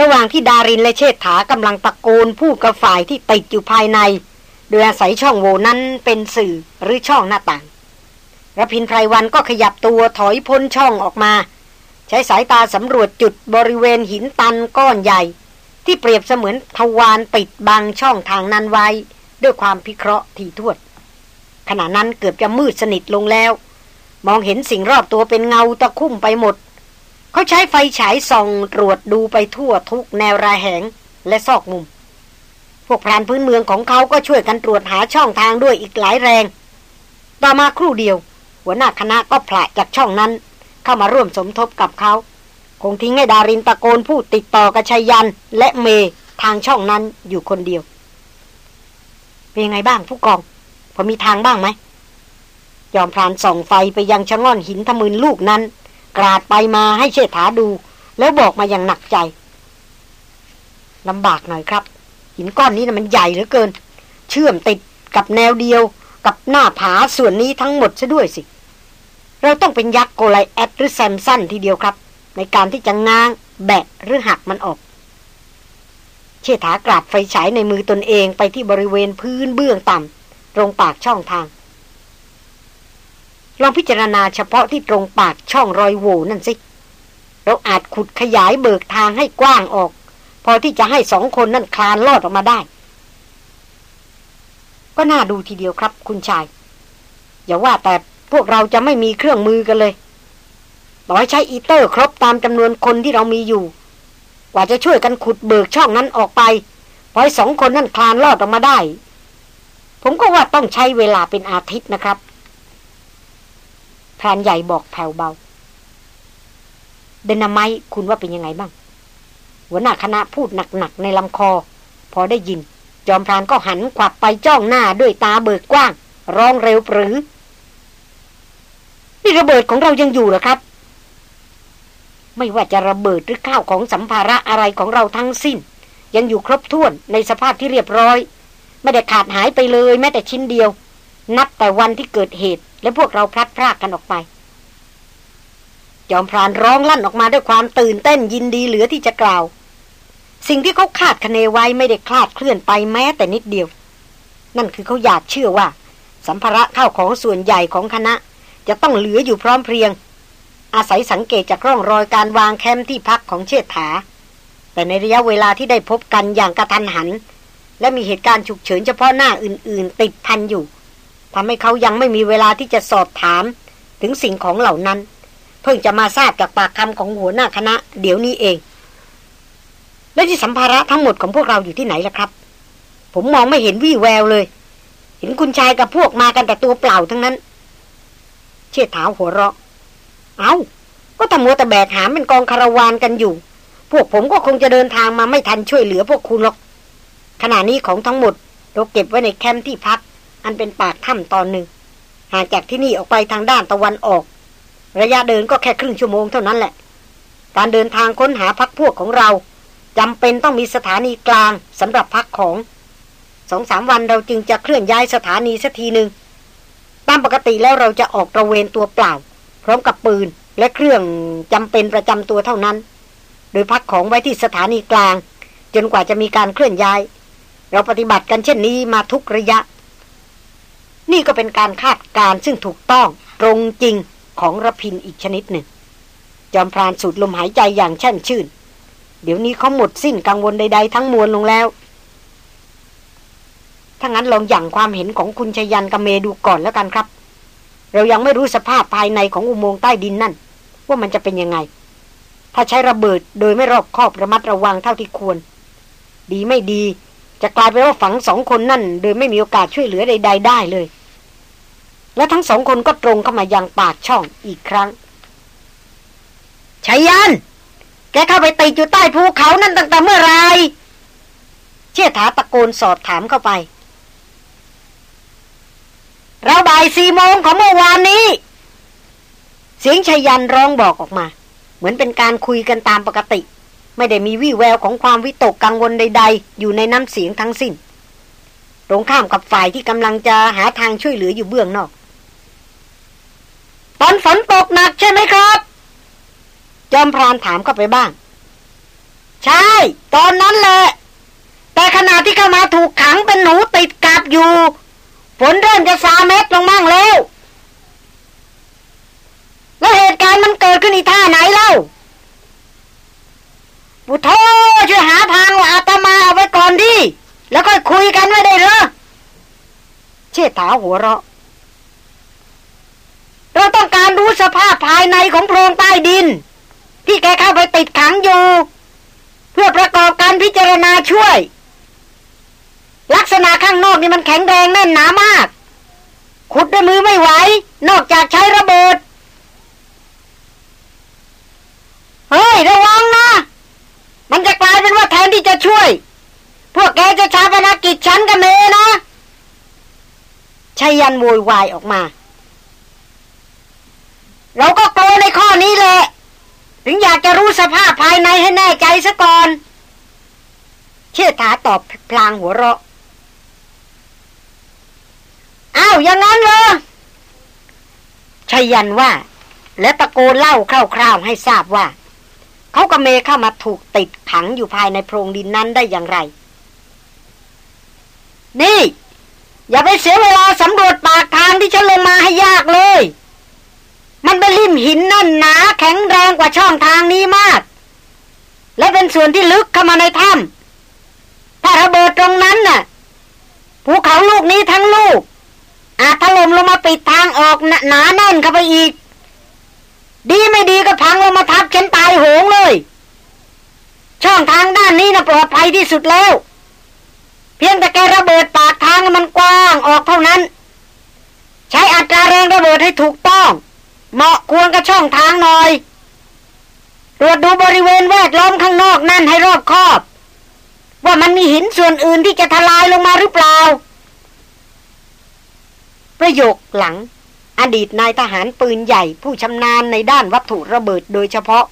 ระหว่างที่ดารินและเชษฐากำลังตะโกนพูดกับฝ่ายที่ติดอยู่ภายใน โดยอาศัยช่องโหว่นั้นเป็นสื่อหรือช่องหน้าต่างรพินไพรวันก็ขยับตัวถอยพ้นช่องออกมา ใช้สายตาสำรวจจุดบริเวณหินตันก้อนใหญ่ ที่เปรียบเสมือนทวารปิดบังช่องทางนั้นไว้ ด้วยความพิเคราะห์ถี่ถ้วนขณะนั้นเกือบจะมืดสนิทลงแล้ว มองเห็นสิ่งรอบตัวเป็นเงาตะคุ่มไปหมด เขาใช้ไฟฉายส่องตรวจดูไปทั่วทุกแนวรายแหงและซอกมุม พวกพรานพื้นเมืองของเขาก็ช่วยกันตรวจหาช่องทางด้วยอีกหลายแรง ต่อมาครู่เดียว หัวหน้าคณะก็ผละจากช่องนั้น เข้ามาร่วมสมทบกับเขา คงทิ้งให้ดารินตะโกนพูดติดต่อกับชัยยันและเมทางช่องนั้นอยู่คนเดียว เป็นยังไงบ้างผู้กอง พอมีทางบ้างไหม ยอมพรานส่องไฟไปยังชะง่อนหินทมืนลูกนั้น กราดไปมาให้เชษฐาดู แล้วบอกมาอย่างหนักใจลำบากหน่อยครับ หินก้อนนี้นะมันใหญ่เหลือเกิน เชื่อมติดกับแนวเดียว กับหน้าผาส่วนนี้ทั้งหมดซะด้วยสิ เราต้องเป็นยักษ์โกไลแอดหรือแซมสันทีเดียวครับ ในการที่จะง้างแบะหรือหักมันออก เชษฐากราบไฟฉายในมือตนเองไปที่บริเวณพื้นเบื้องต่ำตรงปากช่องทาง ลองพิจารณาเฉพาะที่ตรงปากช่องรอยโหว่นั่นสิเราอาจขุดขยายเบิกทางให้กว้างออก พอที่จะให้สองคนนั่นคลานลอดออกมาได้ ก็น่าดูทีเดียวครับ คุณชาย อย่าว่าแต่พวกเราจะไม่มีเครื่องมือกันเลยต่อให้ใช้อีเตอร์ครบตามจำนวนคนที่เรามีอยู่ กว่าจะช่วยกันขุดเบิกช่องนั้นออกไปพอสองคนนั่นคลานลอดออกมาได้ ผมก็ว่าต้องใช้เวลาเป็นอาทิตย์นะครับรานใหญ่บอกแผ่วเบา เดนาไมคุณว่าเป็นยังไงบ้าง หัวหน้าคณะพูดหนักๆในลำคอ พอได้ยิน จอมพรานก็หันขวับไปจ้องหน้าด้วยตาเบิกกว้าง ร้องเร็วปรือนี่ระเบิดของเรายังอยู่หรอครับ ไม่ว่าจะระเบิดหรือข้าวของสัมภาระอะไรของเราทั้งสิ้น ยังอยู่ครบถ้วนในสภาพที่เรียบร้อย ไม่ได้ขาดหายไปเลยแม้แต่ชิ้นเดียว นับแต่วันที่เกิดเหตุ และพวกเราพลัดพรากกันออกไปจอมพรานร้องลั่นออกมาด้วยความตื่นเต้นยินดีเหลือที่จะกล่าว สิ่งที่เขาคาดคะเนไว้ไม่ได้คลาดเคลื่อนไปแม้แต่นิดเดียว นั่นคือเขาอยากเชื่อว่า สัมภาระข้าวของส่วนใหญ่ของคณะ จะต้องเหลืออยู่พร้อมเพรียง อาศัยสังเกตจากร่องรอยการวางแคมป์ที่พักของเชษฐา แต่ในระยะเวลาที่ได้พบกันอย่างกระทันหัน และมีเหตุการณ์ฉุกเฉินเฉพาะหน้าอื่น ๆ ติดพันอยู่ทำให้เขายังไม่มีเวลาที่จะสอบถามถึงสิ่งของเหล่านั้น เพิ่งจะมาทราบจากปากคำของหัวหน้าคณะ เดี๋ยวนี้เอง และที่สัมภาระทั้งหมดของพวกเราอยู่ที่ไหนล่ะครับ ผมมองไม่เห็นวี่แววเลย เห็นคุณชายกับพวกมากันแต่ตัวเปล่าทั้งนั้น เชี่ยถาวหัวเราะ เอา้า ก็ทำมัวแต่แบกหามเป็นกองคาราวานกันอยู่ พวกผมก็คงจะเดินทางมาไม่ทันช่วยเหลือพวกคุณหรอก ขณะนี้ของทั้งหมดเราเก็บไว้ในแคมป์ที่พัก อันเป็นปากถ้ำตอนหนึ่งห่างจากที่นี่ออกไปทางด้านตะวันออก ระยะเดินก็แค่ครึ่งชั่วโมงเท่านั้นแหละ การเดินทางค้นหาพักพวกของเรา จำเป็นต้องมีสถานีกลางสำหรับพักของสองสามวันเราจึงจะเคลื่อนย้ายสถานีสักทีหนึ่งตามปกติแล้วเราจะออกตระเวนตัวเปล่า พร้อมกับปืนและเครื่องจำเป็นประจำตัวเท่านั้น โดยพักของไว้ที่สถานีกลาง จนกว่าจะมีการเคลื่อนย้าย เราปฏิบัติกันเช่นนี้มาทุกระยะ นี่ก็เป็นการคาดการซึ่งถูกต้องตรงจริงของระพินอีกชนิดหนึ่ง จอมพรานสูดลมหายใจอย่างแช่มชื่น เดี๋ยวนี้เขาหมดสิ้นกังวลใด ๆ ทั้งมวลลงแล้ว ถ้างั้นลองอย่างความเห็นของคุณชยันกับเมดูก่อนแล้วกันครับ เรายังไม่รู้สภาพภายในของอุโมงค์ใต้ดินนั่น ว่ามันจะเป็นยังไง ถ้าใช้ระเบิดโดยไม่รอบคอบระมัดระวังเท่าที่ควร ดีไม่ดี จะกลายเป็นว่าฝังสองคนนั่น โดยไม่มีโอกาสช่วยเหลือใด ๆ ได้เลย และทั้งสองคนก็ตรงเข้ามายังปากช่องอีกครั้งชายัน แกเข้าไปติดอยู่ใต้ภูเขานั่นตั้งแต่เมื่อไรเชี่ยถาตะโกนสอบถามเข้าไป เราบ่ายสี่โมงของเมื่อวานนี้ เสียงชายันร้องบอกออกมา เหมือนเป็นการคุยกันตามปกติ ไม่ได้มีวี่แววของความวิตกกังวลใด ๆ อยู่ในน้ำเสียงทั้งสิ้น ตรงข้ามกับฝ่ายที่กำลังจะหาทางช่วยเหลืออยู่เบื้องนอก ตอนฝนตกหนักใช่ไหมครับ จอมพรานถามเข้าไปบ้าง ใช่ ตอนนั้นแหละ แต่ขณะที่เข้ามาถูกขังเป็นหนูติดกับอยู่ฝนเริ่มจะซาเม็ดลงมั่งแล้ว แล้วเหตุการณ์มันเกิดขึ้นอีท่าไหนเล่าปุโธช่วยหาทางอาตมาเอาไว้ก่อนดิแล้วก็คุยกันไว้ได้เหรอเชษฐาหัวเราะ เราต้องการรู้สภาพภายในของโพรงใต้ดิน ที่แกเข้าไปติดขังอยู่ เพื่อประกอบการพิจารณาช่วย ลักษณะข้างนอกนี่มันแข็งแรงแน่นหนามาก ขุดด้วยมือไม่ไหว นอกจากใช้ระเบิด เฮ้ย ระวังนะ มันจะกลายเป็นว่าแทนที่จะช่วย พวกแกจะชาปนกิจฉันกับเมนะชายันโวยวายออกมา เราก็กลัวในข้อนี้แหละ ถึงอยากจะรู้สภาพภายในให้แน่ใจซะก่อน เชื่อถาตอบพลางหัวเราะอ้าวอย่างนั้นเหรอชายันว่า และตะโกนเล่าคร่าวๆให้ทราบว่า เขากับเมเข้ามาถูกติดขังอยู่ภายในโพรงดินนั้นได้อย่างไร นี่ อย่าไปเสียเวลาสำรวจปากทางที่ฉันลงมาให้ยากเลย มันเป็นริมหินนั่นหนาแข็งแรงกว่าช่องทางนี้มาก และเป็นส่วนที่ลึกเข้ามาในถ้ำถ้าระเบิดตรงนั้นน่ะภูเขาลูกนี้ทั้งลูก อาจถล่มลงมาปิดทางออกหนาแน่นเข้าไปอีก ดีไม่ดีก็พังลงมาทับฉันตายโหงเลย ช่องทางด้านนี้น่ะปลอดภัยที่สุดแล้ว เพียงแต่แกระเบิดปากทางมันกว้างออกเท่านั้น ใช้อัตราแรงระเบิดให้ถูกต้อง เหมาะควรกับช่องทางหน่อย ตรวจดูบริเวณแวดล้อมข้างนอกนั่นให้รอบคอบ ว่ามันมีหินส่วนอื่นที่จะทลายลงมาหรือเปล่า ประโยคหลัง อดีตนายทหารปืนใหญ่ผู้ชำนาญในด้านวัตถุระเบิดโดยเฉพาะ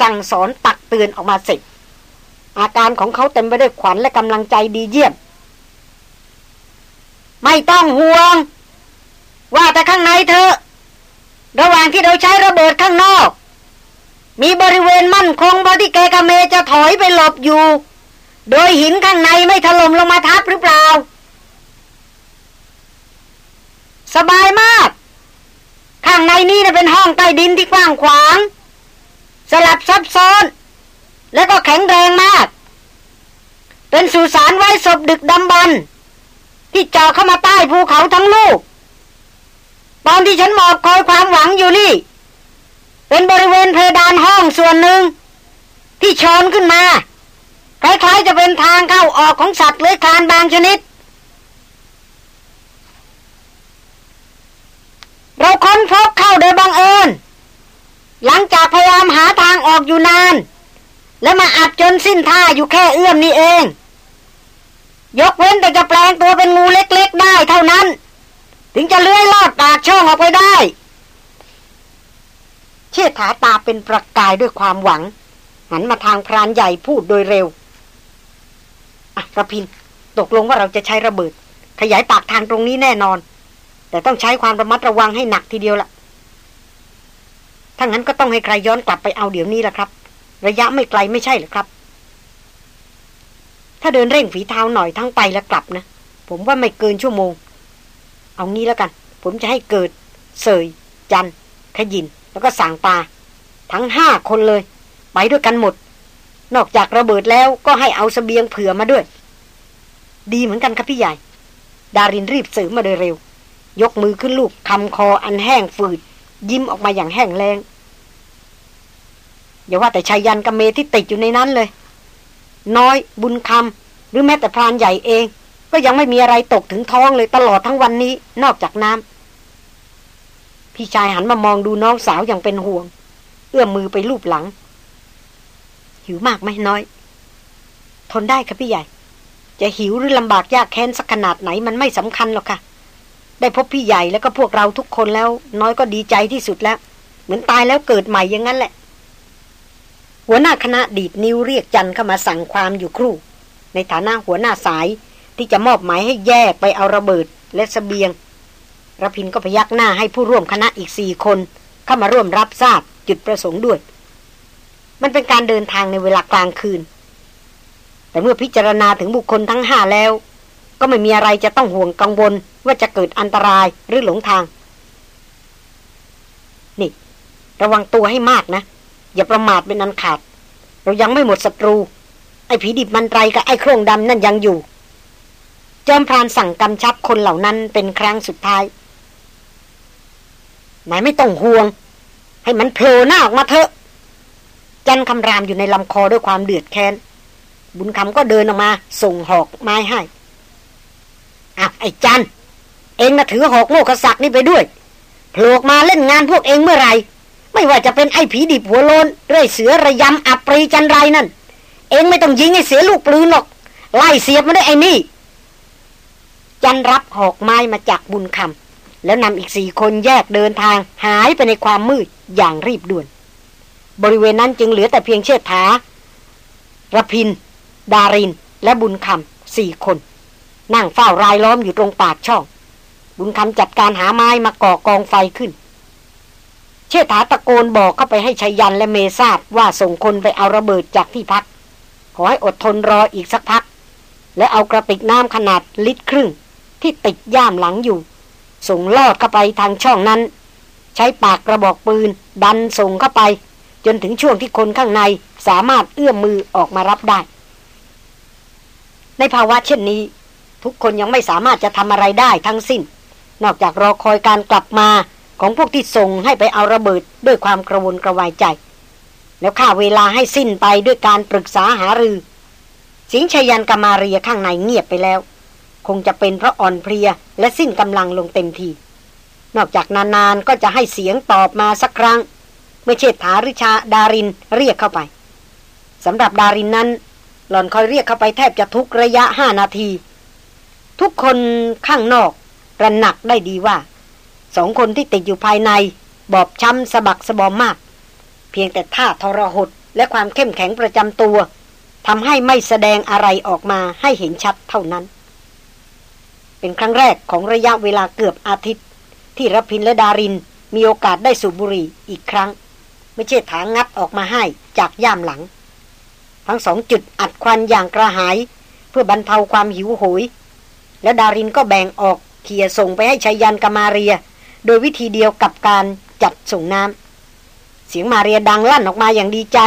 สั่งสอนตักเตือนออกมาเสร็จ อาการของเขาเต็มไปด้วยขวัญและกำลังใจดีเยี่ยม ไม่ต้องห่วง ว่าแต่ข้างในเถอ ระหว่างที่เราใช้ระเบิดข้างนอก มีบริเวณมั่นคงพอที่แกกเมจะถอยไปหลบอยู่ โดยหินข้างในไม่ถล่มลงมาทับหรือเปล่า สบายมาก ข้างในนี่นะเป็นห้องใต้ดินที่กว้างขวาง สลับซับซ้อน แล้วก็แข็งแรงมาก เป็นสุสานไว้ศพดึกดำบรรพ์ที่เจาะเข้ามาใต้ภูเขาทั้งลูก ตอนที่ฉันหมอบคอยความหวังอยู่นี่ เป็นบริเวณเพดานห้องส่วนหนึ่ง ที่ชอนขึ้นมา คล้ายๆจะเป็นทางเข้าออกของสัตว์เลื้อยคลานบางชนิด เราค้นพบเข้าโดยบังเอิญหลังจากพยายามหาทางออกอยู่นาน และมาอับจนสิ้นท่าอยู่แค่เอื้อมนี่เอง ยกเว้นแต่จะแปลงตัวเป็นงูเล็กๆได้เท่านั้น ถึงจะเลื้อยลอดปากช่องออกไปได้ เชิดถาตาเป็นประกายด้วยความหวัง หันมาทางพรานใหญ่พูดโดยเร็วอะระพิน ตกลงว่าเราจะใช้ระเบิด ขยายปากทางตรงนี้แน่นอน แต่ต้องใช้ความระมัดระวังให้หนักทีเดียวละถ้างั้นก็ต้องให้ใครย้อนกลับไปเอาเดี๋ยวนี้ละครับ ระยะไม่ไกลไม่ใช่หรือครับ ถ้าเดินเร่งฝีเท้าหน่อยทั้งไปและกลับนะ ผมว่าไม่เกินชั่วโมง เอางี้แล้วกัน ผมจะให้เกิด เสย จัน ขยิน แล้วก็สั่งปา ทั้งห้าคนเลย ไปด้วยกันหมด นอกจากระเบิดแล้วก็ให้เอาสเสบียงเผื่อมาด้วย ดีเหมือนกันครับพี่ใหญ่ ดารินรีบสริมมาโดยเร็ว ยกมือขึ้นลูบคำคออันแห้งฝืด ยิ้มออกมาอย่างแห้งแรงอย่าว่าแต่ชายยันกับเมที่ติดอยู่ในนั้นเลย น้อยบุญคำหรือแม้แต่พรานใหญ่เอง ก็ยังไม่มีอะไรตกถึงท้องเลยตลอดทั้งวันนี้ นอกจากน้ำพี่ชายหันมามองดูน้องสาวอย่างเป็นห่วง เอื้อมมือไปลูบหลัง หิวมากไหมน้อย ทนได้ครับพี่ใหญ่ จะหิวหรือลำบากยากแค้นสักขนาดไหนมันไม่สำคัญหรอกค่ะ ได้พบพี่ใหญ่แล้วก็พวกเราทุกคนแล้ว น้อยก็ดีใจที่สุดแล้ว เหมือนตายแล้วเกิดใหม่อย่างนั้นแหละ หัวหน้าคณะดีดนิ้วเรียกจันเข้ามาสั่งความอยู่ครู่ ในฐานะหัวหน้าสาย ที่จะมอบหมายให้แยกไปเอาระเบิดและสเสบียงระพินก็พยักหน้าให้ผู้ร่วมคณะอีกสี่คน เข้ามาร่วมรับทราบจุดประสงค์ด้วย มันเป็นการเดินทางในเวลากลางคืน แต่เมื่อพิจารณาถึงบุคคลทั้งห้าแล้ว ก็ไม่มีอะไรจะต้องห่วงกังวลว่าจะเกิดอันตรายหรือหลงทาง นี่ ระวังตัวให้มากนะ อย่าประมาทเป็นอันขาด เรายังไม่หมดศัตรู ไอ้ผีดิบมันไรกับไอ้โครงดำนั่นยังอยู่ จอมพรานสั่งกำชับคนเหล่านั้นเป็นครั้งสุดท้ายนายไม่ต้องห่วง ให้มันโผล่หน้าออกมาเถอะ จันคำรามอยู่ในลำคอด้วยความเดือดแค้น บุญคำก็เดินออกมา ส่งหอกไม้ให้อะไอ้จัน เองมาถือหอกโลกศักดิ์นี่ไปด้วยโผล่มาเล่นงานพวกเองเมื่อไหร่ ไม่ว่าจะเป็นไอ้ผีดิบหัวโลนเรื่อยเสือระยำอับปรีจันไรนั่น เองไม่ต้องยิงให้เสียลูกปลืนหรอก ไล่เสียบมาได้ไอ้นี่ จันรับหอกไม้มาจากบุญคำแล้วนำอีกสี่คนแยกเดินทางหายไปในความมืดอย่างรีบด่วน บริเวณนั้นจึงเหลือแต่เพียงเชิดถาระพิน ดาริน และบุญคำสี่คน นั่งเฝ้ารายล้อมอยู่ตรงปากช่อง บุญคำจัดการหาไม้มาก่อกองไฟขึ้น เชษฐาตะโกนบอกเข้าไปให้ชัยยันและเมทราบว่าส่งคนไปเอาระเบิดจากที่พัก ขอให้อดทนรออีกสักพัก และเอากระติกน้ำขนาดลิตรครึ่ง ที่ติดย่ามหลังอยู่ ส่งลอดเข้าไปทางช่องนั้น ใช้ปากกระบอกปืน ดันส่งเข้าไป จนถึงช่วงที่คนข้างในสามารถเอื้อมมือออกมารับได้ ในภาวะเช่นนี้ ทุกคนยังไม่สามารถจะทำอะไรได้ทั้งสิ้น นอกจากรอคอยการกลับมาของพวกที่ส่งให้ไปเอาระเบิดด้วยความกระวนกระวายใจ แล้วฆ่าเวลาให้สิ้นไปด้วยการปรึกษาหารือ สิงชยันกามาเรียข้างในเงียบไปแล้ว คงจะเป็นเพราะอ่อนเพลียและสิ้นกำลังลงเต็มที นอกจากนานๆก็จะให้เสียงตอบมาสักครั้ง เมื่อเชษฐาริชาดารินเรียกเข้าไปสำหรับดารินนั้น หล่อนคอยเรียกเข้าไปแทบจะทุกระยะห้านาที ทุกคนข้างนอกระหนักได้ดีว่า สองคนที่ติดอยู่ภายใน บอบช้ำสะบักสะบอมมาก เพียงแต่ท่าทรหดและความเข้มแข็งประจำตัวทำให้ไม่แสดงอะไรออกมาให้เห็นชัดเท่านั้น เป็นครั้งแรกของระยะเวลาเกือบอาทิตย์ ที่รพินและดารินมีโอกาสได้สูบบุหรี่อีกครั้ง ไม่ใช่ถางงัดออกมาให้จากย่ามหลัง ทั้งสองจุดอัดควันอย่างกระหาย เพื่อบรรเทาความหิวโหย และดารินก็แบ่งออกเขี่ยส่งไปให้ชายันกามาเรีย โดยวิธีเดียวกับการจัดส่งน้ำเสียงมาเรียดังลั่นออกมาอย่างดีใจ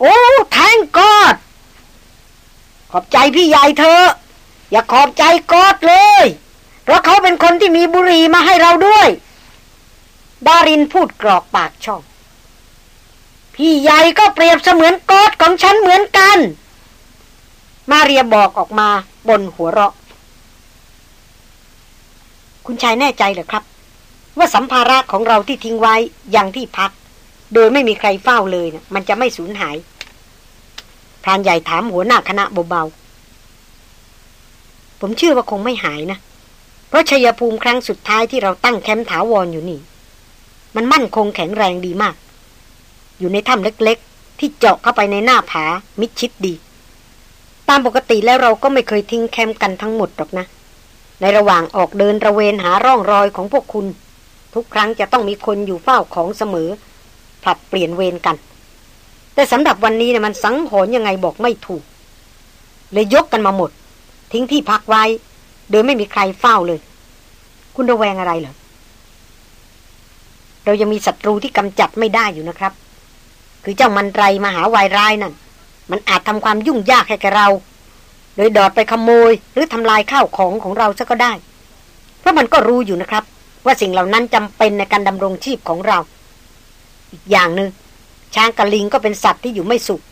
โอ้แทงกอดขอบใจพี่ใหญ่เธอ อย่าขอบใจกอดเลย เพราะเขาเป็นคนที่มีบุหรี่มาให้เราด้วย ดารินพูดกรอกปากช่อง พี่ใหญ่ก็เปรียบเสมือนกอดของฉันเหมือนกัน มาเรียบอกออกมาบนหัวเราะ คุณชายแน่ใจเหรอครับ ว่าสัมภาระของเราที่ทิ้งไว้อย่างที่พัก โดยไม่มีใครเฝ้าเลยนะมันจะไม่สูญหายพรานใหญ่ถามหัวหน้าคณะเบาๆ ผมเชื่อว่าคงไม่หายนะ เพราะชัยภูมิครั้งสุดท้ายที่เราตั้งแคมป์ถาวรออยู่นี่ มันมั่นคงแข็งแรงดีมาก อยู่ในถ้ำเล็กๆ ที่เจาะเข้าไปในหน้าผามิดชิดดี ตามปกติแล้วเราก็ไม่เคยทิ้งแคมป์กันทั้งหมดหรอกนะ ในระหว่างออกเดินระเวนหาร่องรอยของพวกคุณ ทุกครั้งจะต้องมีคนอยู่เฝ้าของเสมอผลัดเปลี่ยนเวรกัน แต่สำหรับวันนี้เนี่ยมันสังหรณ์ยังไงบอกไม่ถูก เลยยกกันมาหมด ทิ้งที่พักไว้ โดยไม่มีใครเฝ้าเลย คุณระแวงอะไรเหรอ เรายังมีศัตรูที่กำจัดไม่ได้อยู่นะครับ คือเจ้ามันไรมหาวายร้ายนั่น มันอาจทำความยุ่งยากให้กับเรา โดยดอดไปขโมย หรือทำลายข้าวของของเราซะก็ได้ เพราะมันก็รู้อยู่นะครับ ว่าสิ่งเหล่านั้นจำเป็นในการดำรงชีพของเรา อีกอย่างหนึง่งช้างกะลิงก็เป็นสัตว์ที่อยู่ไม่สุข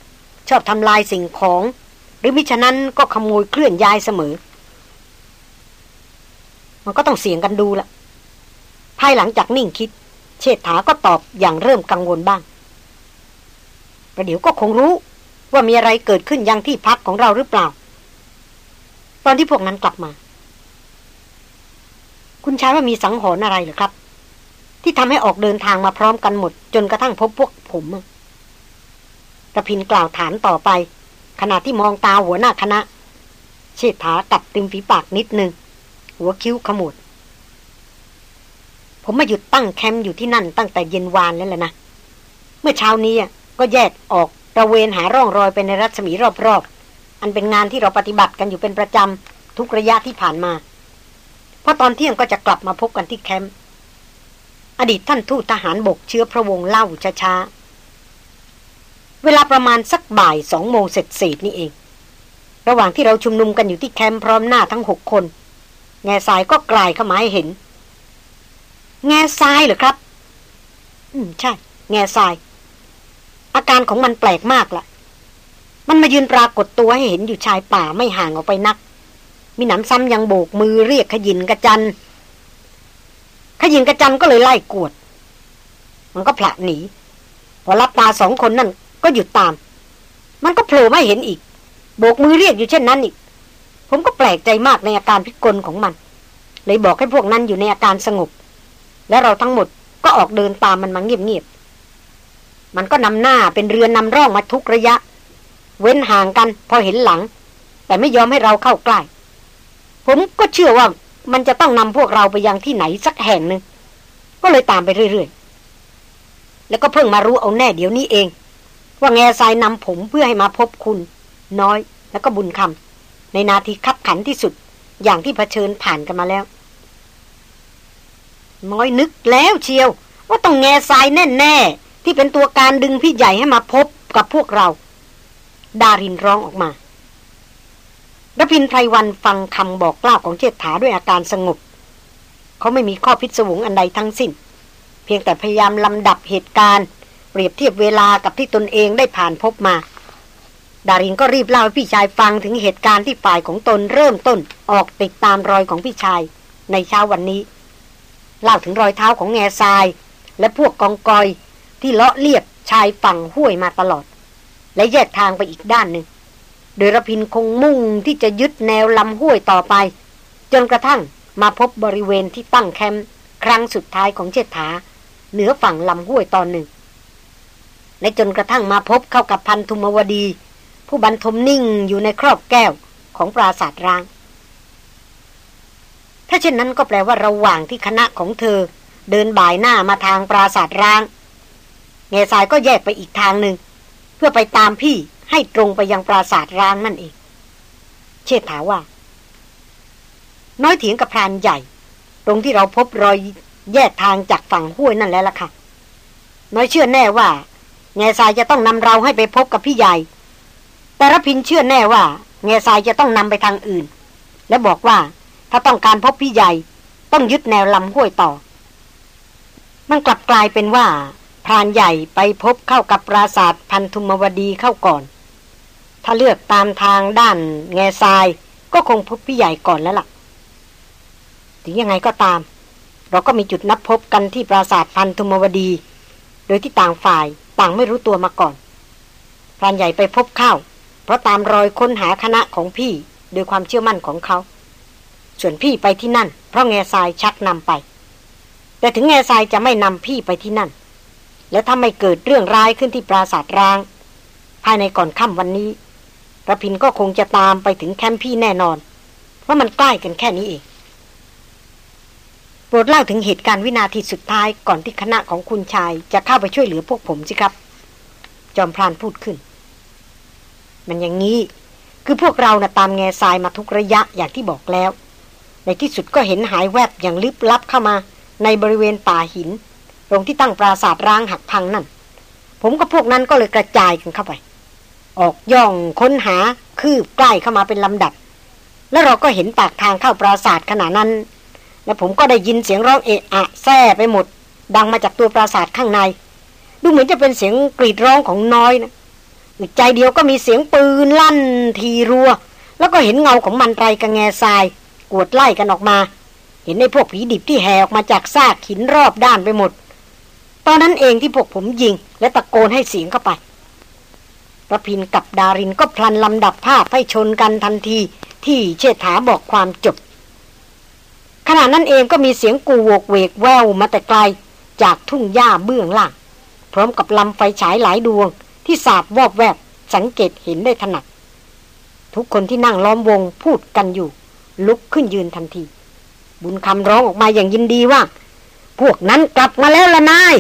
ชอบทำลายสิ่งของ หรือมิฉะนั้นก็ขโมยเคลื่อนย้ายเสมอ มันก็ต้องเสี่ยงกันดูละภายหลังจากนิ่งคิด เชษฐาก็ตอบอย่างเริ่มกังวลบ้างประเดี๋ยวก็คงรู้ว่ามีอะไรเกิดขึ้นยังที่พักของเราหรือเปล่า ตอนที่พวกนั้นกลับมา คุณชายว่ามีสังหรณ์อะไรหรือครับ ที่ทำให้ออกเดินทางมาพร้อมกันหมด จนกระทั่งพบพวกผมระพินกล่าวถามต่อไป ขณะที่มองตาหัวหน้าคณะ เชษฐากัดติมฝีปากนิดนึง หัวคิ้วขมวดผมมาหยุดตั้งแคมป์อยู่ที่นั่นตั้งแต่เย็นวานแล้วแหละนะ เมื่อเช้านี้ก็แยกออกตระเวนหาร่องรอยไปในรัศมีรอบๆ อันเป็นงานที่เราปฏิบัติกันอยู่เป็นประจำทุกระยะที่ผ่านมา เพราะตอนเที่ยงก็จะกลับมาพบกันที่แคมป์ อดีตท่านทูตทหารบกเชื้อพระวงศ์เล่าช้าๆ เวลาประมาณสักบ่ายสองโมงเสร็จสีนี่เอง ระหว่างที่เราชุมนุมกันอยู่ที่แคมป์พร้อมหน้าทั้งหกคน แง่สายก็กลายเข้ามาให้เห็น แง่ทรายเหรอครับ อืมใช่ แง่ทราย อาการของมันแปลกมากละ่ะ มันมายืนปรากฏตัวให้เห็นอยู่ชายป่าไม่ห่างออกไปนัก มีหนำซ้ำยังโบกมือเรียกขยินกระจันขยินกระจันก็เลยไล่กวด มันก็ผละหนีพอรับตาสองคนนั่น ก็หยุดตาม มันก็โผล่ไม่เห็นอีก โบกมือเรียกอยู่เช่นนั้นอีก ผมก็แปลกใจมากในอาการพิกลของมัน เลยบอกให้พวกนั้นอยู่ในอาการสงบ และเราทั้งหมดก็ออกเดินตามมันมาเงียบๆ มันก็นำหน้าเป็นเรือนนำร่องมาทุกระยะ เว้นห่างกันพอเห็นหลัง แต่ไม่ยอมให้เราเข้าใกล้ ผมก็เชื่อว่ามันจะต้องนำพวกเราไปยังที่ไหนสักแห่งหนึ่ง ก็เลยตามไปเรื่อยๆ แล้วก็เพิ่งมารู้เอาแน่เดี๋ยวนี้เอง ว่าแง่ทรายนำผมเพื่อให้มาพบคุณ น้อยแล้วก็บุญคำในนาทีคับขันที่สุด อย่างที่เผชิญผ่านกันมาแล้ว น้อยนึกแล้วเชียว ว่าต้องแง่ทรายแน่ๆ ที่เป็นตัวการดึงพี่ใหญ่ให้มาพบกับพวกเรา ดารินร้องออกมารพินไพรวันฟังคำบอกกล่าวของเจษฐาด้วยอาการสงบ เขาไม่มีข้อพิศวงอันใดทั้งสิ้น เพียงแต่พยายามลำดับเหตุการณ์ ปรียบเทียบเวลากับที่ตนเองได้ผ่านพบมา ดารินก็รีบเล่าให้พี่ชายฟังถึงเหตุการณ์ที่ฝ่ายของตนเริ่มต้นออกติดตามรอยของพี่ชาย ในเช้าวันนี้ เล่าถึงรอยเท้าของแง่ทราย และพวกกองกอยที่เลาะเลียบชายฝั่งห้วยมาตลอด และแยกทางไปอีกด้านหนึ่ง โดยรพินคงมุ่งที่จะยึดแนวลำห้วยต่อไป จนกระทั่งมาพบบริเวณที่ตั้งแคมป์ครั้งสุดท้ายของเจษฐา เหนือฝั่งลำห้วยตอนหนึ่ง และจนกระทั่งมาพบเข้ากับพันธุมวดี ผู้บรรทมนิ่งอยู่ในครอบแก้วของปราสาทร้าง ถ้าเช่นนั้นก็แปลว่าระหว่างที่คณะของเธอ เดินบ่ายหน้ามาทางปราสาทร้างเงสายก็แยกไปอีกทางหนึ่ง เพื่อไปตามพี่ให้ตรงไปยังปราสาทร้างนั่นเอง เชษฐาว่า น้อยเถียงกับพรานใหญ่ ตรงที่เราพบรอยแยกทางจากฝั่งห้วยนั่นแล้วล่ะค่ะ น้อยเชื่อแน่ว่า เงสายจะต้องนำเราให้ไปพบกับพี่ใหญ่ แต่รพินเชื่อแน่ว่าเงสายจะต้องนำไปทางอื่น และบอกว่าถ้าต้องการพบพี่ใหญ่ ต้องยึดแนวลำห้วยต่อ มันกลับกลายเป็นว่าพรานใหญ่ไปพบเข้ากับปราสาทพันธุมวดีเข้าก่อน ถ้าเลือกตามทางด้านแง่ทรายก็คงพบพี่ใหญ่ก่อนแล้วล่ะ ถึงยังไงก็ตาม เราก็มีจุดนัดพบกันที่ปราสาทพันธุมวดี โดยที่ต่างฝ่าย ต่างไม่รู้ตัวมาก่อนพรานใหญ่ไปพบเข้า เพราะตามรอยค้นหาคณะของพี่โดยความเชื่อมั่นของเขา ส่วนพี่ไปที่นั่น เพราะแง่ทรายชักนำไป แต่ถึงแง่ทรายจะไม่นำพี่ไปที่นั่น และถ้าไม่เกิดเรื่องร้ายขึ้นที่ปราสาทร้าง ภายในก่อนค่ำวันนี้ระพินก็คงจะตามไปถึงแคมป์พี่แน่นอน เพราะมันใกล้กันแค่นี้เอง รดเล่าถึงเหตุการณ์วินาทีสุดท้ายก่อนที่คณะของคุณชายจะเข้าไปช่วยเหลือพวกผมสิครับ จอมพรานพูดขึ้น มันอย่างนี้ คือพวกเรานะ่ะตามแง่ทรายมาทุกระยะอย่างที่บอกแล้ว ในที่สุดก็เห็นหายแวบอย่างลึกลับเข้ามา ในบริเวณป่าหิน ตรงที่ตั้งปราสาทร้างหักพังนั่น ผมกับพวกนั้นก็เลยกระจายกันเข้าไป ออกย่องค้นหาคืบใกล้เข้ามาเป็นลำดับ แล้วเราก็เห็นปากทางเข้าปราสาทขณะนั้น และผมก็ได้ยินเสียงร้องเอะอะแซ่ไปหมด ดังมาจากตัวปราสาทข้างใน ดูเหมือนจะเป็นเสียงกรีดร้องของน้อยนะอีกใจเดียวก็มีเสียงปืนลั่นทีรัว แล้วก็เห็นเงาของมันไรกระแงทราย กวดไล่กันออกมา เห็นในพวกผีดิบที่แหออกมาจากซากหินรอบด้านไปหมด ตอนนั้นเองที่พวกผมยิง และตะโกนให้เสียงเข้าไประพินกับดารินก็พลันลำดับภาพให้ชนกันทันทีที่เชษฐาบอกความจบ ขณะนั้นเองก็มีเสียงกูโวกเวกแววมาแต่ไกล จากทุ่งหญ้าเบื้องล่าง พร้อมกับลำไฟฉายหลายดวง ที่สาบวอบแวบสังเกตเห็นได้ถนัด ทุกคนที่นั่งล้อมวงพูดกันอยู่ ลุกขึ้นยืนทันที บุญคำร้องออกมาอย่างยินดีว่า พวกนั้นกลับมาแล้วละนาย